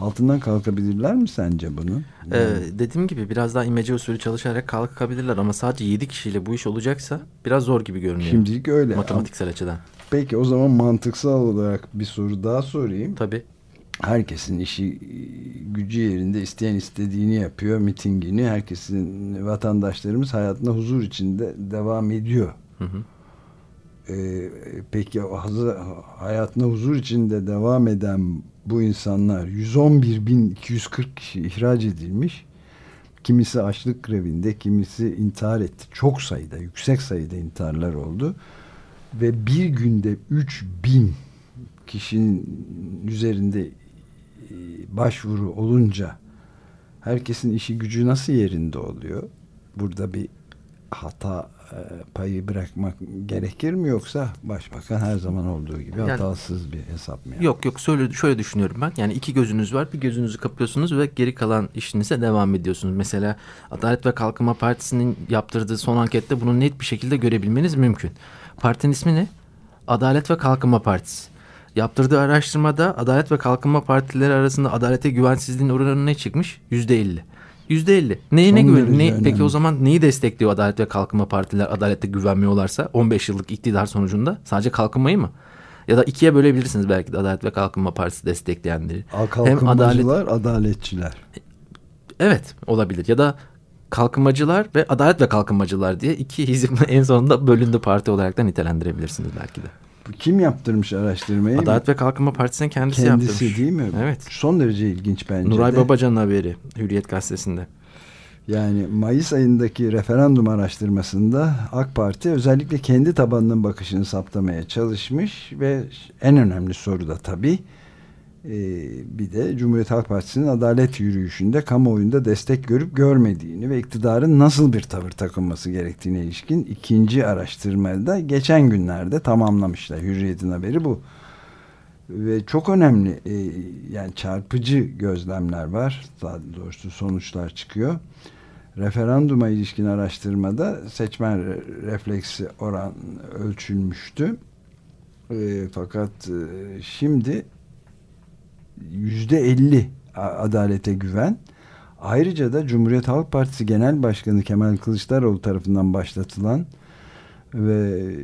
Speaker 2: Altından kalkabilirler mi sence bunu?
Speaker 3: Ee, dediğim gibi biraz daha imece usulü çalışarak kalkabilirler ama sadece 7 kişiyle bu iş olacaksa biraz zor gibi görünüyor.
Speaker 2: Şimdilik öyle.
Speaker 3: Matematiksel açıdan.
Speaker 2: Peki o zaman mantıksal olarak bir soru daha sorayım.
Speaker 3: Tabii.
Speaker 2: Herkesin işi gücü yerinde isteyen istediğini yapıyor mitingini. Herkesin vatandaşlarımız hayatında huzur içinde devam ediyor.
Speaker 3: Hı hı.
Speaker 2: Ee, peki hayatına huzur içinde devam eden bu insanlar 111.240 kişi ihraç edilmiş. Kimisi açlık grevinde, kimisi intihar etti. Çok sayıda, yüksek sayıda intiharlar oldu. Ve bir günde 3000 kişinin üzerinde e, başvuru olunca herkesin işi gücü nasıl yerinde oluyor? Burada bir hata payı bırakmak gerekir mi yoksa başbakan her zaman olduğu gibi
Speaker 3: Yani-
Speaker 2: hatasız bir hesap mı?
Speaker 3: Yok yok şöyle, şöyle düşünüyorum ben. Yani iki gözünüz var. Bir gözünüzü kapıyorsunuz ve geri kalan işinize devam ediyorsunuz. Mesela Adalet ve Kalkınma Partisi'nin yaptırdığı son ankette bunu net bir şekilde görebilmeniz mümkün. Partinin ismi ne? Adalet ve Kalkınma Partisi. Yaptırdığı araştırmada Adalet ve Kalkınma Partileri arasında adalete güvensizliğin oranı ne çıkmış? Yüzde elli. Yüzde elli. Neyine
Speaker 2: Son
Speaker 3: güven? Ne,
Speaker 2: önemli.
Speaker 3: peki o zaman neyi destekliyor Adalet ve Kalkınma Partiler adalette güvenmiyorlarsa 15 yıllık iktidar sonucunda sadece kalkınmayı mı? Ya da ikiye bölebilirsiniz belki de Adalet ve Kalkınma Partisi destekleyenleri. Hem adalet
Speaker 2: adaletçiler.
Speaker 3: evet olabilir ya da kalkınmacılar ve adalet ve kalkınmacılar diye iki hizip en sonunda bölündü parti olarak da nitelendirebilirsiniz belki de.
Speaker 2: Kim yaptırmış araştırmayı?
Speaker 3: Adalet ve Kalkınma Partisi'nin kendisi,
Speaker 2: Kendisi
Speaker 3: yaptırmış.
Speaker 2: değil mi?
Speaker 3: Evet.
Speaker 2: Son derece ilginç bence
Speaker 3: Nuray
Speaker 2: de.
Speaker 3: Babacan'ın haberi Hürriyet Gazetesi'nde.
Speaker 2: Yani Mayıs ayındaki referandum araştırmasında AK Parti özellikle kendi tabanının bakışını saptamaya çalışmış ve en önemli soru da tabii bir de Cumhuriyet Halk Partisi'nin adalet yürüyüşünde kamuoyunda destek görüp görmediğini ve iktidarın nasıl bir tavır takınması gerektiğine ilişkin ikinci araştırmayı da geçen günlerde tamamlamışlar. Hürriyet'in haberi bu. Ve çok önemli e, yani çarpıcı gözlemler var. Daha doğrusu sonuçlar çıkıyor. Referanduma ilişkin araştırmada seçmen re- refleksi oran ölçülmüştü. E, fakat e, şimdi yüzde elli adalete güven. Ayrıca da Cumhuriyet Halk Partisi Genel Başkanı Kemal Kılıçdaroğlu tarafından başlatılan ve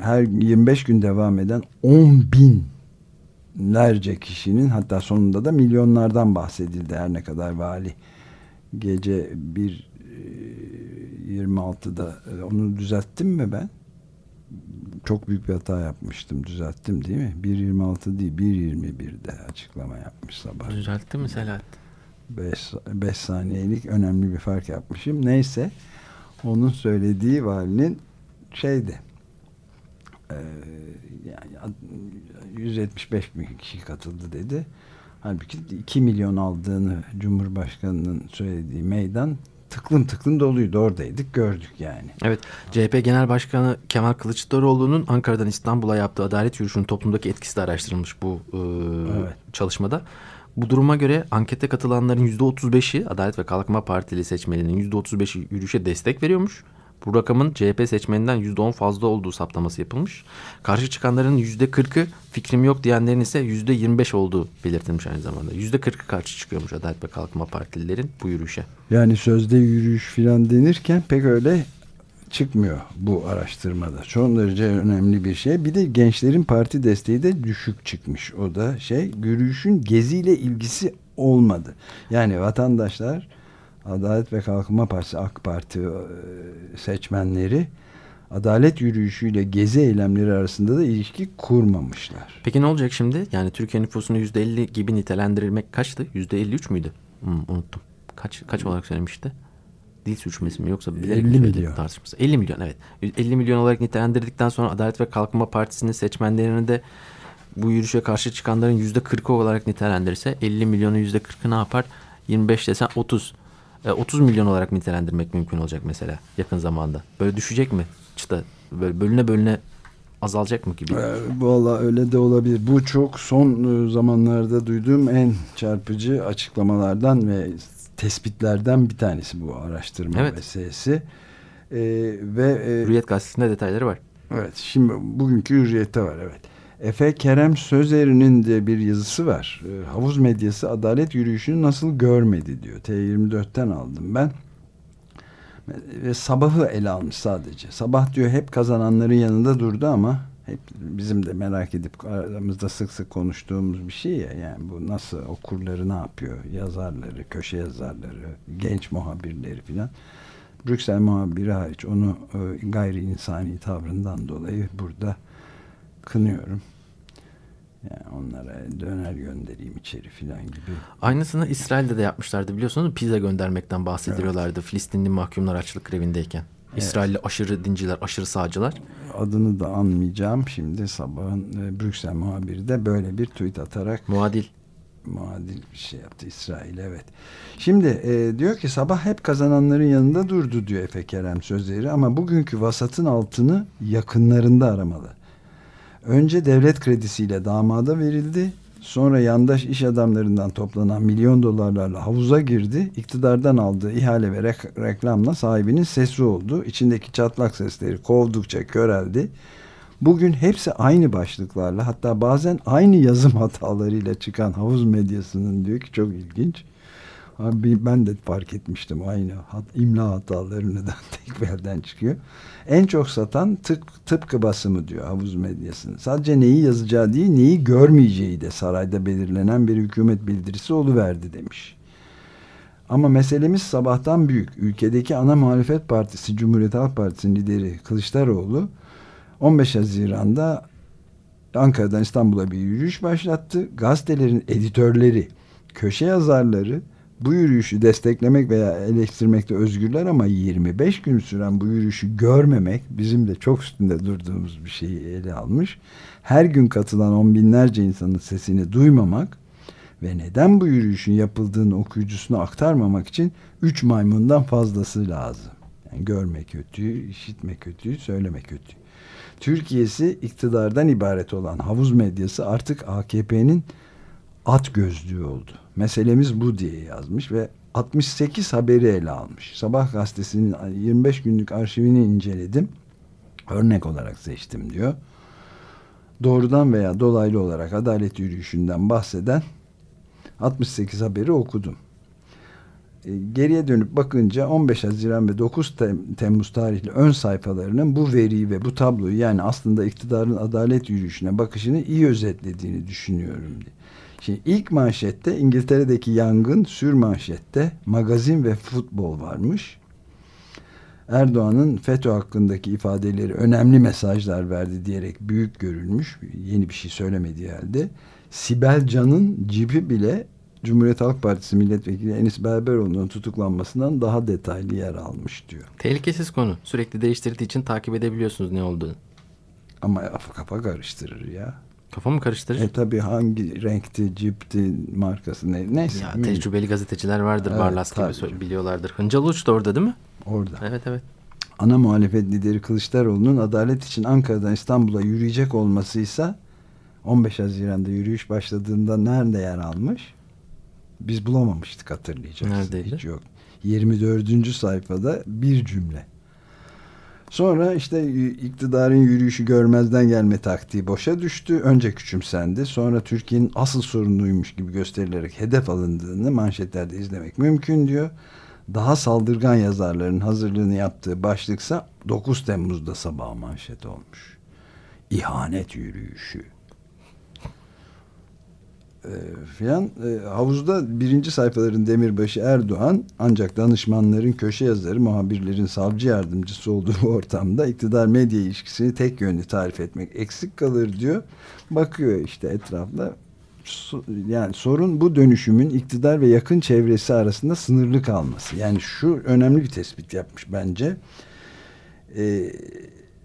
Speaker 2: her 25 gün devam eden 10 binlerce kişinin hatta sonunda da milyonlardan bahsedildi her ne kadar vali gece bir e, 26'da e, onu düzelttim mi ben? Çok büyük bir hata yapmıştım. Düzelttim değil mi? 1.26 değil 1.21'de açıklama yapmış sabah.
Speaker 3: Düzeltti mi Selahattin?
Speaker 2: 5 saniyelik önemli bir fark yapmışım. Neyse onun söylediği valinin şeydi e, yani 175 bin kişi katıldı dedi. Halbuki 2 milyon aldığını Cumhurbaşkanı'nın söylediği meydan tıklım tıklım doluydu. Oradaydık gördük yani.
Speaker 3: Evet, CHP Genel Başkanı Kemal Kılıçdaroğlu'nun Ankara'dan İstanbul'a yaptığı adalet yürüyüşünün toplumdaki etkisi de araştırılmış bu e,
Speaker 2: Evet.
Speaker 3: çalışmada. Bu duruma göre ankete katılanların %35'i Adalet ve Kalkınma Partili seçmeninin %35'i yürüyüşe destek veriyormuş. Bu rakamın CHP seçmeninden %10 fazla olduğu saptaması yapılmış. Karşı çıkanların %40'ı fikrim yok diyenlerin ise %25 olduğu belirtilmiş aynı zamanda. %40'ı karşı çıkıyormuş Adalet ve Kalkınma Partililerin bu yürüyüşe.
Speaker 2: Yani sözde yürüyüş filan denirken pek öyle çıkmıyor bu araştırmada. Son derece önemli bir şey. Bir de gençlerin parti desteği de düşük çıkmış. O da şey yürüyüşün geziyle ilgisi olmadı. Yani vatandaşlar Adalet ve Kalkınma Partisi AK Parti e, seçmenleri adalet yürüyüşüyle gezi eylemleri arasında da ilişki kurmamışlar.
Speaker 3: Peki ne olacak şimdi? Yani Türkiye nüfusunu %50 gibi nitelendirilmek kaçtı? %53 müydü? Hmm, unuttum. Kaç kaç olarak söylemişti? Dil suçması mı yoksa bilerek
Speaker 2: 50
Speaker 3: mi söyledi
Speaker 2: milyon.
Speaker 3: tartışması? 50 milyon evet. 50 milyon olarak nitelendirdikten sonra Adalet ve Kalkınma Partisi'nin seçmenlerini de bu yürüyüşe karşı çıkanların %40'ı olarak nitelendirirse 50 milyonun %40'ı ne yapar? 25 desen 30. E, 30 milyon olarak nitelendirmek mümkün olacak mesela yakın zamanda. Böyle düşecek mi çıta? Böyle bölüne bölüne azalacak mı gibi?
Speaker 2: Ee, Valla öyle de olabilir. Bu çok son e, zamanlarda duyduğum en çarpıcı açıklamalardan ve tespitlerden bir tanesi bu araştırma
Speaker 3: Evet.
Speaker 2: meselesi. Ee, ve e,
Speaker 3: Hürriyet gazetesinde detayları var.
Speaker 2: evet şimdi bugünkü hürriyette var evet. Efe Kerem Sözeri'nin de bir yazısı var. E, havuz medyası adalet yürüyüşünü nasıl görmedi diyor. T24'ten aldım ben. Ve sabahı ele almış sadece. Sabah diyor hep kazananların yanında durdu ama hep bizim de merak edip aramızda sık sık konuştuğumuz bir şey ya. Yani bu nasıl okurları ne yapıyor? Yazarları, köşe yazarları, genç muhabirleri filan. Brüksel muhabiri hariç onu e, gayri insani tavrından dolayı burada kınıyorum. Yani onlara döner göndereyim içeri filan gibi.
Speaker 3: Aynısını İsrail'de de yapmışlardı biliyorsunuz. Pizza göndermekten bahsediyorlardı. Evet. Filistinli mahkumlar açlık grevindeyken. Evet. İsrailli aşırı dinciler, aşırı sağcılar.
Speaker 2: Adını da anmayacağım. Şimdi sabahın e, Brüksel muhabiri de böyle bir tweet atarak.
Speaker 3: Muadil.
Speaker 2: Muadil bir şey yaptı İsrail evet. Şimdi e, diyor ki sabah hep kazananların yanında durdu diyor Efe Kerem sözleri ama bugünkü vasatın altını yakınlarında aramalı. Önce devlet kredisiyle damada verildi. Sonra yandaş iş adamlarından toplanan milyon dolarlarla havuza girdi. İktidardan aldığı ihale ve rek reklamla sahibinin sesi oldu. İçindeki çatlak sesleri kovdukça köreldi. Bugün hepsi aynı başlıklarla hatta bazen aynı yazım hatalarıyla çıkan havuz medyasının diyor ki çok ilginç. Abi ben de fark etmiştim aynı hat, imla hataları neden tek belden çıkıyor. En çok satan tıp, tıpkı basımı diyor havuz medyasının. Sadece neyi yazacağı değil neyi görmeyeceği de sarayda belirlenen bir hükümet bildirisi oluverdi demiş. Ama meselemiz sabahtan büyük. Ülkedeki ana muhalefet partisi Cumhuriyet Halk Partisi'nin lideri Kılıçdaroğlu 15 Haziran'da Ankara'dan İstanbul'a bir yürüyüş başlattı. Gazetelerin editörleri, köşe yazarları bu yürüyüşü desteklemek veya eleştirmekte özgürler ama 25 gün süren bu yürüyüşü görmemek bizim de çok üstünde durduğumuz bir şeyi ele almış. Her gün katılan on binlerce insanın sesini duymamak ve neden bu yürüyüşün yapıldığını okuyucusuna aktarmamak için üç maymundan fazlası lazım. Yani görme kötü, işitme kötü, söyleme kötü. Türkiye'si iktidardan ibaret olan havuz medyası artık AKP'nin at gözlüğü oldu. Meselemiz bu diye yazmış ve 68 haberi ele almış. Sabah gazetesinin 25 günlük arşivini inceledim. Örnek olarak seçtim diyor. Doğrudan veya dolaylı olarak adalet yürüyüşünden bahseden 68 haberi okudum. E, geriye dönüp bakınca 15 Haziran ve 9 Temmuz tarihli ön sayfalarının bu veriyi ve bu tabloyu yani aslında iktidarın adalet yürüyüşüne bakışını iyi özetlediğini düşünüyorum diye. Şimdi ilk manşette İngiltere'deki yangın, sür manşette magazin ve futbol varmış. Erdoğan'ın FETÖ hakkındaki ifadeleri önemli mesajlar verdi diyerek büyük görülmüş. Yeni bir şey söylemediği halde. Sibel Can'ın cibi bile Cumhuriyet Halk Partisi milletvekili Enis Berberoğlu'nun tutuklanmasından daha detaylı yer almış diyor.
Speaker 3: Tehlikesiz konu. Sürekli değiştirdiği için takip edebiliyorsunuz ne olduğunu.
Speaker 2: Ama kafa karıştırır ya.
Speaker 3: Kafa mı karıştırır?
Speaker 2: E tabi hangi renkti, cipti, markası ne, neyse.
Speaker 3: Ya, tecrübeli gazeteciler vardır evet, Barlas gibi biliyorlardır. Hıncal Uç da orada değil mi?
Speaker 2: Orada.
Speaker 3: Evet evet.
Speaker 2: Ana muhalefet lideri Kılıçdaroğlu'nun adalet için Ankara'dan İstanbul'a yürüyecek olmasıysa 15 Haziran'da yürüyüş başladığında nerede yer almış? Biz bulamamıştık hatırlayacaksınız.
Speaker 3: Neredeydi?
Speaker 2: Hiç yok. 24. sayfada bir cümle. Sonra işte iktidarın yürüyüşü görmezden gelme taktiği boşa düştü. Önce küçümsendi. Sonra Türkiye'nin asıl sorunuymuş gibi gösterilerek hedef alındığını manşetlerde izlemek mümkün diyor. Daha saldırgan yazarların hazırlığını yaptığı başlıksa 9 Temmuz'da sabah manşet olmuş. İhanet yürüyüşü e, filan. E, havuzda birinci sayfaların demirbaşı Erdoğan ancak danışmanların köşe yazarı muhabirlerin savcı yardımcısı olduğu ortamda iktidar medya ilişkisini tek yönlü tarif etmek eksik kalır diyor. Bakıyor işte etrafta. Yani sorun bu dönüşümün iktidar ve yakın çevresi arasında sınırlı kalması. Yani şu önemli bir tespit yapmış bence. Eee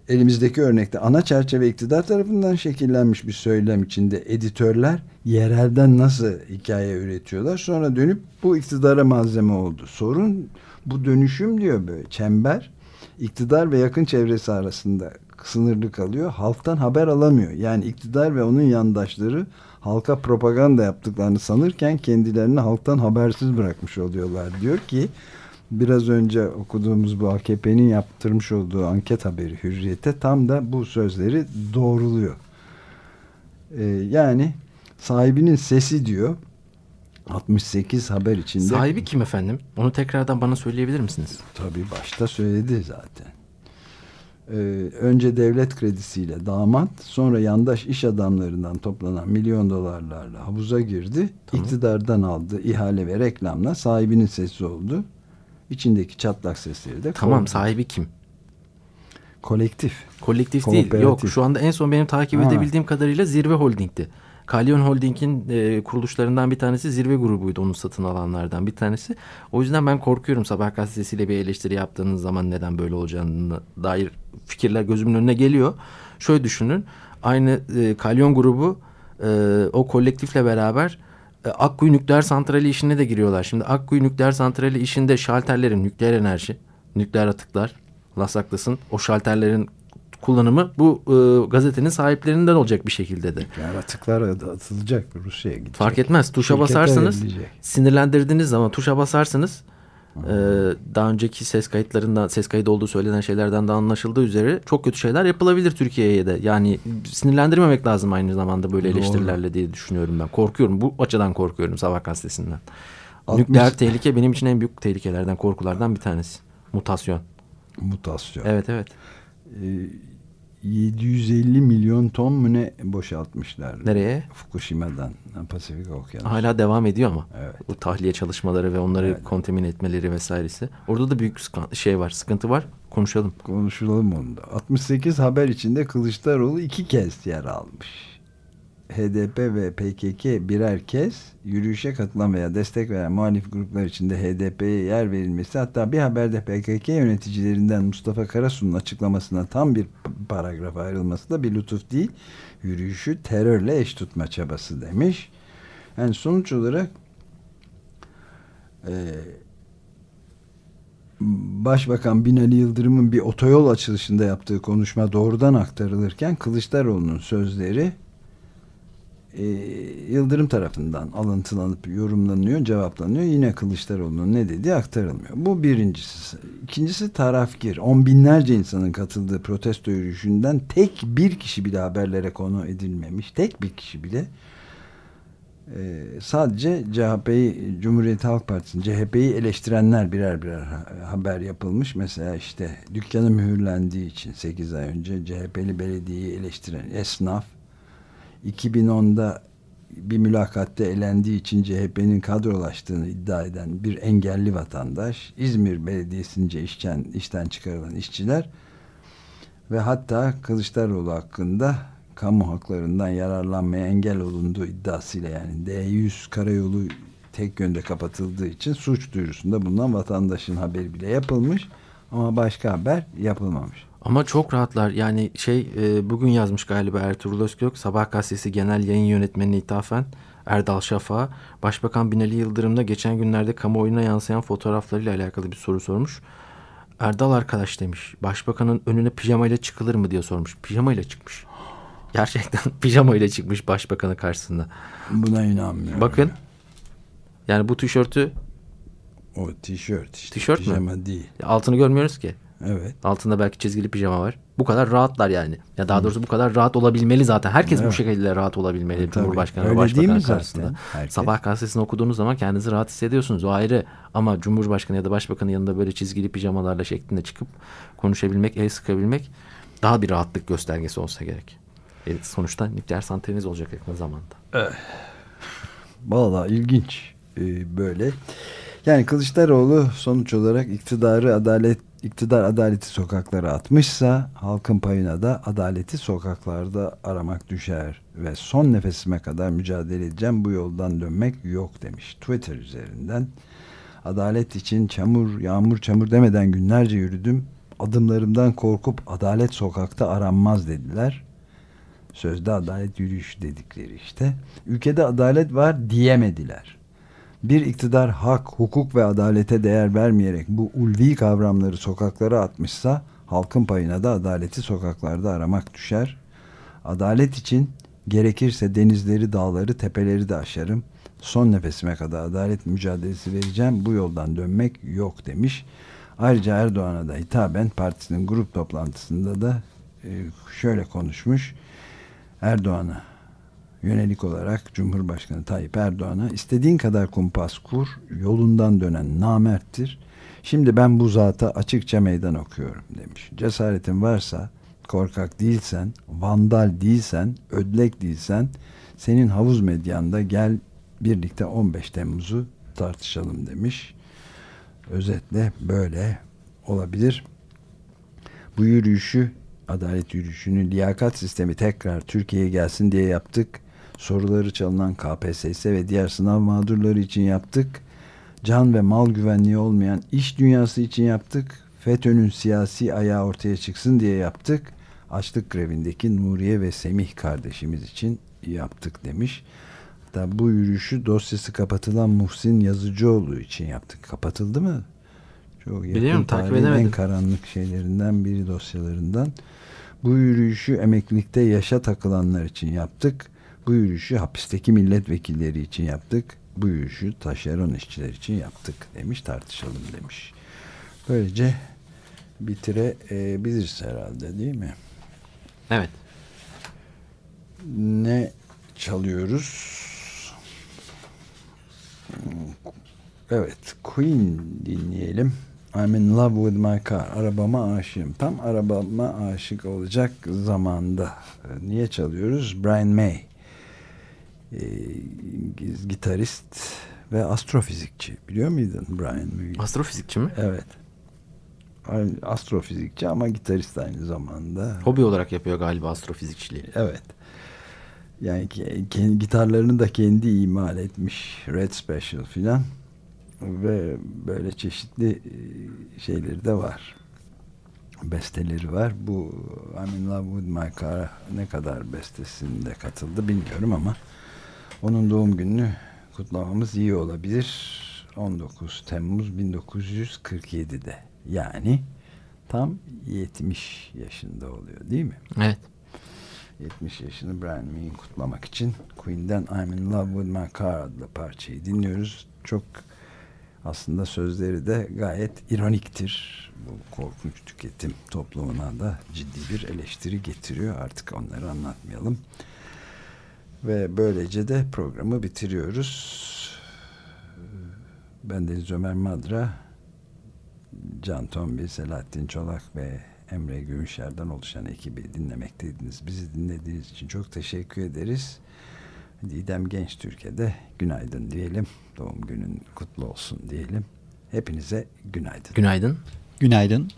Speaker 2: elimizdeki örnekte ana çerçeve iktidar tarafından şekillenmiş bir söylem içinde editörler yerelden nasıl hikaye üretiyorlar sonra dönüp bu iktidara malzeme oldu. Sorun bu dönüşüm diyor böyle çember iktidar ve yakın çevresi arasında sınırlı kalıyor. Halktan haber alamıyor. Yani iktidar ve onun yandaşları halka propaganda yaptıklarını sanırken kendilerini halktan habersiz bırakmış oluyorlar. Diyor ki biraz önce okuduğumuz bu AKP'nin yaptırmış olduğu anket haberi Hürriyet'e tam da bu sözleri doğruluyor. E, yani sahibinin sesi diyor 68 haber içinde.
Speaker 3: Sahibi kim efendim? Onu tekrardan bana söyleyebilir misiniz?
Speaker 2: Tabii başta söyledi zaten. Ee, önce devlet kredisiyle damat sonra yandaş iş adamlarından toplanan milyon dolarlarla havuza girdi. Tamam. İktidardan aldı ihale ve reklamla sahibinin sesi oldu. İçindeki çatlak sesleri de
Speaker 3: Tamam korktu. sahibi kim?
Speaker 2: Kolektif.
Speaker 3: Kolektif değil. Yok şu anda en son benim takip ha. edebildiğim kadarıyla Zirve Holding'ti. Kalyon Holding'in e, kuruluşlarından bir tanesi Zirve grubuydu onu satın alanlardan bir tanesi. O yüzden ben korkuyorum sabah gazetesiyle bir eleştiri yaptığınız zaman neden böyle olacağını dair fikirler gözümün önüne geliyor. Şöyle düşünün aynı e, Kalyon grubu e, o kolektifle beraber Akkuyu nükleer santrali işine de giriyorlar. Şimdi Akkuyu nükleer santrali işinde şalterlerin nükleer enerji, nükleer atıklar, Allah saklasın o şalterlerin kullanımı bu e, gazetenin sahiplerinden olacak bir şekilde de.
Speaker 2: Yani atıklar atılacak Rusya'ya gidecek.
Speaker 3: Fark etmez. Tuşa Şirkete basarsanız sinirlendirdiğiniz zaman tuşa basarsanız e, daha önceki ses kayıtlarından ses kaydı olduğu söylenen şeylerden de anlaşıldığı üzere çok kötü şeyler yapılabilir Türkiye'ye de. Yani sinirlendirmemek lazım aynı zamanda böyle Doğru. eleştirilerle diye düşünüyorum ben. Korkuyorum. Bu açıdan korkuyorum Sabah gazetesinden. 60... Nükleer tehlike benim için en büyük tehlikelerden, korkulardan bir tanesi. Mutasyon.
Speaker 2: Mutasyon.
Speaker 3: Evet evet.
Speaker 2: Ee, 750 milyon ton mu ne boşaltmışlar.
Speaker 3: Nereye?
Speaker 2: Fukushima'dan Pasifik Okyanusu.
Speaker 3: Hala devam ediyor ama.
Speaker 2: Evet.
Speaker 3: Bu tahliye çalışmaları ve onları evet. kontamin etmeleri vesairesi. Orada da büyük şey var, sıkıntı var. Konuşalım.
Speaker 2: Konuşalım onu da. 68 haber içinde Kılıçdaroğlu iki kez yer almış. HDP ve PKK birer kez yürüyüşe katılan veya destek veren muhalif gruplar içinde HDP'ye yer verilmesi hatta bir haberde PKK yöneticilerinden Mustafa Karasu'nun açıklamasına tam bir paragraf ayrılması da bir lütuf değil. Yürüyüşü terörle eş tutma çabası demiş. Yani sonuç olarak e, Başbakan Binali Yıldırım'ın bir otoyol açılışında yaptığı konuşma doğrudan aktarılırken Kılıçdaroğlu'nun sözleri e, Yıldırım tarafından alıntılanıp yorumlanıyor, cevaplanıyor. Yine Kılıçdaroğlu'nun ne dediği aktarılmıyor. Bu birincisi. İkincisi tarafgir. On binlerce insanın katıldığı protesto yürüyüşünden tek bir kişi bile haberlere konu edilmemiş. Tek bir kişi bile e, sadece CHP'yi, Cumhuriyet Halk Partisi'nin CHP'yi eleştirenler birer birer haber yapılmış. Mesela işte dükkanı mühürlendiği için 8 ay önce CHP'li belediyeyi eleştiren esnaf 2010'da bir mülakatte elendiği için CHP'nin kadrolaştığını iddia eden bir engelli vatandaş, İzmir Belediyesi'nce işten, işten çıkarılan işçiler ve hatta Kılıçdaroğlu hakkında kamu haklarından yararlanmaya engel olunduğu iddiasıyla yani D100 karayolu tek yönde kapatıldığı için suç duyurusunda bulunan vatandaşın haberi bile yapılmış ama başka haber yapılmamış.
Speaker 3: Ama çok rahatlar. Yani şey e, bugün yazmış galiba Ertuğrul Özkök. Sabah gazetesi genel yayın yönetmenine ithafen Erdal Şafa. Başbakan Binali Yıldırım'da geçen günlerde kamuoyuna yansıyan fotoğraflarıyla alakalı bir soru sormuş. Erdal arkadaş demiş. Başbakanın önüne pijamayla çıkılır mı diye sormuş. Pijamayla çıkmış. Gerçekten pijamayla çıkmış başbakanın karşısında.
Speaker 2: Buna inanmıyorum.
Speaker 3: Bakın. Yani bu tişörtü
Speaker 2: o tişört işte.
Speaker 3: Tişört
Speaker 2: pijama
Speaker 3: mü?
Speaker 2: değil.
Speaker 3: Altını görmüyoruz ki.
Speaker 2: Evet.
Speaker 3: Altında belki çizgili pijama var. Bu kadar rahatlar yani. Ya daha doğrusu bu kadar rahat olabilmeli zaten. Herkes evet. bu şekilde rahat olabilmeli. Tabii. Cumhurbaşkanı ve Başbakanı karşısında. Sabah gazetesini okuduğunuz zaman kendinizi rahat hissediyorsunuz. O ayrı. Ama Cumhurbaşkanı ya da Başbakanın yanında böyle çizgili pijamalarla şeklinde çıkıp konuşabilmek, el sıkabilmek daha bir rahatlık göstergesi olsa gerek. Evet, sonuçta nükleer santraliniz olacak yakın zamanda.
Speaker 2: Evet. Valla ilginç ee, böyle. Yani Kılıçdaroğlu sonuç olarak iktidarı adalet iktidar adaleti sokaklara atmışsa halkın payına da adaleti sokaklarda aramak düşer ve son nefesime kadar mücadele edeceğim bu yoldan dönmek yok demiş Twitter üzerinden. Adalet için çamur yağmur çamur demeden günlerce yürüdüm adımlarımdan korkup adalet sokakta aranmaz dediler. Sözde adalet yürüyüşü dedikleri işte ülkede adalet var diyemediler bir iktidar hak, hukuk ve adalete değer vermeyerek bu ulvi kavramları sokaklara atmışsa halkın payına da adaleti sokaklarda aramak düşer. Adalet için gerekirse denizleri, dağları, tepeleri de aşarım. Son nefesime kadar adalet mücadelesi vereceğim. Bu yoldan dönmek yok demiş. Ayrıca Erdoğan'a da hitaben partisinin grup toplantısında da e, şöyle konuşmuş. Erdoğan'a yönelik olarak Cumhurbaşkanı Tayyip Erdoğan'a istediğin kadar kumpas kur, yolundan dönen namerttir. Şimdi ben bu zata açıkça meydan okuyorum demiş. Cesaretin varsa, korkak değilsen, vandal değilsen, ödlek değilsen senin havuz medyanda gel birlikte 15 Temmuz'u tartışalım demiş. Özetle böyle olabilir. Bu yürüyüşü, adalet yürüyüşünü liyakat sistemi tekrar Türkiye'ye gelsin diye yaptık. Soruları çalınan KPSS ve diğer sınav mağdurları için yaptık. Can ve mal güvenliği olmayan iş dünyası için yaptık. FETÖ'nün siyasi ayağı ortaya çıksın diye yaptık. Açlık grevindeki Nuriye ve Semih kardeşimiz için yaptık demiş. Hatta bu yürüyüşü dosyası kapatılan Muhsin Yazıcıoğlu için yaptık. Kapatıldı mı? Çok yakın
Speaker 3: Biliyorum, takip edemedim.
Speaker 2: En karanlık şeylerinden biri dosyalarından. Bu yürüyüşü emeklilikte yaşa takılanlar için yaptık. Bu yürüyüşü hapisteki milletvekilleri için yaptık. Bu yürüyüşü taşeron işçiler için yaptık demiş tartışalım demiş. Böylece bitirebiliriz herhalde değil mi?
Speaker 3: Evet.
Speaker 2: Ne çalıyoruz? Evet, Queen dinleyelim. I'm in love with my car. Arabama aşığım. Tam arabama aşık olacak zamanda. Niye çalıyoruz? Brian May. Ee, gitarist ve astrofizikçi. Biliyor muydun Brian May?
Speaker 3: Astrofizikçi mi?
Speaker 2: Evet. Astrofizikçi ama gitarist aynı zamanda.
Speaker 3: Hobi olarak yapıyor galiba astrofizikçiliği.
Speaker 2: Evet. Yani kendi, gitarlarını da kendi imal etmiş. Red Special filan. Ve böyle çeşitli şeyleri de var. Besteleri var. Bu I'm in love with my car ne kadar bestesinde katıldı bilmiyorum ama onun doğum gününü kutlamamız iyi olabilir. 19 Temmuz 1947'de. Yani tam 70 yaşında oluyor değil mi?
Speaker 3: Evet.
Speaker 2: 70 yaşını Brian May'in kutlamak için Queen'den I'm in love with my car adlı parçayı dinliyoruz. Çok aslında sözleri de gayet ironiktir. Bu korkunç tüketim toplumuna da ciddi bir eleştiri getiriyor. Artık onları anlatmayalım. Ve böylece de programı bitiriyoruz. Ben Deniz Ömer Madra, Can Tombil, Selahattin Çolak ve Emre Gümüşer'den oluşan ekibi dinlemekteydiniz. Bizi dinlediğiniz için çok teşekkür ederiz. Didem Genç Türkiye'de günaydın diyelim. Doğum günün kutlu olsun diyelim. Hepinize günaydın.
Speaker 3: Günaydın.
Speaker 8: Günaydın.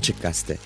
Speaker 1: Açık Gazete.